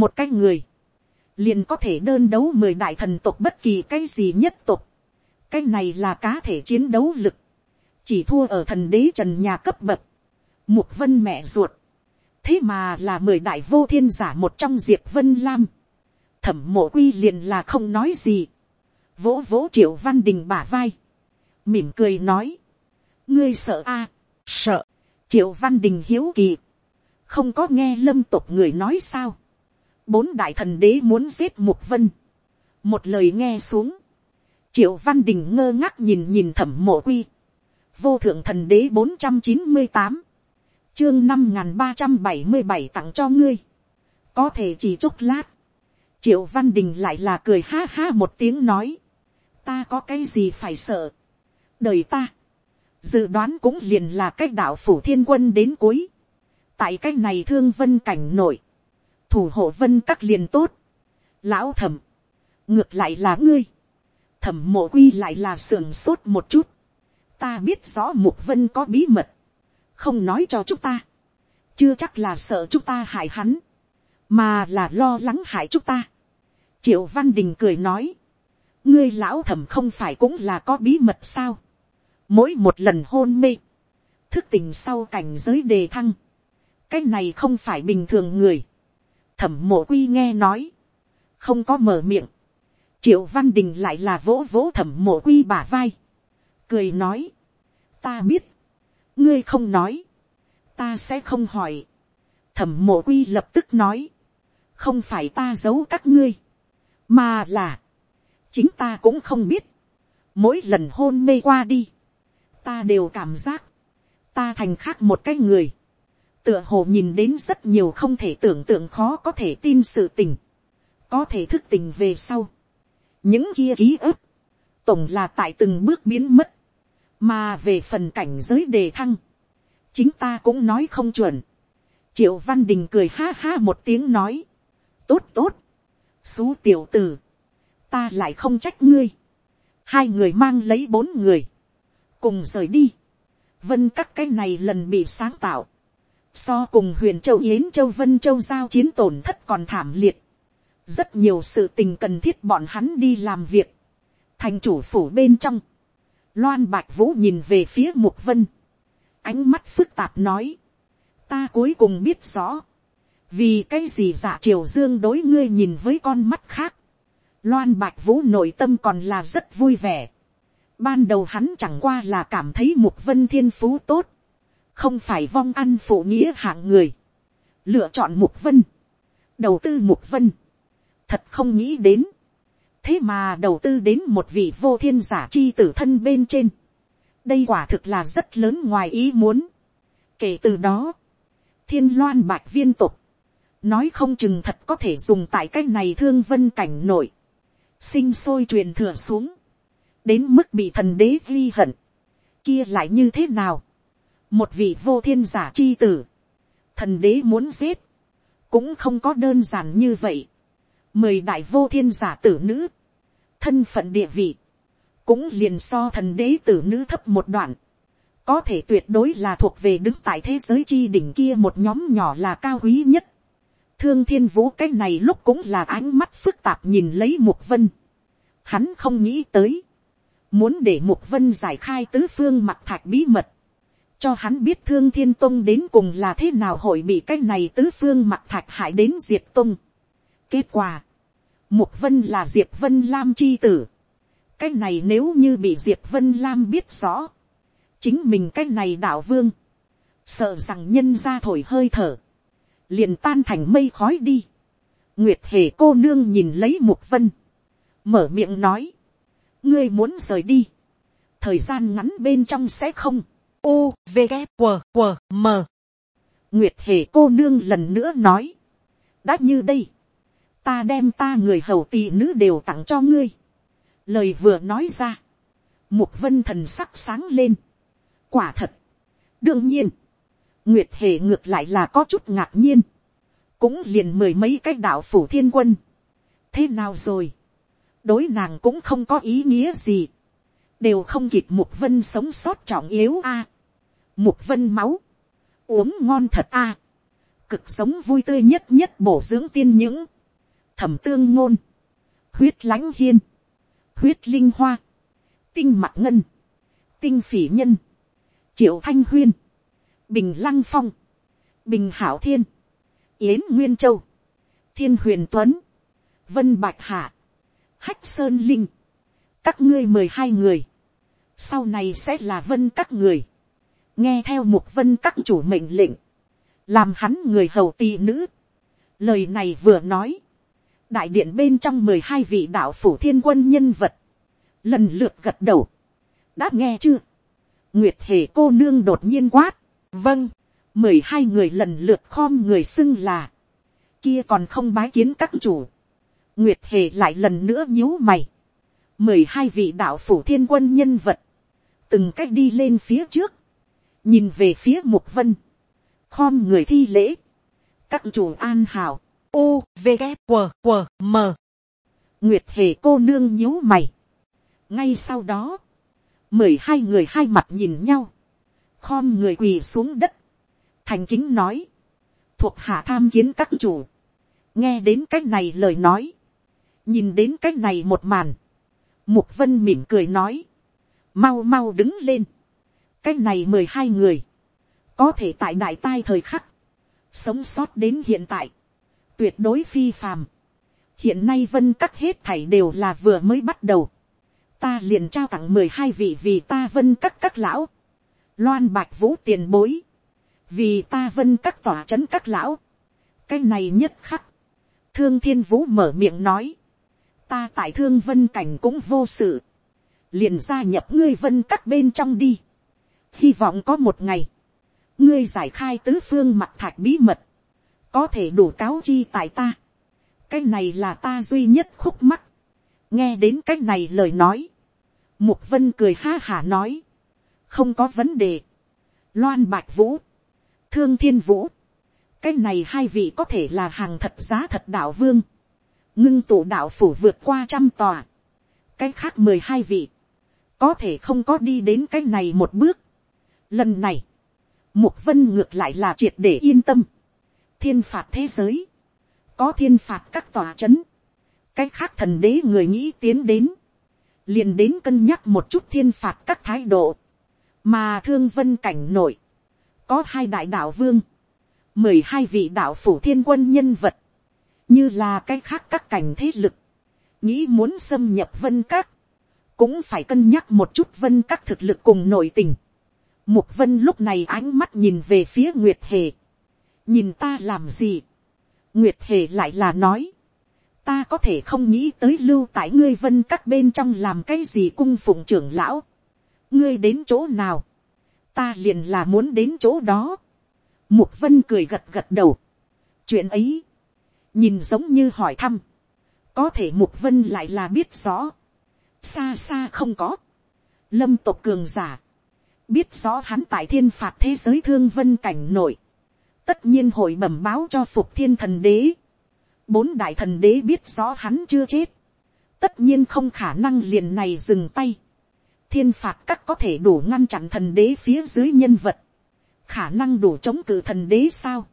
Speaker 1: một cái người, liền có thể đơn đấu mười đại thần tộc bất kỳ cái gì nhất tộc, cái này là cá thể chiến đấu lực, chỉ thua ở thần đế trần nhà cấp bậc, mục vân mẹ ruột, thế mà là mười đại vô thiên giả một trong diệp vân lam, thẩm mộ quy liền là không nói gì, vỗ vỗ triệu văn đình bả vai, mỉm cười nói, ngươi sợ a, à, sợ, triệu văn đình hiếu kỳ, không có nghe lâm tục người nói sao, bốn đại thần đế muốn giết mục vân, một lời nghe xuống, triệu văn đình ngơ ngác nhìn nhìn thẩm mộ quy, vô thượng thần đế bốn trăm chín mươi tám, chương năm n ba trăm bảy mươi bảy tặng cho ngươi, có thể chỉ chốc lát, triệu văn đình lại là cười ha ha một tiếng nói, ta có cái gì phải sợ, đời ta, dự đoán cũng liền là cách đạo phủ thiên quân đến cuối, tại cái này thương vân cảnh nổi, thủ hộ vân các liền tốt, lão thẩm, ngược lại là ngươi, thẩm mộ quy lại là sườn sốt một chút, ta biết rõ mục vân có bí mật, không nói cho chúng ta, chưa chắc là sợ chúng ta hại hắn, mà là lo lắng hại chúng ta. triệu văn đình cười nói, ngươi lão thẩm không phải cũng là có bí mật sao, mỗi một lần hôn mê, thức tình sau cảnh giới đề thăng, cái này không phải bình thường người, thẩm mộ quy nghe nói, không có mở miệng, triệu văn đình lại là vỗ vỗ thẩm mộ quy bả vai, cười nói, ta biết, ngươi không nói, ta sẽ không hỏi, thẩm mộ quy lập tức nói, không phải ta giấu các ngươi, mà là, chính ta cũng không biết, mỗi lần hôn mê qua đi, ta đều cảm giác, ta thành khác một cái người, tựa hồ nhìn đến rất nhiều không thể tưởng tượng khó có thể tin sự tình, có thể thức tình về sau, những kia ký ức, tổng là tại từng bước biến mất, mà về phần cảnh giới đề thăng, chính ta cũng nói không chuẩn. triệu văn đình cười ha ha một tiếng nói, tốt tốt, xú tiểu t ử ta lại không trách ngươi, hai người mang lấy bốn người, cùng rời đi, vân các cái này lần bị sáng tạo, so cùng huyền châu yến châu vân châu giao chiến tổn thất còn thảm liệt, rất nhiều sự tình cần thiết bọn hắn đi làm việc, thành chủ phủ bên trong, loan bạch vũ nhìn về phía mục vân, ánh mắt phức tạp nói, ta cuối cùng biết rõ, vì cái gì dạ triều dương đối ngươi nhìn với con mắt khác, loan bạch vũ nội tâm còn là rất vui vẻ, ban đầu hắn chẳng qua là cảm thấy mục vân thiên phú tốt, không phải vong ăn phụ nghĩa hạng người, lựa chọn mục vân, đầu tư mục vân, thật không nghĩ đến, thế mà đầu tư đến một vị vô thiên giả chi tử thân bên trên, đây quả thực là rất lớn ngoài ý muốn. kể từ đó, thiên loan bạch viên tục, nói không chừng thật có thể dùng tại cái này thương vân cảnh nổi sinh sôi truyền thừa xuống, đến mức bị thần đế ghi hận, kia lại như thế nào, một vị vô thiên giả chi tử, thần đế muốn giết, cũng không có đơn giản như vậy, mười đại vô thiên giả tử nữ, thân phận địa vị, cũng liền so thần đế tử nữ thấp một đoạn, có thể tuyệt đối là thuộc về đứng tại thế giới chi đỉnh kia một nhóm nhỏ là cao quý nhất. Thương thiên vũ cái này lúc cũng là ánh mắt phức tạp nhìn lấy mục vân. Hắn không nghĩ tới. Muốn để mục vân giải khai tứ phương mặt thạch bí mật. Cho hắn biết thương thiên tông đến cùng là thế nào hội bị cái này tứ phương mặt thạch hại đến diệt tông. Kết quả. Mục vân là diệp vân lam chi tử cái này nếu như bị diệp vân lam biết rõ, chính mình cái này đạo vương, sợ rằng nhân ra thổi hơi thở, liền tan thành mây khói đi. nguyệt hề cô nương nhìn lấy mục vân, mở miệng nói, ngươi muốn rời đi, thời gian ngắn bên trong sẽ không, u v g q q m. Nguyệt hề cô nương lần nữa nói, đã như đây, ta đem ta người hầu tỳ nữ đều tặng cho ngươi, lời vừa nói ra, mục vân thần sắc sáng lên, quả thật, đương nhiên, nguyệt hề ngược lại là có chút ngạc nhiên, cũng liền mười mấy cái đạo phủ thiên quân, thế nào rồi, đối nàng cũng không có ý nghĩa gì, đều không kịp mục vân sống sót trọng yếu a, mục vân máu, uống ngon thật a, cực sống vui tươi nhất nhất bổ dưỡng tiên những, thẩm tương ngôn, huyết lãnh hiên, huyết linh hoa, tinh mặt ngân, tinh phỉ nhân, triệu thanh huyên, bình lăng phong, bình hảo thiên, yến nguyên châu, thiên huyền tuấn, vân bạch hạ, hách sơn linh, các ngươi mười hai người, sau này sẽ là vân các người, nghe theo mục vân các chủ mệnh lệnh, làm hắn người hầu tỳ nữ. Lời này vừa nói, đại điện bên trong mười hai vị đạo phủ thiên quân nhân vật, lần lượt gật đầu, đã nghe chưa, nguyệt hề cô nương đột nhiên quát, vâng, mười hai người lần lượt khom người xưng là, kia còn không bái kiến các chủ, nguyệt hề lại lần nữa nhíu mày, mười hai vị đạo phủ thiên quân nhân vật, từng cách đi lên phía trước, nhìn về phía mục vân, khom người thi lễ, các chủ an hảo. U v g q q m. Nguyệt hề cô nương nhíu mày. Ngay sau đó, mười hai người hai mặt nhìn nhau, khom người quỳ xuống đất, thành kính nói, thuộc hạ tham kiến các chủ, nghe đến cái này lời nói, nhìn đến cái này một màn, mục vân mỉm cười nói, mau mau đứng lên, cái này mười hai người, có thể tại đại tai thời khắc, sống sót đến hiện tại, tuyệt đối phi phàm. hiện nay vân các hết thảy đều là vừa mới bắt đầu. ta liền trao tặng mười hai vị vì ta vân các các lão, loan bạch vũ tiền bối, vì ta vân các tòa c h ấ n các lão, cái này nhất khắc, thương thiên vũ mở miệng nói, ta tại thương vân cảnh cũng vô sự, liền gia nhập ngươi vân các bên trong đi, hy vọng có một ngày, ngươi giải khai tứ phương mặt thạch bí mật, có thể đủ cáo chi tại ta, cái này là ta duy nhất khúc mắc, nghe đến cái này lời nói, mục vân cười ha hả nói, không có vấn đề, loan bạch vũ, thương thiên vũ, cái này hai vị có thể là hàng thật giá thật đạo vương, ngưng tụ đạo phủ vượt qua trăm tòa, cái khác mười hai vị, có thể không có đi đến cái này một bước. Lần này, mục vân ngược lại là triệt để yên tâm, thiên phạt thế giới, có thiên phạt các tòa chấn. Cách khác thần đế người nghĩ tiến đến, liền đến cân nhắc một chút thiên phạt các thái độ, mà thương vân cảnh nổi, có hai đại đạo vương, mười hai vị đạo phủ thiên quân nhân vật, như là cách khác các cảnh thế lực, nghĩ muốn xâm nhập vân các, cũng phải cân nhắc một chút vân các thực lực cùng nội tình. Mục vân lúc này ánh mắt nhìn về phía Nguyệt Hề. Nhìn ta làm gì? Nguyệt Hề lại là nói. Ta có thể không nghĩ tới lưu tại ngươi vân các bên trong làm cái gì cung phụng trưởng lão. Ngươi đến chỗ nào? ta liền là muốn đến chỗ đó. Mục vân cười gật gật đầu. chuyện ấy, nhìn giống như hỏi thăm, có thể mục vân lại là biết rõ, xa xa không có, lâm tộc cường giả, biết rõ hắn tại thiên phạt thế giới thương vân cảnh nội. Tất nhiên hội bẩm báo cho phục thiên thần đế, bốn đại thần đế biết rõ hắn chưa chết, tất nhiên không khả năng liền này dừng tay, thiên phạt các có thể đủ ngăn chặn thần đế phía dưới nhân vật, khả năng đủ chống cự thần đế sao.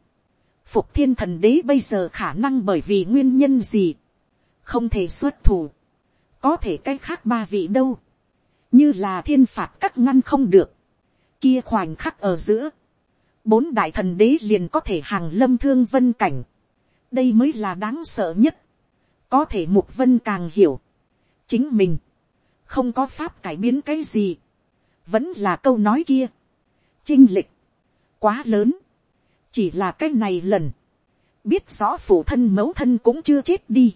Speaker 1: Phục thiên thần đế bây giờ khả năng bởi vì nguyên nhân gì, không thể xuất thủ, có thể cái khác ba vị đâu, như là thiên phạt các ngăn không được, kia khoảnh khắc ở giữa, bốn đại thần đế liền có thể hàng lâm thương vân cảnh, đây mới là đáng sợ nhất, có thể mục vân càng hiểu, chính mình, không có pháp cải biến cái gì, vẫn là câu nói kia, chinh lịch, quá lớn, chỉ là cái này lần, biết rõ phụ thân mẫu thân cũng chưa chết đi,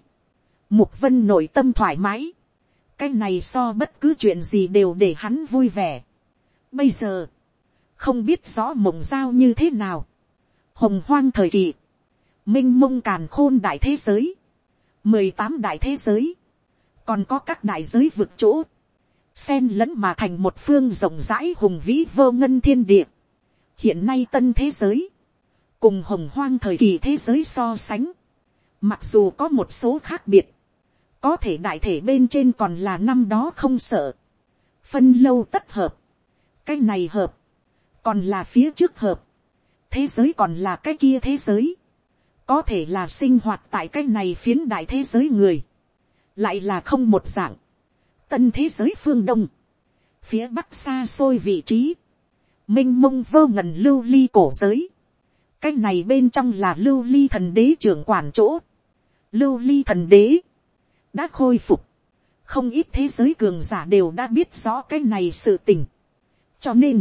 Speaker 1: mục vân nội tâm thoải mái, cái này so bất cứ chuyện gì đều để hắn vui vẻ. Bây giờ, không biết rõ mộng giao như thế nào, hồng hoang thời kỳ, m i n h mông càn khôn đại thế giới, mười tám đại thế giới, còn có các đại giới vượt chỗ, sen lẫn mà thành một phương rộng rãi hùng vĩ vô ngân thiên địa. hiện nay tân thế giới, cùng hồng hoang thời kỳ thế giới so sánh, mặc dù có một số khác biệt, có thể đại thể bên trên còn là năm đó không sợ, phân lâu tất hợp, cái này hợp, còn là phía trước hợp, thế giới còn là cái kia thế giới, có thể là sinh hoạt tại cái này phiến đại thế giới người, lại là không một dạng. Tân thế giới phương đông, phía bắc xa xôi vị trí, m i n h mông vô ngần lưu ly cổ giới. cái này bên trong là lưu ly thần đế trưởng quản chỗ. lưu ly thần đế đã khôi phục. không ít thế giới cường giả đều đã biết rõ cái này sự tình. cho nên,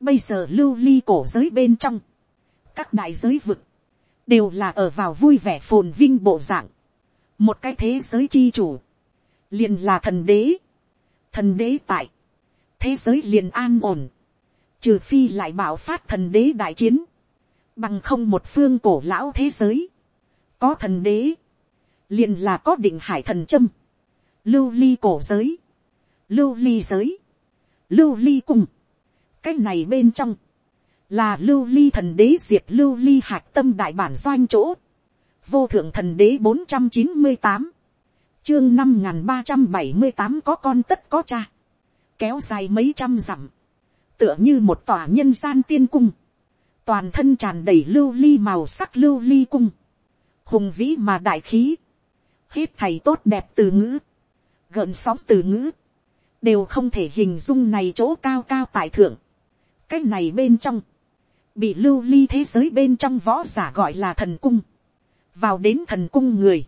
Speaker 1: bây giờ lưu ly cổ giới bên trong, các đại giới vực, đều là ở vào vui vẻ phồn vinh bộ dạng. Một cái thế giới chi chủ, liền là thần đế, thần đế tại, thế giới liền an ổn, trừ phi lại bảo phát thần đế đại chiến, bằng không một phương cổ lão thế giới, có thần đế, liền là có định hải thần châm, lưu ly cổ giới, lưu ly giới, lưu ly cung, cái này bên trong, là lưu ly thần đế diệt lưu ly hạc tâm đại bản doanh chỗ, vô thượng thần đế bốn trăm chín mươi tám, chương năm n ba trăm bảy mươi tám có con tất có cha, kéo dài mấy trăm dặm, tựa như một tòa nhân gian tiên cung, toàn thân tràn đầy lưu ly màu sắc lưu ly cung, hùng vĩ mà đại khí, hết thầy tốt đẹp từ ngữ, gợn sóng từ ngữ, đều không thể hình dung này chỗ cao cao tại thượng, cái này bên trong, bị lưu ly thế giới bên trong võ giả gọi là thần cung, vào đến thần cung người,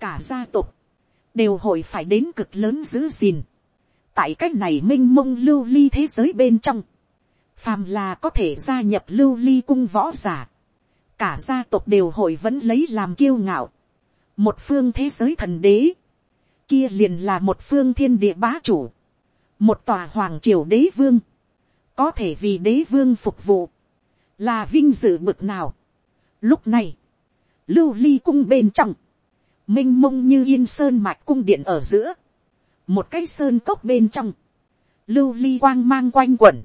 Speaker 1: cả gia tộc, đều hội phải đến cực lớn giữ gìn, tại cái này m i n h mông lưu ly thế giới bên trong, phàm là có thể gia nhập lưu ly cung võ giả, cả gia tộc đều hội vẫn lấy làm kiêu ngạo, một phương thế giới thần đế, kia liền là một phương thiên địa bá chủ, một tòa hoàng triều đế vương, có thể vì đế vương phục vụ, là vinh dự bực nào. Lúc này, lưu ly cung bên trong, m i n h mông như yên sơn mạch cung điện ở giữa, một cái sơn cốc bên trong, lưu ly quang mang quanh quẩn,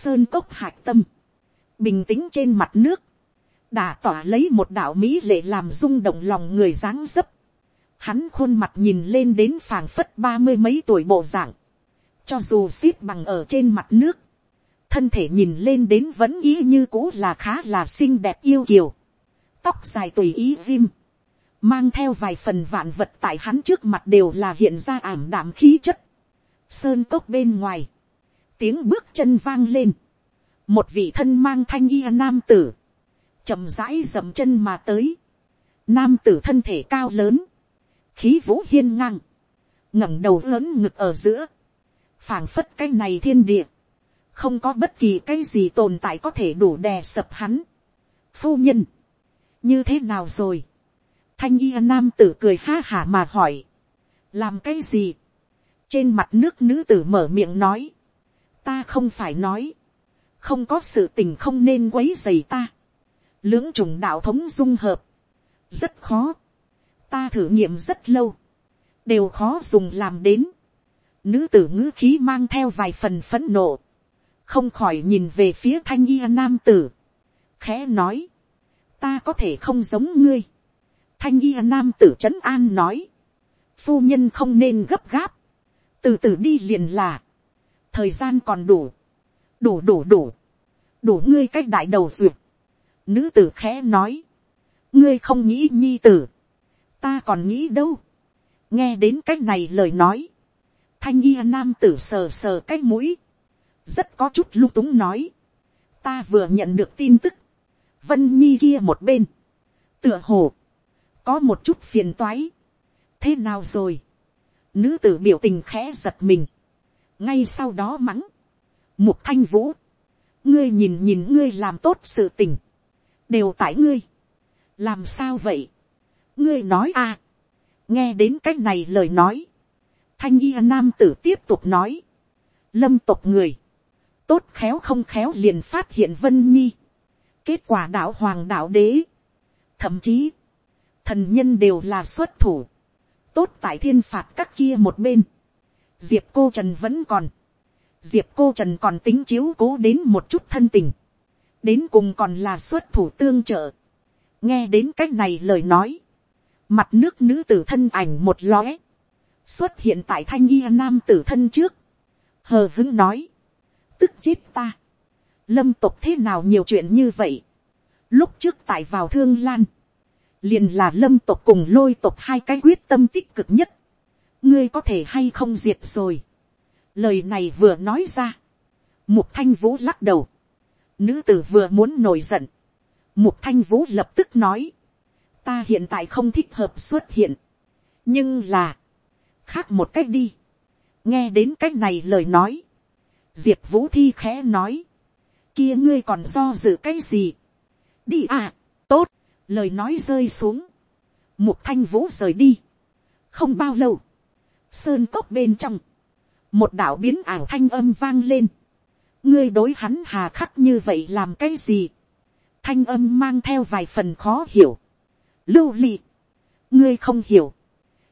Speaker 1: sơn cốc hạc tâm, bình tĩnh trên mặt nước, đã tỏa lấy một đạo mỹ lệ làm rung động lòng người dáng dấp, hắn khuôn mặt nhìn lên đến phàng phất ba mươi mấy tuổi bộ dạng, cho dù xít bằng ở trên mặt nước, thân thể nhìn lên đến vẫn ý như cũ là khá là xinh đẹp yêu kiều, tóc dài tùy ý viêm, mang theo vài phần vạn vật tại hắn trước mặt đều là hiện ra ảm đạm khí chất. Sơn cốc bên ngoài, tiếng bước chân vang lên, một vị thân mang thanh y nam tử, chậm rãi dầm chân mà tới, nam tử thân thể cao lớn, khí vũ hiên ngang, ngẩng đầu lớn ngực ở giữa, phảng phất cái này thiên địa, không có bất kỳ cái gì tồn tại có thể đủ đè sập hắn. Phu nhân, như thế nào rồi, thanh y nam tử cười ha hả mà hỏi, làm cái gì, trên mặt nước nữ tử mở miệng nói, ta không phải nói, không có sự tình không nên quấy dày ta, lưỡng trùng đạo thống dung hợp, rất khó, ta thử nghiệm rất lâu, đều khó dùng làm đến, nữ tử ngữ khí mang theo vài phần phấn nộ, không khỏi nhìn về phía thanh y nam tử, khẽ nói, ta có thể không giống ngươi, thanh y nam tử trấn an nói, phu nhân không nên gấp gáp, từ từ đi liền là, thời gian còn đủ, đủ đủ đủ, đủ ngươi cách đại đầu duyệt, nữ tử khẽ nói, ngươi không nghĩ nhi tử, ta còn nghĩ đâu, nghe đến cách này lời nói, thanh y nam tử sờ sờ cái mũi, rất có chút lung túng nói, ta vừa nhận được tin tức, vân nhi kia một bên, tựa hồ, có một chút phiền toái. thế nào rồi, nữ tử biểu tình khẽ giật mình, ngay sau đó mắng, mục thanh vũ, ngươi nhìn nhìn ngươi làm tốt sự tình, đều tại ngươi, làm sao vậy, ngươi nói à, nghe đến c á c h này lời nói, thanh y nam tử tiếp tục nói, lâm tộc người, tốt khéo không khéo liền phát hiện vân nhi, kết quả đạo hoàng đạo đế, thậm chí, thần nhân đều là xuất thủ, tốt tại thiên phạt các kia một bên, diệp cô trần vẫn còn, diệp cô trần còn tính chiếu cố đến một chút thân tình, đến cùng còn là xuất thủ tương trợ, nghe đến c á c h này lời nói, mặt nước nữ tử thân ảnh một lóe, xuất hiện tại thanh y nam tử thân trước, hờ hứng nói, tức chết ta, lâm tộc thế nào nhiều chuyện như vậy, lúc trước tại vào thương lan, liền là lâm tộc cùng lôi tộc hai cái quyết tâm tích cực nhất, ngươi có thể hay không diệt rồi. lời này vừa nói ra, mục thanh vũ lắc đầu, nữ tử vừa muốn nổi giận, mục thanh vũ lập tức nói, ta hiện tại không thích hợp xuất hiện, nhưng là, khác một cách đi, nghe đến cách này lời nói, diệp vũ thi khẽ nói, kia ngươi còn do dự cái gì, đi à, tốt, lời nói rơi xuống, mục thanh vũ rời đi, không bao lâu, sơn cốc bên trong, một đạo biến ảo thanh âm vang lên, ngươi đối hắn hà khắc như vậy làm cái gì, thanh âm mang theo vài phần khó hiểu, lưu ly, ngươi không hiểu,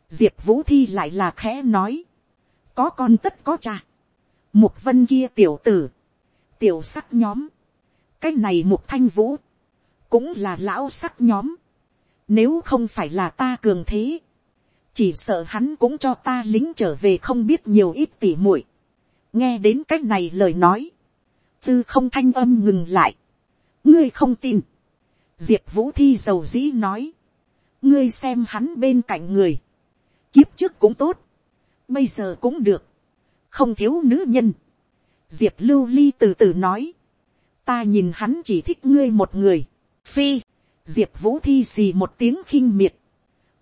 Speaker 1: diệp vũ thi lại là khẽ nói, có con tất có cha, mục vân kia tiểu tử, tiểu sắc nhóm, cái này mục thanh vũ, cũng là lão sắc nhóm. Nếu không phải là ta cường thế, chỉ sợ hắn cũng cho ta lính trở về không biết nhiều ít tỉ muội. nghe đến c á c h này lời nói, tư không thanh âm ngừng lại. ngươi không tin. diệp vũ thi dầu dĩ nói. ngươi xem hắn bên cạnh người. kiếp trước cũng tốt. bây giờ cũng được không thiếu nữ nhân. diệp lưu ly từ từ nói. ta nhìn hắn chỉ thích ngươi một người, phi, diệp vũ thi xì một tiếng khinh miệt,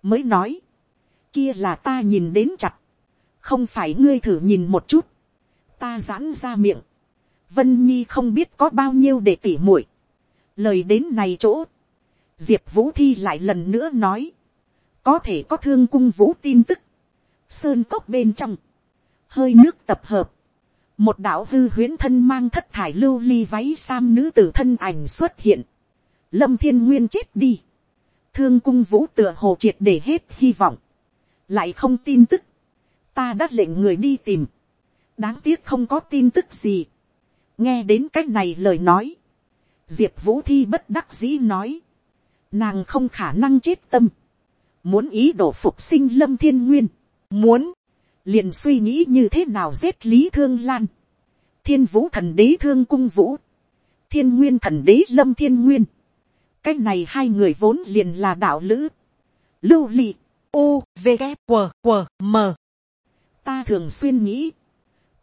Speaker 1: mới nói, kia là ta nhìn đến chặt, không phải ngươi thử nhìn một chút, ta giãn ra miệng, vân nhi không biết có bao nhiêu để tỉ muội, lời đến này chỗ, diệp vũ thi lại lần nữa nói, có thể có thương cung vũ tin tức, sơn cốc bên trong, hơi nước tập hợp, một đạo hư huyễn thân mang thất thải lưu ly váy sam nữ tử thân ảnh xuất hiện, lâm thiên nguyên chết đi, thương cung vũ tựa hồ triệt để hết hy vọng, lại không tin tức, ta đã lệnh người đi tìm, đáng tiếc không có tin tức gì, nghe đến c á c h này lời nói, diệp vũ thi bất đắc dĩ nói, nàng không khả năng chết tâm, muốn ý đổ phục sinh lâm thiên nguyên, muốn, liền suy nghĩ như thế nào giết lý thương lan, thiên vũ thần đế thương cung vũ, thiên nguyên thần đế lâm thiên nguyên, cái này hai người vốn liền là đạo lữ, lưu lị
Speaker 2: u v g q q m.
Speaker 1: Ta thường xuyên nghĩ,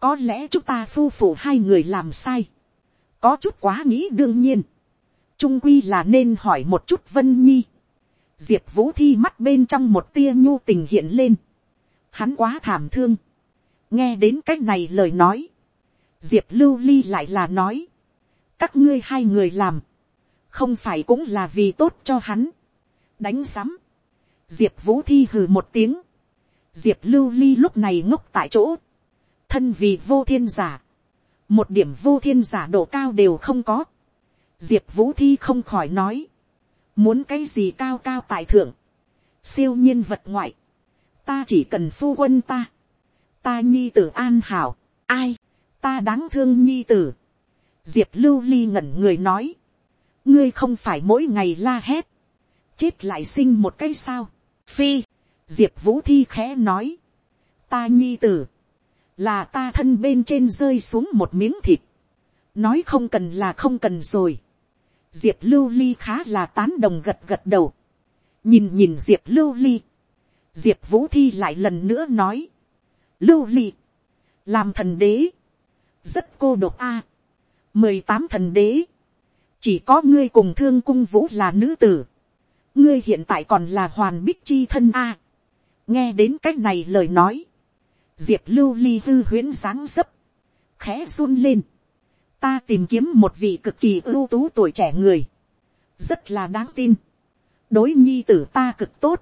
Speaker 1: có lẽ chúng ta phu phụ hai người làm sai, có chút quá nghĩ đương nhiên, trung quy là nên hỏi một chút vân nhi, diệp vũ thi mắt bên trong một tia nhu tình hiện lên, hắn quá thảm thương, nghe đến cái này lời nói, diệp lưu ly lại là nói, các ngươi hai người làm, không phải cũng là vì tốt cho hắn, đánh sắm, diệp vũ thi hừ một tiếng, diệp lưu ly lúc này ngốc tại chỗ, thân vì vô thiên giả, một điểm vô thiên giả độ cao đều không có. diệp vũ thi không khỏi nói, muốn cái gì cao cao tại thượng, siêu nhiên vật ngoại, ta chỉ cần phu quân ta, ta nhi tử an hảo, ai, ta đáng thương nhi tử. diệp lưu ly ngẩn người nói, ngươi không phải mỗi ngày la hét, chết lại sinh một cái sao, phi, diệp vũ thi khẽ nói, ta nhi tử, là ta thân bên trên rơi xuống một miếng thịt, nói không cần là không cần rồi. diệp lưu ly khá là tán đồng gật gật đầu, nhìn nhìn diệp lưu ly, diệp vũ thi lại lần nữa nói, lưu ly, làm thần đế, rất cô độc a, mười tám thần đế, chỉ có ngươi cùng thương cung vũ là nữ tử, ngươi hiện tại còn là hoàn bích chi thân a, nghe đến c á c h này lời nói, diệp lưu ly hư huyễn sáng sấp, khẽ run lên, ta tìm kiếm một vị cực kỳ ưu tú tuổi trẻ người, rất là đáng tin, đối nhi tử ta cực tốt,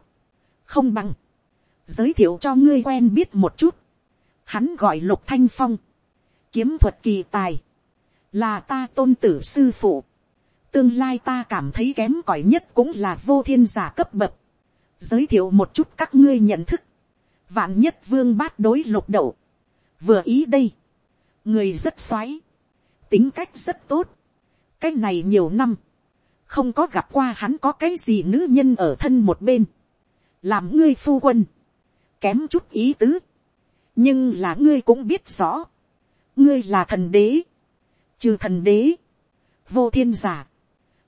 Speaker 1: không bằng, giới thiệu cho ngươi quen biết một chút, hắn gọi lục thanh phong, kiếm thuật kỳ tài, là ta tôn tử sư phụ, tương lai ta cảm thấy kém cỏi nhất cũng là vô thiên giả cấp bậc, giới thiệu một chút các ngươi nhận thức, vạn nhất vương bát đối lục đậu, vừa ý đây, người rất xoáy, tính cách rất tốt, cái này nhiều năm, không có gặp qua hắn có cái gì nữ nhân ở thân một bên, làm ngươi phu quân, kém chút ý tứ, nhưng là ngươi cũng biết rõ, ngươi là thần đế, trừ thần đế, vô thiên giả,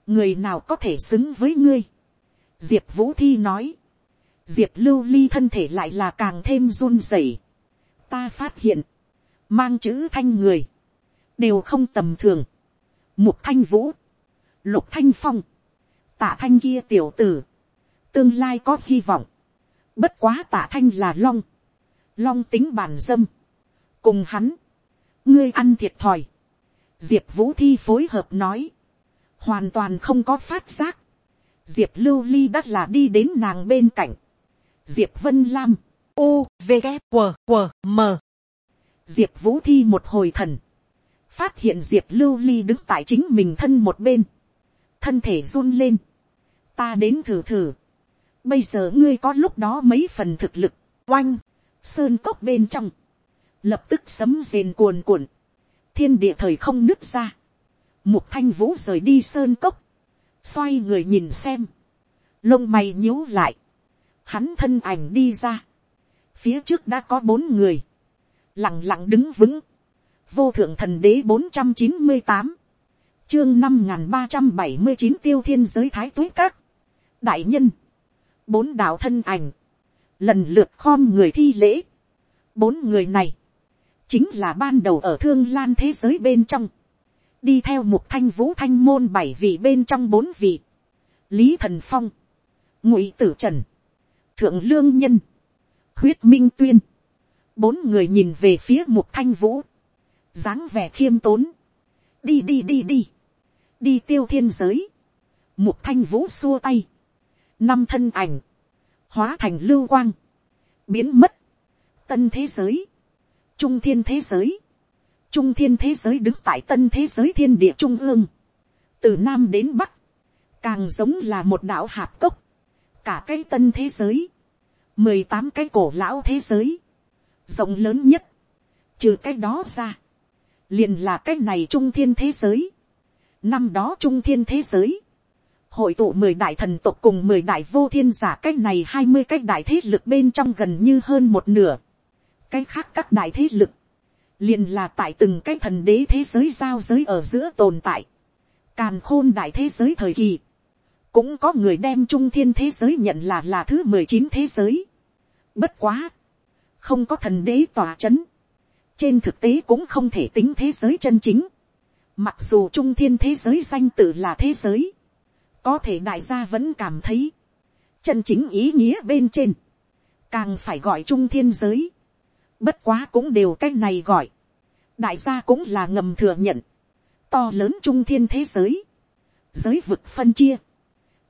Speaker 1: người nào có thể xứng với ngươi, diệp vũ thi nói, diệp lưu ly thân thể lại là càng thêm run rẩy. ta phát hiện, mang chữ thanh người, đều không tầm thường. mục thanh vũ, lục thanh phong, tạ thanh kia tiểu tử, tương lai có hy vọng. bất quá tạ thanh là long, long tính bản dâm, cùng hắn, ngươi ăn thiệt thòi. diệp vũ thi phối hợp nói, hoàn toàn không có phát giác. diệp lưu ly đã là đi đến nàng bên cạnh, diệp vân lam,
Speaker 2: u v g q q m.
Speaker 1: Diệp vũ thi một hồi thần, phát hiện diệp lưu ly đứng tại chính mình thân một bên, thân thể run lên, ta đến thử thử, bây giờ ngươi có lúc đó mấy phần thực lực, oanh, sơn cốc bên trong, lập tức sấm rền cuồn cuộn, thiên địa thời không nứt ra, mục thanh vũ rời đi sơn cốc, xoay người nhìn xem, lông mày nhíu lại, hắn thân ảnh đi ra, phía trước đã có bốn người, lặng lặng đứng vững, vô thượng thần đế bốn trăm chín mươi tám, chương năm n g h n ba trăm bảy mươi chín tiêu thiên giới thái túi các, đại nhân, bốn đạo thân ảnh, lần lượt khom người thi lễ, bốn người này, chính là ban đầu ở thương lan thế giới bên trong, đi theo mục thanh vũ thanh môn bảy vị bên trong bốn vị, lý thần phong, ngụy tử trần, thượng lương nhân, huyết minh tuyên, bốn người nhìn về phía mục thanh vũ, dáng vẻ khiêm tốn, đi đi đi đi, đi tiêu thiên giới, mục thanh vũ xua tay, năm thân ảnh, hóa thành lưu quang, biến mất, tân thế giới, trung thiên thế giới, trung thiên thế giới đứng tại tân thế giới thiên địa trung ương, từ nam đến bắc, càng giống là một đạo hạp cốc, cả cái tân thế giới, mười tám cái cổ lão thế giới, rộng lớn nhất, trừ cái đó ra, liền là cái này trung thiên thế giới, năm đó trung thiên thế giới, hội tụ mười đại thần tộc cùng mười đại vô thiên giả cái này hai mươi cái đại thế lực bên trong gần như hơn một nửa, cái khác các đại thế lực, liền là tại từng cái thần đế thế giới giao giới ở giữa tồn tại, càn khôn đại thế giới thời kỳ, cũng có người đem trung thiên thế giới nhận là là thứ mười chín thế giới. Bất quá, không có thần đế tòa c h ấ n trên thực tế cũng không thể tính thế giới chân chính. Mặc dù trung thiên thế giới danh tự là thế giới, có thể đại gia vẫn cảm thấy, chân chính ý nghĩa bên trên, càng phải gọi trung thiên giới. Bất quá cũng đều cái này gọi, đại gia cũng là ngầm thừa nhận, to lớn trung thiên thế giới, giới vực phân chia,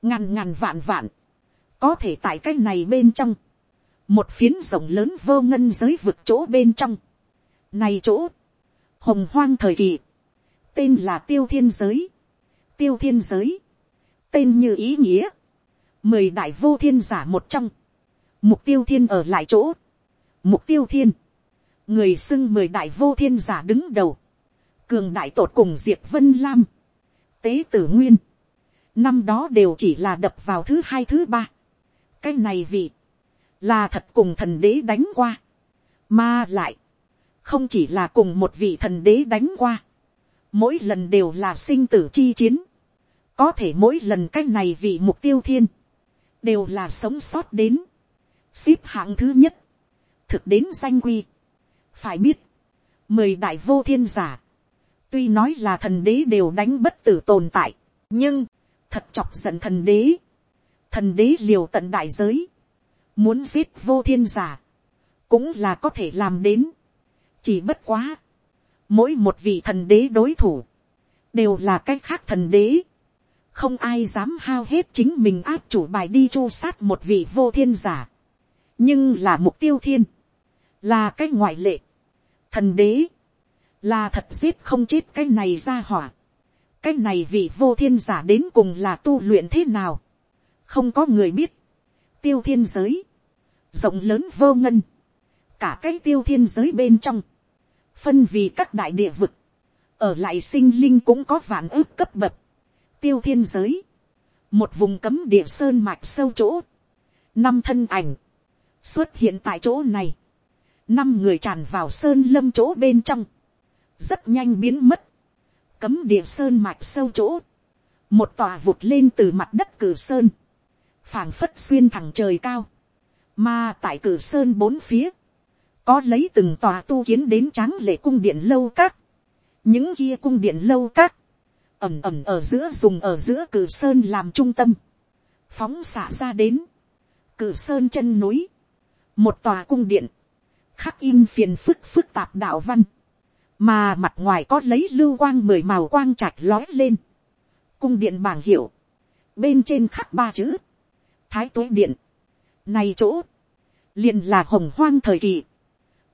Speaker 1: ngàn ngàn vạn vạn, có thể tại cái này bên trong, một phiến rộng lớn vô ngân giới vực chỗ bên trong, này chỗ, hồng hoang thời kỳ, tên là tiêu thiên giới, tiêu thiên giới, tên như ý nghĩa, mười đại vô thiên giả một trong, mục tiêu thiên ở lại chỗ, mục tiêu thiên, người xưng mười đại vô thiên giả đứng đầu, cường đại tột cùng diệt vân lam, tế tử nguyên, năm đó đều chỉ là đập vào thứ hai thứ ba. cái này vì, là thật cùng thần đế đánh qua, mà lại, không chỉ là cùng một vị thần đế đánh qua, mỗi lần đều là sinh tử chi chiến, có thể mỗi lần cái này vì mục tiêu thiên, đều là sống sót đến, xếp hạng thứ nhất, thực đến danh quy. phải biết, mười đại vô thiên giả, tuy nói là thần đế đều đánh bất tử tồn tại, nhưng, thật chọc giận thần đế, thần đế liều tận đại giới, muốn giết vô thiên giả, cũng là có thể làm đến, chỉ bất quá, mỗi một vị thần đế đối thủ, đều là cái khác thần đế, không ai dám hao hết chính mình áp chủ bài đi chu sát một vị vô thiên giả, nhưng là mục tiêu thiên, là cái ngoại lệ, thần đế, là thật giết không chết cái này ra hỏa, cái này vị vô thiên giả đến cùng là tu luyện thế nào, không có người biết, tiêu thiên giới, rộng lớn vô ngân, cả cái tiêu thiên giới bên trong, phân vì các đại địa vực, ở lại sinh linh cũng có vạn ước cấp bậc, tiêu thiên giới, một vùng cấm địa sơn mạch sâu chỗ, năm thân ảnh, xuất hiện tại chỗ này, năm người tràn vào sơn lâm chỗ bên trong, rất nhanh biến mất, cấm địa sơn mạch sâu chỗ, một tòa vụt lên từ mặt đất cử sơn, phảng phất xuyên thẳng trời cao, mà tại cử sơn bốn phía, có lấy từng tòa tu kiến đến tráng lệ cung điện lâu các, những kia cung điện lâu các, ẩm ẩm ở giữa dùng ở giữa cử sơn làm trung tâm, phóng xạ ra đến, cử sơn chân núi, một tòa cung điện, khắc in phiền phức phức tạp đạo văn, mà mặt ngoài có lấy lưu quang mười màu quang trạch lói lên, cung điện bảng hiệu, bên trên khắc ba chữ, thái tuế điện, này chỗ, liền là hồng hoang thời kỳ,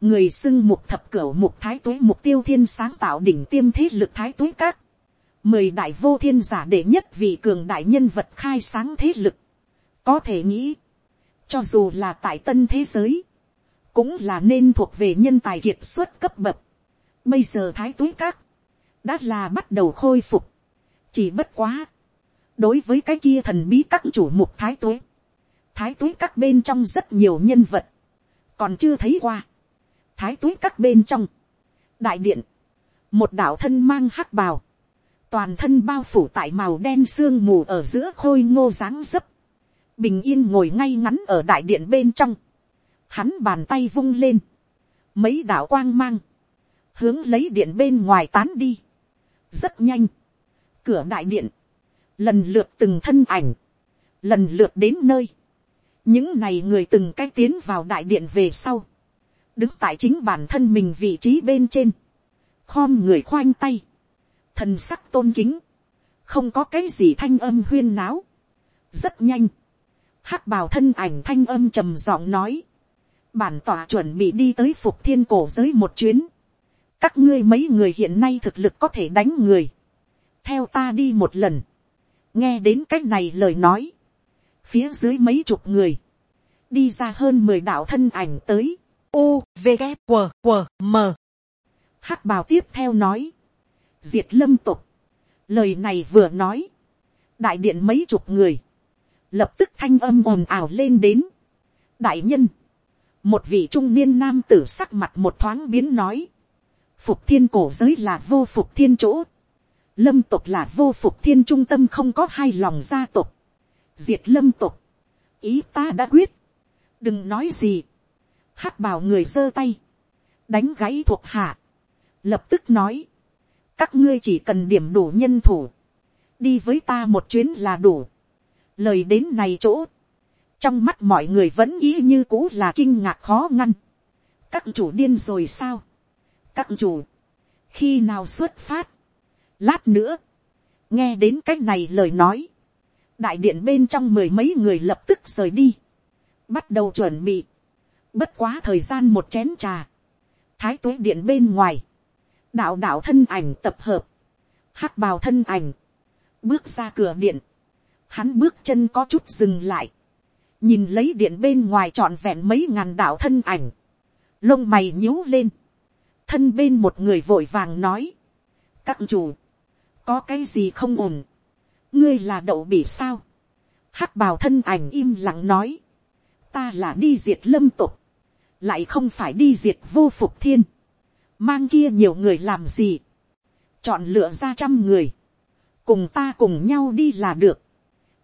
Speaker 1: người xưng mục thập cửu mục thái tuế mục tiêu thiên sáng tạo đỉnh tiêm thế lực thái tuế các, mười đại vô thiên giả đệ nhất vị cường đại nhân vật khai sáng thế lực, có thể nghĩ, cho dù là tại tân thế giới, cũng là nên thuộc về nhân tài kiệt xuất cấp bậc, Bây giờ thái túi các, đã là bắt đầu khôi phục. Chỉ bất quá. Đối với cái kia thần bí các chủ mục thái túi. Thái túi các bên trong rất nhiều nhân vật. Còn chưa thấy qua. Thái túi các bên trong. Đại điện. Một đạo thân mang hắc bào. Toàn thân bao phủ tại màu đen sương mù ở giữa khôi ngô dáng dấp. Bình yên ngồi ngay ngắn ở đại điện bên trong. Hắn bàn tay vung lên. Mấy đạo quang mang. Hướng lấy điện bên ngoài tán đi, rất nhanh, cửa đại điện, lần lượt từng thân ảnh, lần lượt đến nơi, những này người từng cách tiến vào đại điện về sau, đứng tại chính bản thân mình vị trí bên trên, khom người khoanh tay, thần sắc tôn kính, không có cái gì thanh âm huyên náo, rất nhanh, hắc bào thân ảnh thanh âm trầm giọng nói, bản tỏa chuẩn bị đi tới phục thiên cổ giới một chuyến, các ngươi mấy người hiện nay thực lực có thể đánh người, theo ta đi một lần, nghe đến c á c h này lời nói, phía dưới mấy chục người, đi ra hơn mười đạo thân ảnh tới,
Speaker 2: u v g q q m.
Speaker 1: hắc bào tiếp theo nói, diệt lâm tục, lời này vừa nói, đại điện mấy chục người, lập tức thanh âm ồn ào lên đến, đại nhân, một vị trung niên nam tử sắc mặt một thoáng biến nói, phục thiên cổ giới là vô phục thiên chỗ, lâm tộc là vô phục thiên trung tâm không có hai lòng gia tộc, diệt lâm tộc, ý ta đã quyết, đừng nói gì, hắc bảo người giơ tay, đánh gáy thuộc hạ, lập tức nói, các ngươi chỉ cần điểm đủ nhân thủ, đi với ta một chuyến là đủ, lời đến này chỗ, trong mắt mọi người vẫn ý như cũ là kinh ngạc khó ngăn, các chủ điên rồi sao, các chủ, khi nào xuất phát, Lát nữa, nghe đến cách này lời nói, đại điện bên trong mười mấy người lập tức rời đi, bắt đầu chuẩn bị, bất quá thời gian một chén trà, thái tuế điện bên ngoài, đạo đạo thân ảnh tập hợp, hắc bào thân ảnh, bước ra cửa điện, hắn bước chân có chút dừng lại, nhìn lấy điện bên ngoài trọn vẹn mấy ngàn đạo thân ảnh, lông mày nhíu lên, thân bên một người vội vàng nói, các chủ, có cái gì không ổn, ngươi là đậu bỉ sao, hắc bào thân ảnh im lặng nói, ta là đi diệt lâm tục, lại không phải đi diệt vô phục thiên, mang kia nhiều người làm gì, chọn lựa ra trăm người, cùng ta cùng nhau đi là được,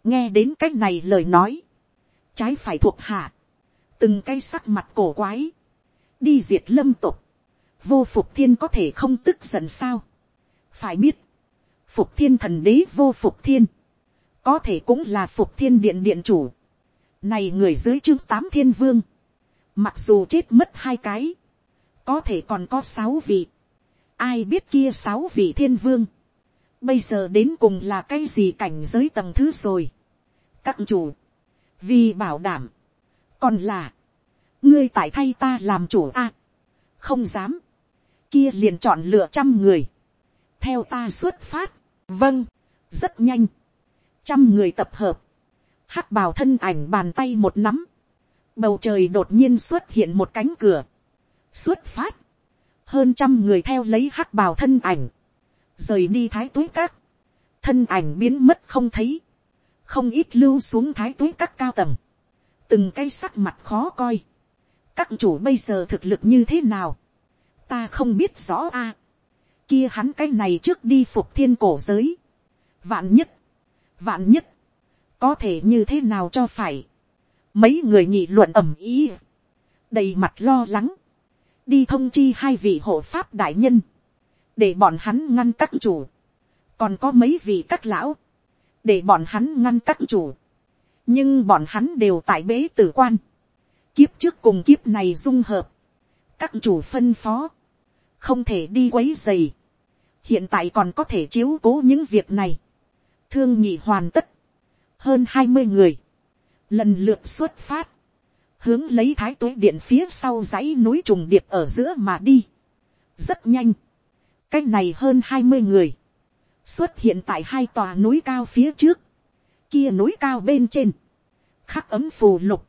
Speaker 1: nghe đến cái này lời nói, trái phải thuộc hạ, từng cái sắc mặt cổ quái, đi diệt lâm tục, vô phục thiên có thể không tức giận sao, phải biết, phục thiên thần đế vô phục thiên, có thể cũng là phục thiên điện điện chủ, này người dưới chương tám thiên vương, mặc dù chết mất hai cái, có thể còn có sáu vị, ai biết kia sáu vị thiên vương, bây giờ đến cùng là cái gì cảnh giới tầng thứ rồi, các chủ, vì bảo đảm, còn là, ngươi tại thay ta làm chủ a, không dám, kia liền chọn lựa trăm người, theo ta xuất phát, vâng, rất nhanh, trăm người tập hợp, hắc bào thân ảnh bàn tay một nắm, bầu trời đột nhiên xuất hiện một cánh cửa, xuất phát, hơn trăm người theo lấy hắc bào thân ảnh, rời đi thái túi các, thân ảnh biến mất không thấy, không ít lưu xuống thái túi các cao tầng, từng cái sắc mặt khó coi, các chủ bây giờ thực lực như thế nào, ta không biết rõ a, à, kia hắn cái này trước đi phục thiên cổ giới. Vạn nhất, vạn nhất, có thể như thế nào cho phải. Mấy người nhị luận ẩm ý, đầy mặt lo lắng, đi thông chi hai vị hộ pháp đại nhân, để bọn hắn ngăn các chủ, còn có mấy vị các lão, để bọn hắn ngăn các chủ, nhưng bọn hắn đều tại bế tử quan, kiếp trước cùng kiếp này dung hợp, các chủ phân phó, không thể đi quấy dày, hiện tại còn có thể chiếu cố những việc này, thương nhị hoàn tất, hơn hai mươi người, lần lượt xuất phát, hướng lấy thái tuế điện phía sau dãy núi trùng điệp ở giữa mà đi, rất nhanh, cái này hơn hai mươi người, xuất hiện tại hai tòa núi cao phía trước, kia núi cao bên trên, khắc ấm phù lục,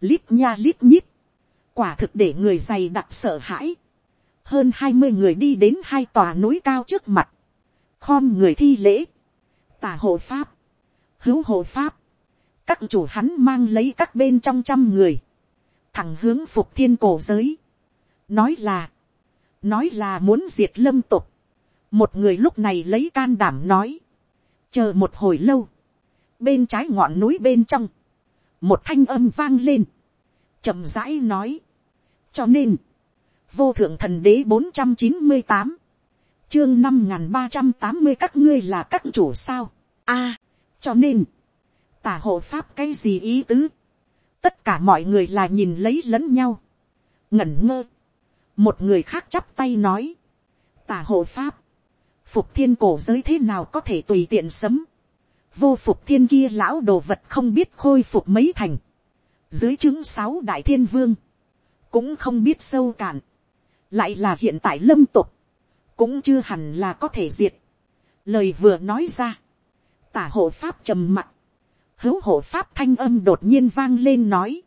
Speaker 1: lít nha lít nhít, quả thực để người dày đặc sợ hãi, hơn hai mươi người đi đến hai tòa núi cao trước mặt, khom người thi lễ, tả hộ pháp, hữu hộ pháp, các chủ hắn mang lấy các bên trong trăm người, thẳng hướng phục thiên cổ giới, nói là, nói là muốn diệt lâm tục, một người lúc này lấy can đảm nói, chờ một hồi lâu, bên trái ngọn núi bên trong, một thanh âm vang lên, chậm rãi nói, cho nên, vô thượng thần đế bốn trăm chín mươi tám, chương năm n ba trăm tám mươi các ngươi là các chủ sao. a, cho nên, tả hộ pháp cái gì ý tứ. tất cả mọi người là nhìn lấy lẫn nhau. ngẩn ngơ. một người khác chắp tay nói. tả hộ pháp. phục thiên cổ giới thế nào có thể tùy tiện sấm. vô phục thiên kia lão đồ vật không biết khôi phục mấy thành. dưới chứng sáu đại thiên vương. cũng không biết sâu cạn. lại là hiện tại lâm tục cũng chưa hẳn là có thể diệt. lời vừa nói ra, tả hộ pháp trầm mặt, hữu hộ pháp thanh âm đột nhiên vang lên nói,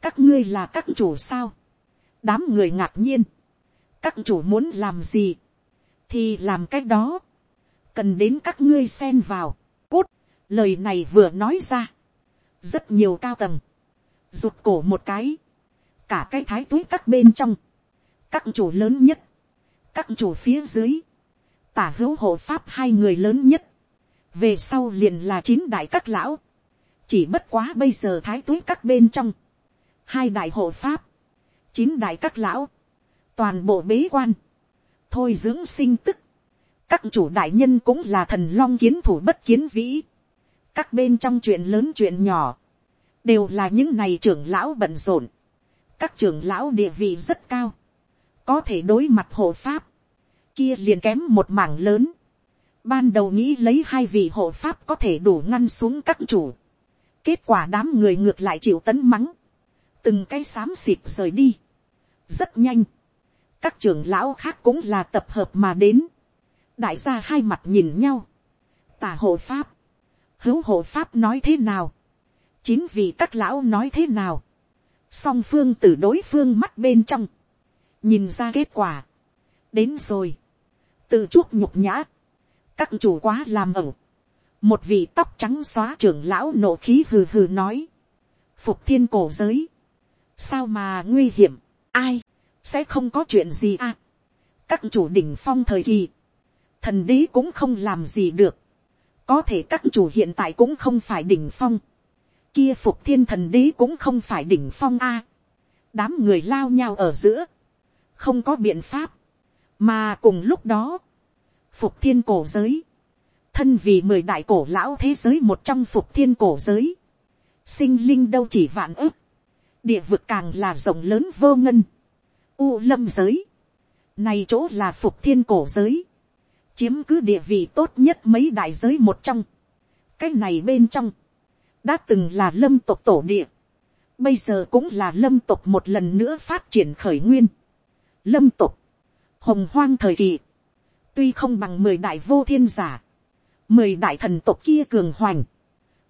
Speaker 1: các ngươi là các chủ sao, đám người ngạc nhiên, các chủ muốn làm gì, thì làm cái đó, cần đến các ngươi xen vào, cút, lời này vừa nói ra, rất nhiều cao tầng, rụt cổ một cái, cả cái thái túi các bên trong, các chủ lớn nhất, các chủ phía dưới, tả hữu hộ pháp hai người lớn nhất, về sau liền là chín đại các lão, chỉ bất quá bây giờ thái túi các bên trong, hai đại hộ pháp, chín đại các lão, toàn bộ bế quan, thôi dưỡng sinh tức, các chủ đại nhân cũng là thần long kiến thủ bất kiến vĩ, các bên trong chuyện lớn chuyện nhỏ, đều là những này trưởng lão bận rộn, các trưởng lão địa vị rất cao, có thể đối mặt hộ pháp, kia liền kém một mảng lớn. Ban đầu nghĩ lấy hai vị hộ pháp có thể đủ ngăn xuống các chủ. Kết quả đám người ngược lại chịu tấn mắng. Từng cái xám xịt rời đi. Rất nhanh. Các trưởng lão khác cũng là tập hợp mà đến. Đại gia hai mặt nhìn nhau. Tả hộ pháp. Hữu hộ pháp nói thế nào. Chín vì các lão nói thế nào. Song phương từ đối phương mắt bên trong. Nhìn ra kết quả. Đến rồi tự chuốc nhục nhã, các chủ quá làm ẩu, một vị tóc trắng xóa trưởng lão nộ khí hừ hừ nói, phục thiên cổ giới, sao mà nguy hiểm, ai, sẽ không có chuyện gì à, các chủ đỉnh phong thời kỳ, thần đế cũng không làm gì được, có thể các chủ hiện tại cũng không phải đỉnh phong, kia phục thiên thần đế cũng không phải đỉnh phong a, đám người lao nhau ở giữa, không có biện pháp, mà cùng lúc đó, phục thiên cổ giới, thân vì mười đại cổ lão thế giới một trong phục thiên cổ giới, sinh linh đâu chỉ vạn ức, địa vực càng là rộng lớn vô ngân, u lâm giới, này chỗ là phục thiên cổ giới, chiếm cứ địa vị tốt nhất mấy đại giới một trong, cái này bên trong, đã từng là lâm tộc tổ địa, bây giờ cũng là lâm tộc một lần nữa phát triển khởi nguyên, lâm tộc, hồng hoang thời kỳ, tuy không bằng mười đại vô thiên giả, mười đại thần tộc kia cường hoành,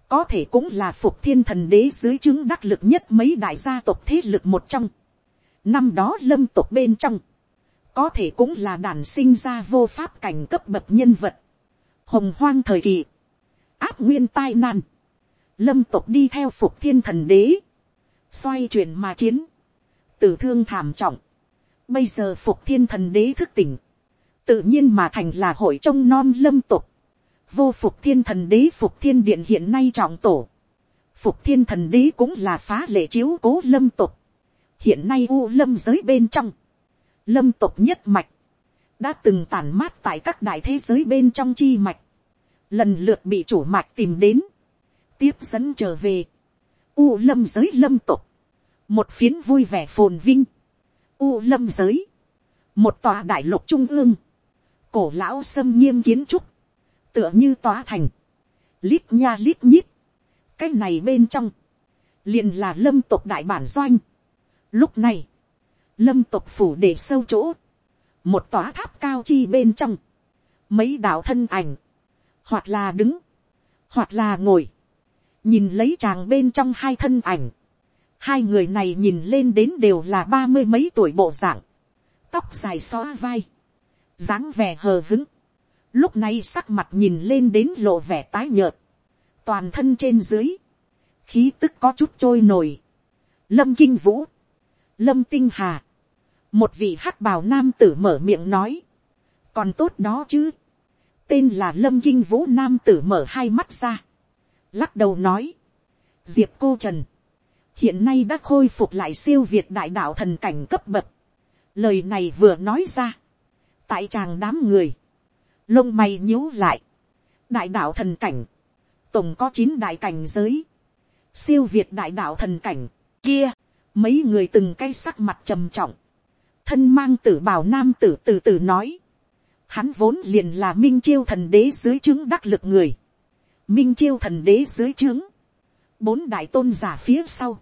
Speaker 1: có thể cũng là phục thiên thần đế dưới chứng đắc lực nhất mấy đại gia tộc thế lực một trong. Năm đó lâm tộc bên trong, có thể cũng là đàn sinh ra vô pháp cảnh cấp bậc nhân vật. Hồng hoang thời kỳ, áp nguyên tai nạn, lâm tộc đi theo phục thiên thần đế, xoay chuyển mà chiến, tử thương thảm trọng. Bây giờ phục thiên thần đế thức tỉnh, tự nhiên mà thành là hội trông non lâm tộc. Vô phục thiên thần đế phục thiên điện hiện nay trọng tổ. Phục thiên thần đế cũng là phá lệ chiếu cố lâm tục. Hiện nay u lâm giới bên trong. Lâm tục nhất mạch. Đã từng tản mát tại các đại thế giới bên trong chi mạch. Lần lượt bị chủ mạch tìm đến. Tiếp dẫn trở về. U lâm giới lâm tục. Một phiến vui vẻ phồn vinh. U lâm giới. Một tòa đại lục trung ương cổ lão xâm nghiêm kiến trúc, tựa như tòa thành, lít nha lít nhít, cái này bên trong, liền là lâm tộc đại bản doanh. Lúc này, lâm tộc phủ để sâu chỗ, một tòa tháp cao chi bên trong, mấy đạo thân ảnh, hoặc là đứng, hoặc là ngồi, nhìn lấy chàng bên trong hai thân ảnh, hai người này nhìn lên đến đều là ba mươi mấy tuổi bộ dạng, tóc dài xóa vai, dáng vẻ hờ hứng, lúc này sắc mặt nhìn lên đến lộ vẻ tái nhợt, toàn thân trên dưới, khí tức có chút trôi nổi, lâm kinh vũ, lâm tinh hà, một vị hắc bào nam tử mở miệng nói, còn tốt đó chứ, tên là lâm kinh vũ nam tử mở hai mắt ra, lắc đầu nói, diệp cô trần, hiện nay đã khôi phục lại siêu việt đại đạo thần cảnh cấp bậc, lời này vừa nói ra, tại tràng đám người, lông mày nhíu lại, đại đạo thần cảnh, tổng có chín đại cảnh giới, siêu việt đại đạo thần cảnh, kia, mấy người từng cái sắc mặt trầm trọng, thân mang tử bào nam tử từ từ nói, hắn vốn liền là minh chiêu thần đế dưới trướng đắc lực người, minh chiêu thần đế dưới trướng, bốn đại tôn giả phía sau,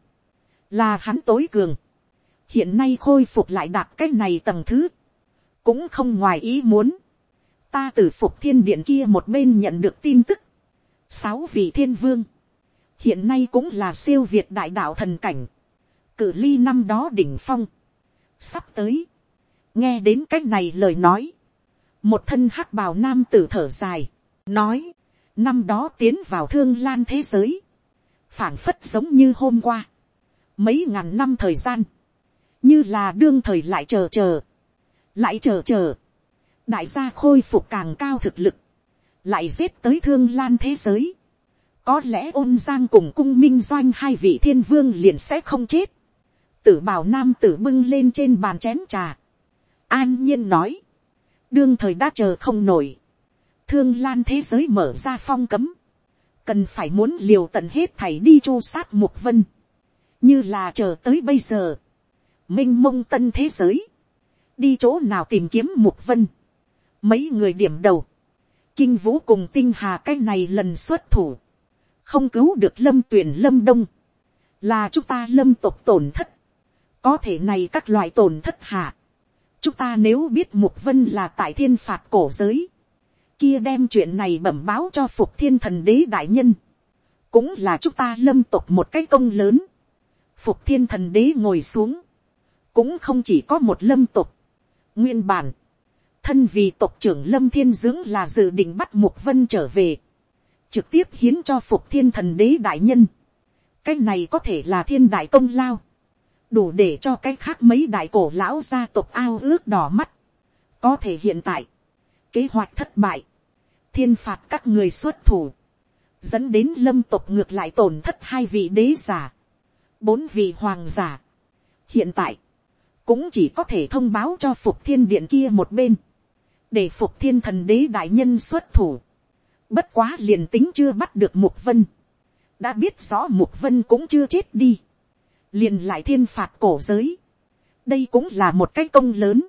Speaker 1: là hắn tối cường, hiện nay khôi phục lại đạt cái này tầng thứ, cũng không ngoài ý muốn, ta từ phục thiên điện kia một bên nhận được tin tức, sáu vị thiên vương, hiện nay cũng là siêu việt đại đạo thần cảnh, cử ly năm đó đỉnh phong, sắp tới, nghe đến c á c h này lời nói, một thân hắc bào nam tử thở dài, nói, năm đó tiến vào thương lan thế giới, phảng phất giống như hôm qua, mấy ngàn năm thời gian, như là đương thời lại chờ chờ, lại chờ chờ, đại gia khôi phục càng cao thực lực, lại giết tới thương lan thế giới, có lẽ ôn giang cùng cung minh doanh hai vị thiên vương liền sẽ không chết, tử bảo nam tử bưng lên trên bàn chén trà. An nhiên nói. Đương thời đã chờ không nổi. Thương lan thế giới mở ra phong cấm. Cần phải muốn liều tận hết thảy đi chu sát mục vân. Như là chờ tới bây giờ. Minh mông tân thế giới. Đi chỗ nào tìm kiếm mục vân. Mấy người điểm đầu. Kinh vũ cùng tinh hà cái này lần xuất thủ. Không cứu được lâm tuyển lâm đông. Là chúng ta lâm tộc tổn thất có thể này các loại tổn thất hạ. chúng ta nếu biết mục vân là tại thiên phạt cổ giới, kia đem chuyện này bẩm báo cho phục thiên thần đế đại nhân, cũng là chúng ta lâm tộc một cái công lớn. phục thiên thần đế ngồi xuống, cũng không chỉ có một lâm tục. nguyên bản, thân vì tộc trưởng lâm thiên dưỡng là dự định bắt mục vân trở về, trực tiếp hiến cho phục thiên thần đế đại nhân. cái này có thể là thiên đại công lao đủ để cho cái khác mấy đại cổ lão gia tộc ao ước đỏ mắt. có thể hiện tại, kế hoạch thất bại, thiên phạt các người xuất thủ, dẫn đến lâm tộc ngược lại tổn thất hai vị đế giả, bốn vị hoàng giả. hiện tại, cũng chỉ có thể thông báo cho phục thiên điện kia một bên, để phục thiên thần đế đại nhân xuất thủ. bất quá liền tính chưa bắt được mục vân, đã biết rõ mục vân cũng chưa chết đi liền lại thiên phạt cổ giới. đây cũng là một cái công lớn.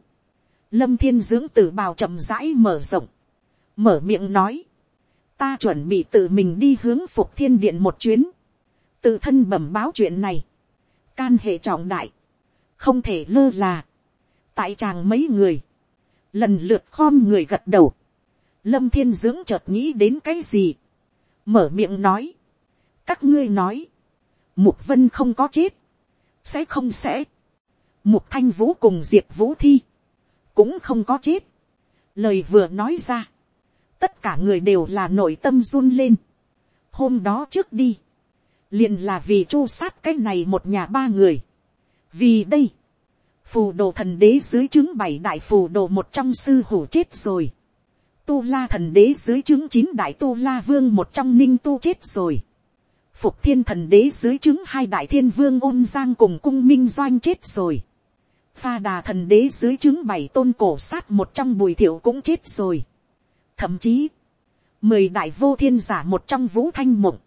Speaker 1: lâm thiên dưỡng tử bào chậm rãi mở rộng. mở miệng nói. ta chuẩn bị tự mình đi hướng phục thiên điện một chuyến. tự thân bẩm báo chuyện này. can hệ trọng đại. không thể lơ là. tại chàng mấy người lần lượt khom người gật đầu. lâm thiên dưỡng chợt nghĩ đến cái gì. mở miệng nói. các ngươi nói. mục vân không có chết sẽ không sẽ. Mục thanh vũ cùng diệp vũ thi, cũng không có chết. lời vừa nói ra, tất cả người đều là nội tâm run lên. hôm đó trước đi, liền là vì chu sát cái này một nhà ba người. vì đây, phù đồ thần đế dưới chứng bảy đại phù đồ một trong sư hủ chết rồi. tu la thần đế dưới chứng chín đại tu la vương một trong ninh tu chết rồi phục thiên thần đế dưới chứng hai đại thiên vương ôn giang cùng cung minh doanh chết rồi. pha đà thần đế dưới chứng bảy tôn cổ sát một trong bùi thiệu cũng chết rồi. thậm chí, mười đại vô thiên giả một trong vũ thanh mộng,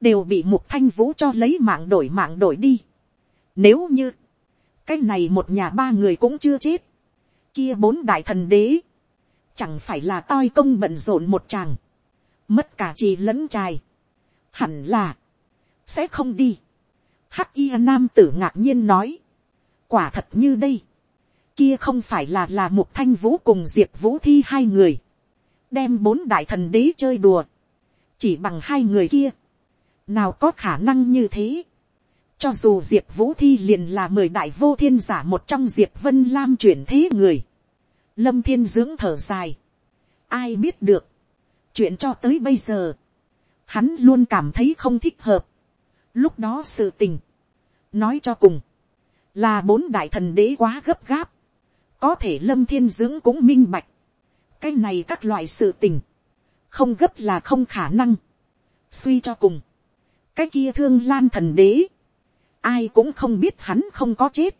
Speaker 1: đều bị mục thanh vũ cho lấy mạng đổi mạng đổi đi. Nếu như, cái này một nhà ba người cũng chưa chết, kia bốn đại thần đế, chẳng phải là toi công bận rộn một chàng, mất cả trì lẫn trài hẳn là, sẽ không đi. Hắc y nam tử ngạc nhiên nói, quả thật như đây, kia không phải là là một thanh vũ cùng diệp vũ thi hai người, đem bốn đại thần đế chơi đùa, chỉ bằng hai người kia, nào có khả năng như thế cho dù diệp vũ thi liền là mười đại vô thiên giả một trong diệp vân lam chuyển thế người, lâm thiên dưỡng thở dài, ai biết được, chuyện cho tới bây giờ, hắn luôn cảm thấy không thích hợp. Lúc đó sự tình, nói cho cùng, là bốn đại thần đế quá gấp gáp, có thể lâm thiên dưỡng cũng minh bạch, cái này các loại sự tình, không gấp là không khả năng, suy cho cùng, cái kia thương lan thần đế, ai cũng không biết hắn không có chết,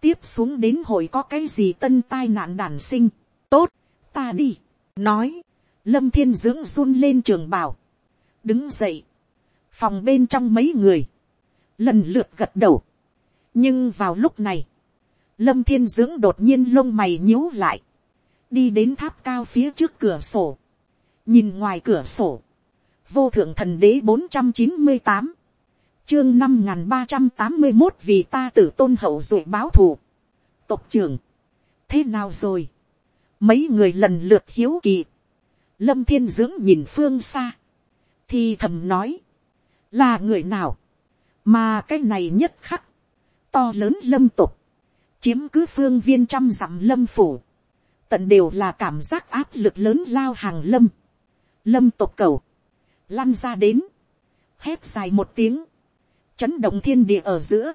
Speaker 1: tiếp xuống đến hội có cái gì tân tai nạn đản sinh, tốt, ta đi,
Speaker 2: nói,
Speaker 1: lâm thiên dưỡng run lên trường bảo. Đứng dậy, phòng bên trong mấy người, lần lượt gật đầu, nhưng vào lúc này, lâm thiên dưỡng đột nhiên lông mày nhíu lại, đi đến tháp cao phía trước cửa sổ, nhìn ngoài cửa sổ, vô thượng thần đế bốn trăm chín mươi tám, chương năm n g h n ba trăm tám mươi một vì ta tử tôn hậu duệ báo thù, tộc trưởng, thế nào rồi, mấy người lần lượt hiếu kỳ, lâm thiên dưỡng nhìn phương xa, thì thầm nói, là người nào, mà cái này nhất khắc, to lớn lâm tục, chiếm cứ phương viên trăm dặm lâm phủ, tận đều là cảm giác áp lực lớn lao hàng lâm, lâm tộc cầu, lăn ra đến, hét dài một tiếng, chấn động thiên địa ở giữa,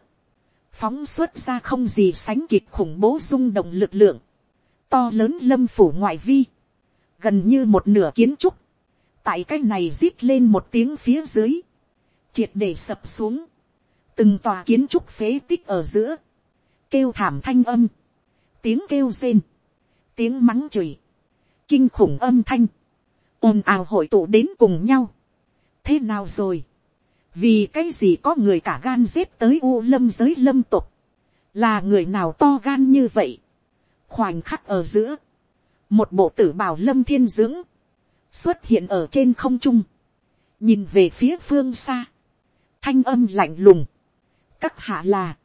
Speaker 1: phóng xuất ra không gì sánh kịp khủng bố rung động lực lượng, to lớn lâm phủ ngoại vi, gần như một nửa kiến trúc, tại cái này rít lên một tiếng phía dưới, triệt để sập xuống, từng tòa kiến trúc phế tích ở giữa, kêu thảm thanh âm, tiếng kêu rên, tiếng mắng chửi, kinh khủng âm thanh, ồn ào hội tụ đến cùng nhau. thế nào rồi, vì cái gì có người cả gan giết tới u lâm giới lâm tục, là người nào to gan như vậy, khoảnh khắc ở giữa, một bộ tử bào lâm thiên dưỡng, xuất hiện ở trên không trung, nhìn về phía phương xa, thanh âm lạnh lùng, các hạ là,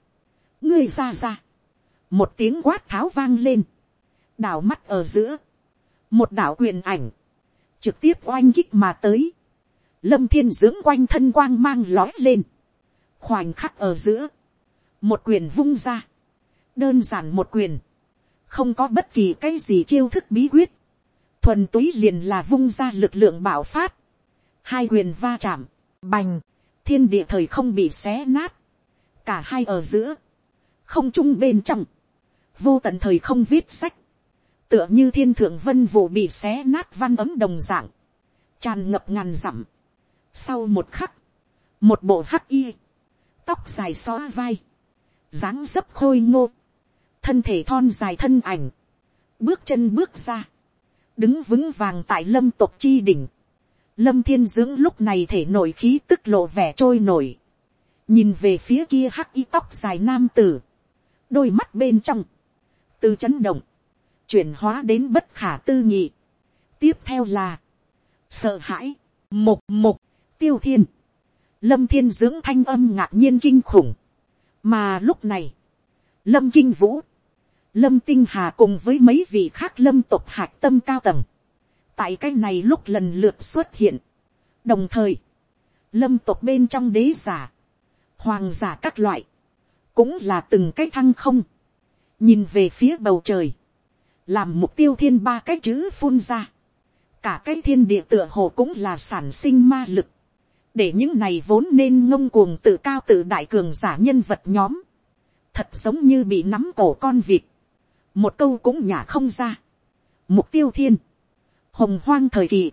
Speaker 1: ngươi ra ra, một tiếng quát tháo vang lên, đảo mắt ở giữa, một đảo quyền ảnh, trực tiếp oanh kích mà tới, lâm thiên dưỡng quanh thân quang mang lói lên, khoảnh khắc ở giữa, một quyền vung ra, đơn giản một quyền, không có bất kỳ cái gì chiêu thức bí quyết, thuần túy liền là vung ra lực lượng bảo phát, hai quyền va chạm, bành, thiên địa thời không bị xé nát, cả hai ở giữa, không chung bên trong, vô tận thời không viết sách, tựa như thiên thượng vân vụ bị xé nát văn ấm đồng dạng, tràn ngập ngàn dặm. Sau một khắc, một bộ hắc y, tóc dài xóa vai, dáng dấp khôi ngô, thân thể thon dài thân ảnh, bước chân bước ra, đứng vững vàng tại lâm tộc chi đỉnh. Lâm thiên dưỡng lúc này thể nổi khí tức lộ vẻ trôi nổi, nhìn về phía kia hắc y tóc dài nam tử, đôi mắt bên trong, từ chấn động, chuyển hóa đến bất khả tư nghị. tiếp theo là, sợ hãi, mục mục, tiêu thiên, lâm thiên dưỡng thanh âm ngạc nhiên kinh khủng, mà lúc này, lâm kinh vũ, lâm tinh hà cùng với mấy vị khác lâm tộc hạc tâm cao tầng, tại cái này lúc lần lượt xuất hiện, đồng thời, lâm tộc bên trong đế giả, hoàng giả các loại, cũng là từng cái thăng không, nhìn về phía bầu trời, làm mục tiêu thiên ba cái chữ phun ra, cả cái thiên địa tựa hồ cũng là sản sinh ma lực, để những này vốn nên ngông cuồng tự cao tự đại cường giả nhân vật nhóm, thật giống như bị nắm cổ con vịt, một câu cũng nhả không ra. Mục tiêu thiên, hồng hoang thời kỳ,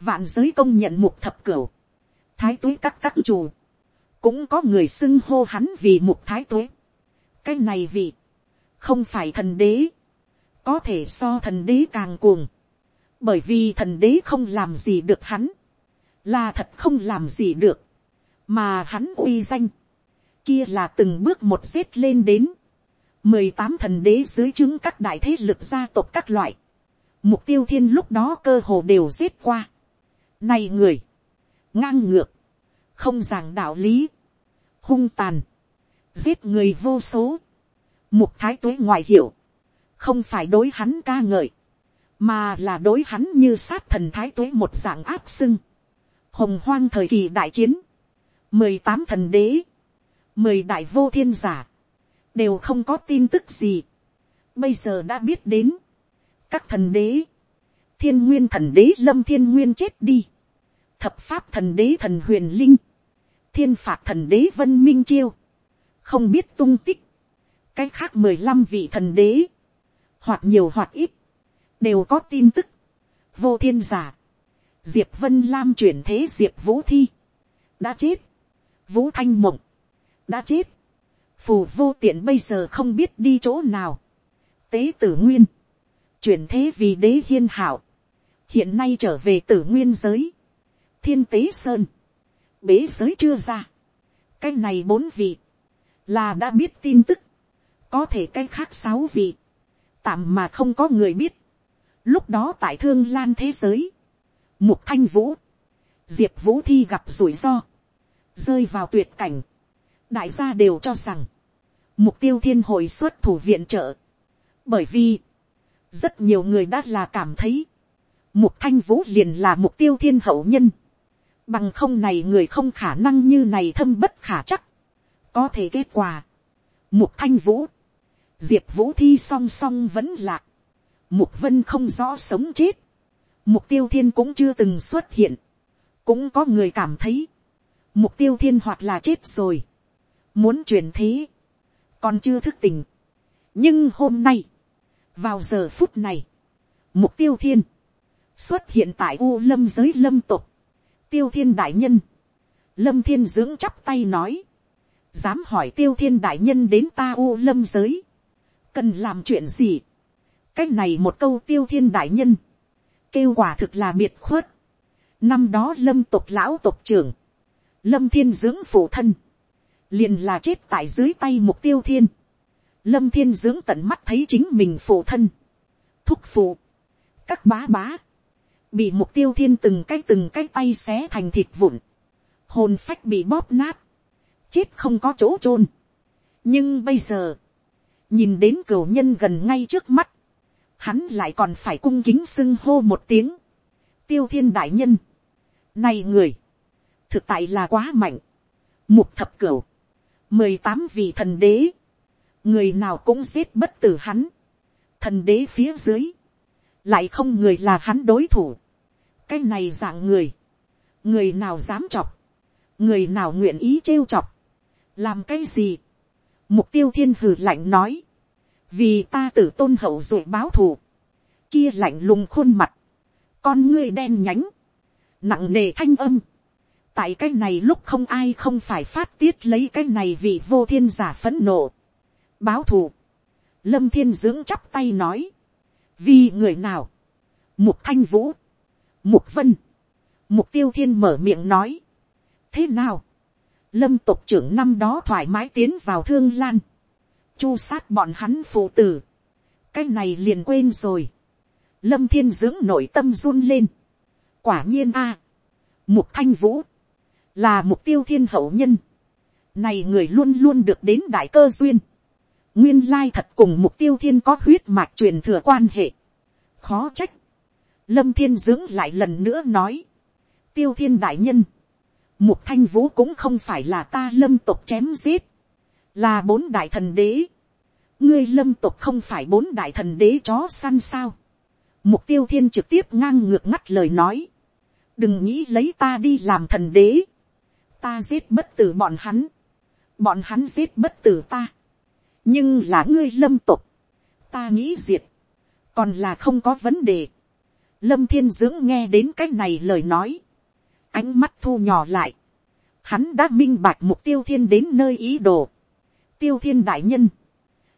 Speaker 1: vạn giới công nhận mục thập cửu, thái tuế các các chủ, cũng có người xưng hô hắn vì mục thái tuế. cái này vì, không phải thần đế, có thể so thần đế càng cuồng, bởi vì thần đế không làm gì được hắn, là thật không làm gì được, mà hắn uy danh, kia là từng bước một xếp lên đến, mười tám thần đế dưới chứng các đại thế lực gia tộc các loại, mục tiêu thiên lúc đó cơ hồ đều giết qua. Này người, ngang ngược, không giảng đạo lý, hung tàn, giết người vô số, mục thái tuế ngoại hiểu, không phải đối hắn ca ngợi, mà là đối hắn như sát thần thái tuế một dạng áp sưng. Hồng hoang thời kỳ đại chiến, mười tám thần đế, mười đại vô thiên giả, đều không có tin tức gì. Bây giờ đã biết đến, các thần đế, thiên nguyên thần đế lâm thiên nguyên chết đi, thập pháp thần đế thần huyền linh, thiên phạt thần đế vân minh chiêu, không biết tung tích, cái khác mười lăm vị thần đế, hoặc nhiều hoặc ít, đều có tin tức, vô thiên giả, diệp vân lam chuyển thế diệp vũ thi, đã chết, vũ thanh mộng, đã chết, phù vô tiện bây giờ không biết đi chỗ nào, tế tử nguyên, chuyển thế vì đế hiên hảo, hiện nay trở về tử nguyên giới, thiên tế sơn, bế giới chưa ra, cái này bốn vị, là đã biết tin tức, có thể cái khác sáu vị, tạm mà không có người biết, lúc đó tại thương lan thế giới, mục thanh vũ, diệp vũ thi gặp rủi ro, rơi vào tuyệt cảnh, đại gia đều cho rằng, mục tiêu thiên hội xuất thủ viện trợ, bởi vì, rất nhiều người đã là cảm thấy, mục thanh vũ liền là mục tiêu thiên hậu nhân, bằng không này người không khả năng như này thâm bất khả chắc, có thể kết quả, mục thanh vũ, diệp vũ thi song song vẫn lạc, mục vân không rõ sống chết, mục tiêu thiên cũng chưa từng xuất hiện, cũng có người cảm thấy, mục tiêu thiên hoặc là chết rồi, muốn truyền thế, còn chưa thức tình. nhưng hôm nay, vào giờ phút này, mục tiêu thiên, xuất hiện tại u lâm giới lâm tục, tiêu thiên đại nhân, lâm thiên dưỡng chắp tay nói, dám hỏi tiêu thiên đại nhân đến ta u lâm giới, cần làm chuyện gì, cái này một câu tiêu thiên đại nhân, kêu quả thực là biệt khuất, năm đó lâm tộc lão tộc trưởng, lâm thiên dưỡng phụ thân, liền là chết tại dưới tay mục tiêu thiên, lâm thiên dưỡng tận mắt thấy chính mình phụ thân, thúc phụ, các bá bá, bị mục tiêu thiên từng cái từng cái tay xé thành thịt vụn, hồn phách bị bóp nát, chết không có chỗ chôn. nhưng bây giờ, nhìn đến cửu nhân gần ngay trước mắt, hắn lại còn phải cung kính xưng hô một tiếng, tiêu thiên đại nhân, này người, thực tại là quá mạnh, mục thập cửu, mười tám vị thần đế, người nào cũng giết bất tử hắn, thần đế phía dưới, lại không người là hắn đối thủ, cái này dạng người, người nào dám chọc, người nào nguyện ý trêu chọc, làm cái gì, mục tiêu thiên hử lạnh nói, vì ta tử tôn hậu rồi báo thù, kia lạnh lùng khuôn mặt, con ngươi đen nhánh, nặng nề thanh âm, tại cái này lúc không ai không phải phát tiết lấy cái này vì vô thiên giả phấn nộ, báo thù, lâm thiên dưỡng chắp tay nói, vì người nào, mục thanh vũ, mục vân, mục tiêu thiên mở miệng nói, thế nào, lâm tộc trưởng năm đó thoải mái tiến vào thương lan, chu sát bọn hắn phụ tử, cái này liền quên rồi, lâm thiên dưỡng nội tâm run lên, quả nhiên a, mục thanh vũ, là mục tiêu thiên hậu nhân, này người luôn luôn được đến đại cơ duyên, nguyên lai thật cùng mục tiêu thiên có huyết mạch truyền thừa quan hệ, khó trách, lâm thiên dưỡng lại lần nữa nói, tiêu thiên đại nhân, mục thanh vũ cũng không phải là ta lâm tục chém giết, là bốn đại thần đế, ngươi lâm tục không phải bốn đại thần đế chó săn sao, mục tiêu thiên trực tiếp ngang ngược ngắt lời nói, đừng nghĩ lấy ta đi làm thần đế, ta giết bất tử bọn hắn, bọn hắn giết bất tử ta, nhưng là ngươi lâm tục, ta nghĩ diệt, còn là không có vấn đề. Lâm thiên dưỡng nghe đến cái này lời nói, ánh mắt thu nhỏ lại, hắn đã minh bạch mục tiêu thiên đến nơi ý đồ, tiêu thiên đại nhân,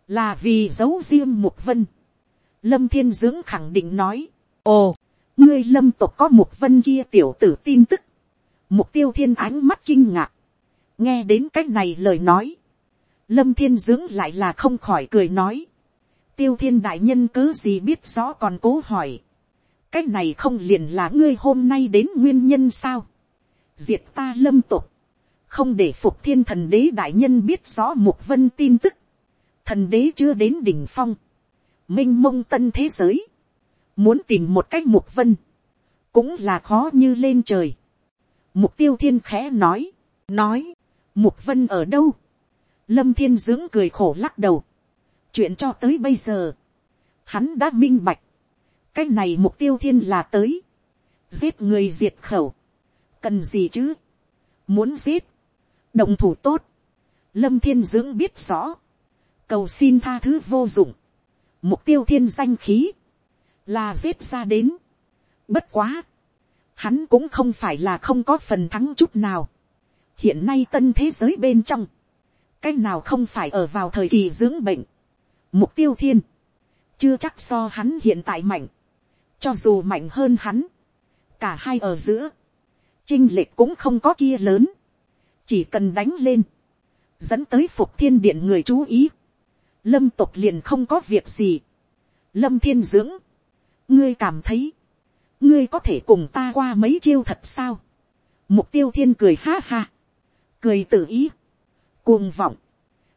Speaker 1: là vì giấu riêng mục vân. Lâm thiên dưỡng khẳng định nói, ồ, ngươi lâm tộc có mục vân kia tiểu tử tin tức, mục tiêu thiên ánh mắt kinh ngạc, nghe đến cái này lời nói, lâm thiên dưỡng lại là không khỏi cười nói, tiêu thiên đại nhân cứ gì biết rõ còn cố hỏi, cái này không liền là ngươi hôm nay đến nguyên nhân sao, diệt ta lâm tục, không để phục thiên thần đế đại nhân biết rõ mục vân tin tức, thần đế chưa đến đỉnh phong, m i n h mông tân thế giới, muốn tìm một cách mục vân, cũng là khó như lên trời. Mục tiêu thiên khẽ nói, nói, mục vân ở đâu, lâm thiên dưỡng cười khổ lắc đầu, chuyện cho tới bây giờ, hắn đã minh bạch, cái này mục tiêu thiên là tới, giết người diệt khẩu, cần gì chứ, muốn giết, động thủ tốt, lâm thiên dưỡng biết rõ, cầu xin tha thứ vô dụng, mục tiêu thiên danh khí, là giết ra đến. Bất quá, hắn cũng không phải là không có phần thắng chút nào. hiện nay tân thế giới bên trong, cái nào không phải ở vào thời kỳ dưỡng bệnh. mục tiêu thiên, chưa chắc so hắn hiện tại mạnh, cho dù mạnh hơn hắn, cả hai ở giữa, chinh lệch cũng không có kia lớn, chỉ cần đánh lên, dẫn tới phục thiên điện người chú ý, lâm tộc liền không có việc gì, lâm thiên dưỡng, ngươi cảm thấy, ngươi có thể cùng ta qua mấy chiêu thật sao, mục tiêu thiên cười ha ha, cười tự ý, cuồng vọng,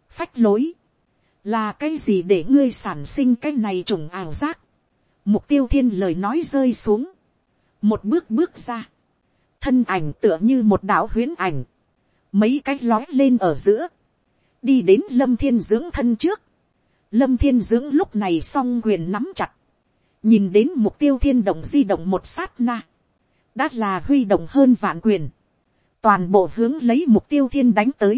Speaker 1: phách lối, là cái gì để ngươi sản sinh cái này trùng ảo giác, mục tiêu thiên lời nói rơi xuống, một bước bước ra, thân ảnh tựa như một đạo huyến ảnh, mấy cái lói lên ở giữa, đi đến lâm thiên dưỡng thân trước, lâm thiên dưỡng lúc này s o n g quyền nắm chặt, nhìn đến mục tiêu thiên động di động một sát na, đã là huy động hơn vạn quyền, toàn bộ hướng lấy mục tiêu thiên đánh tới,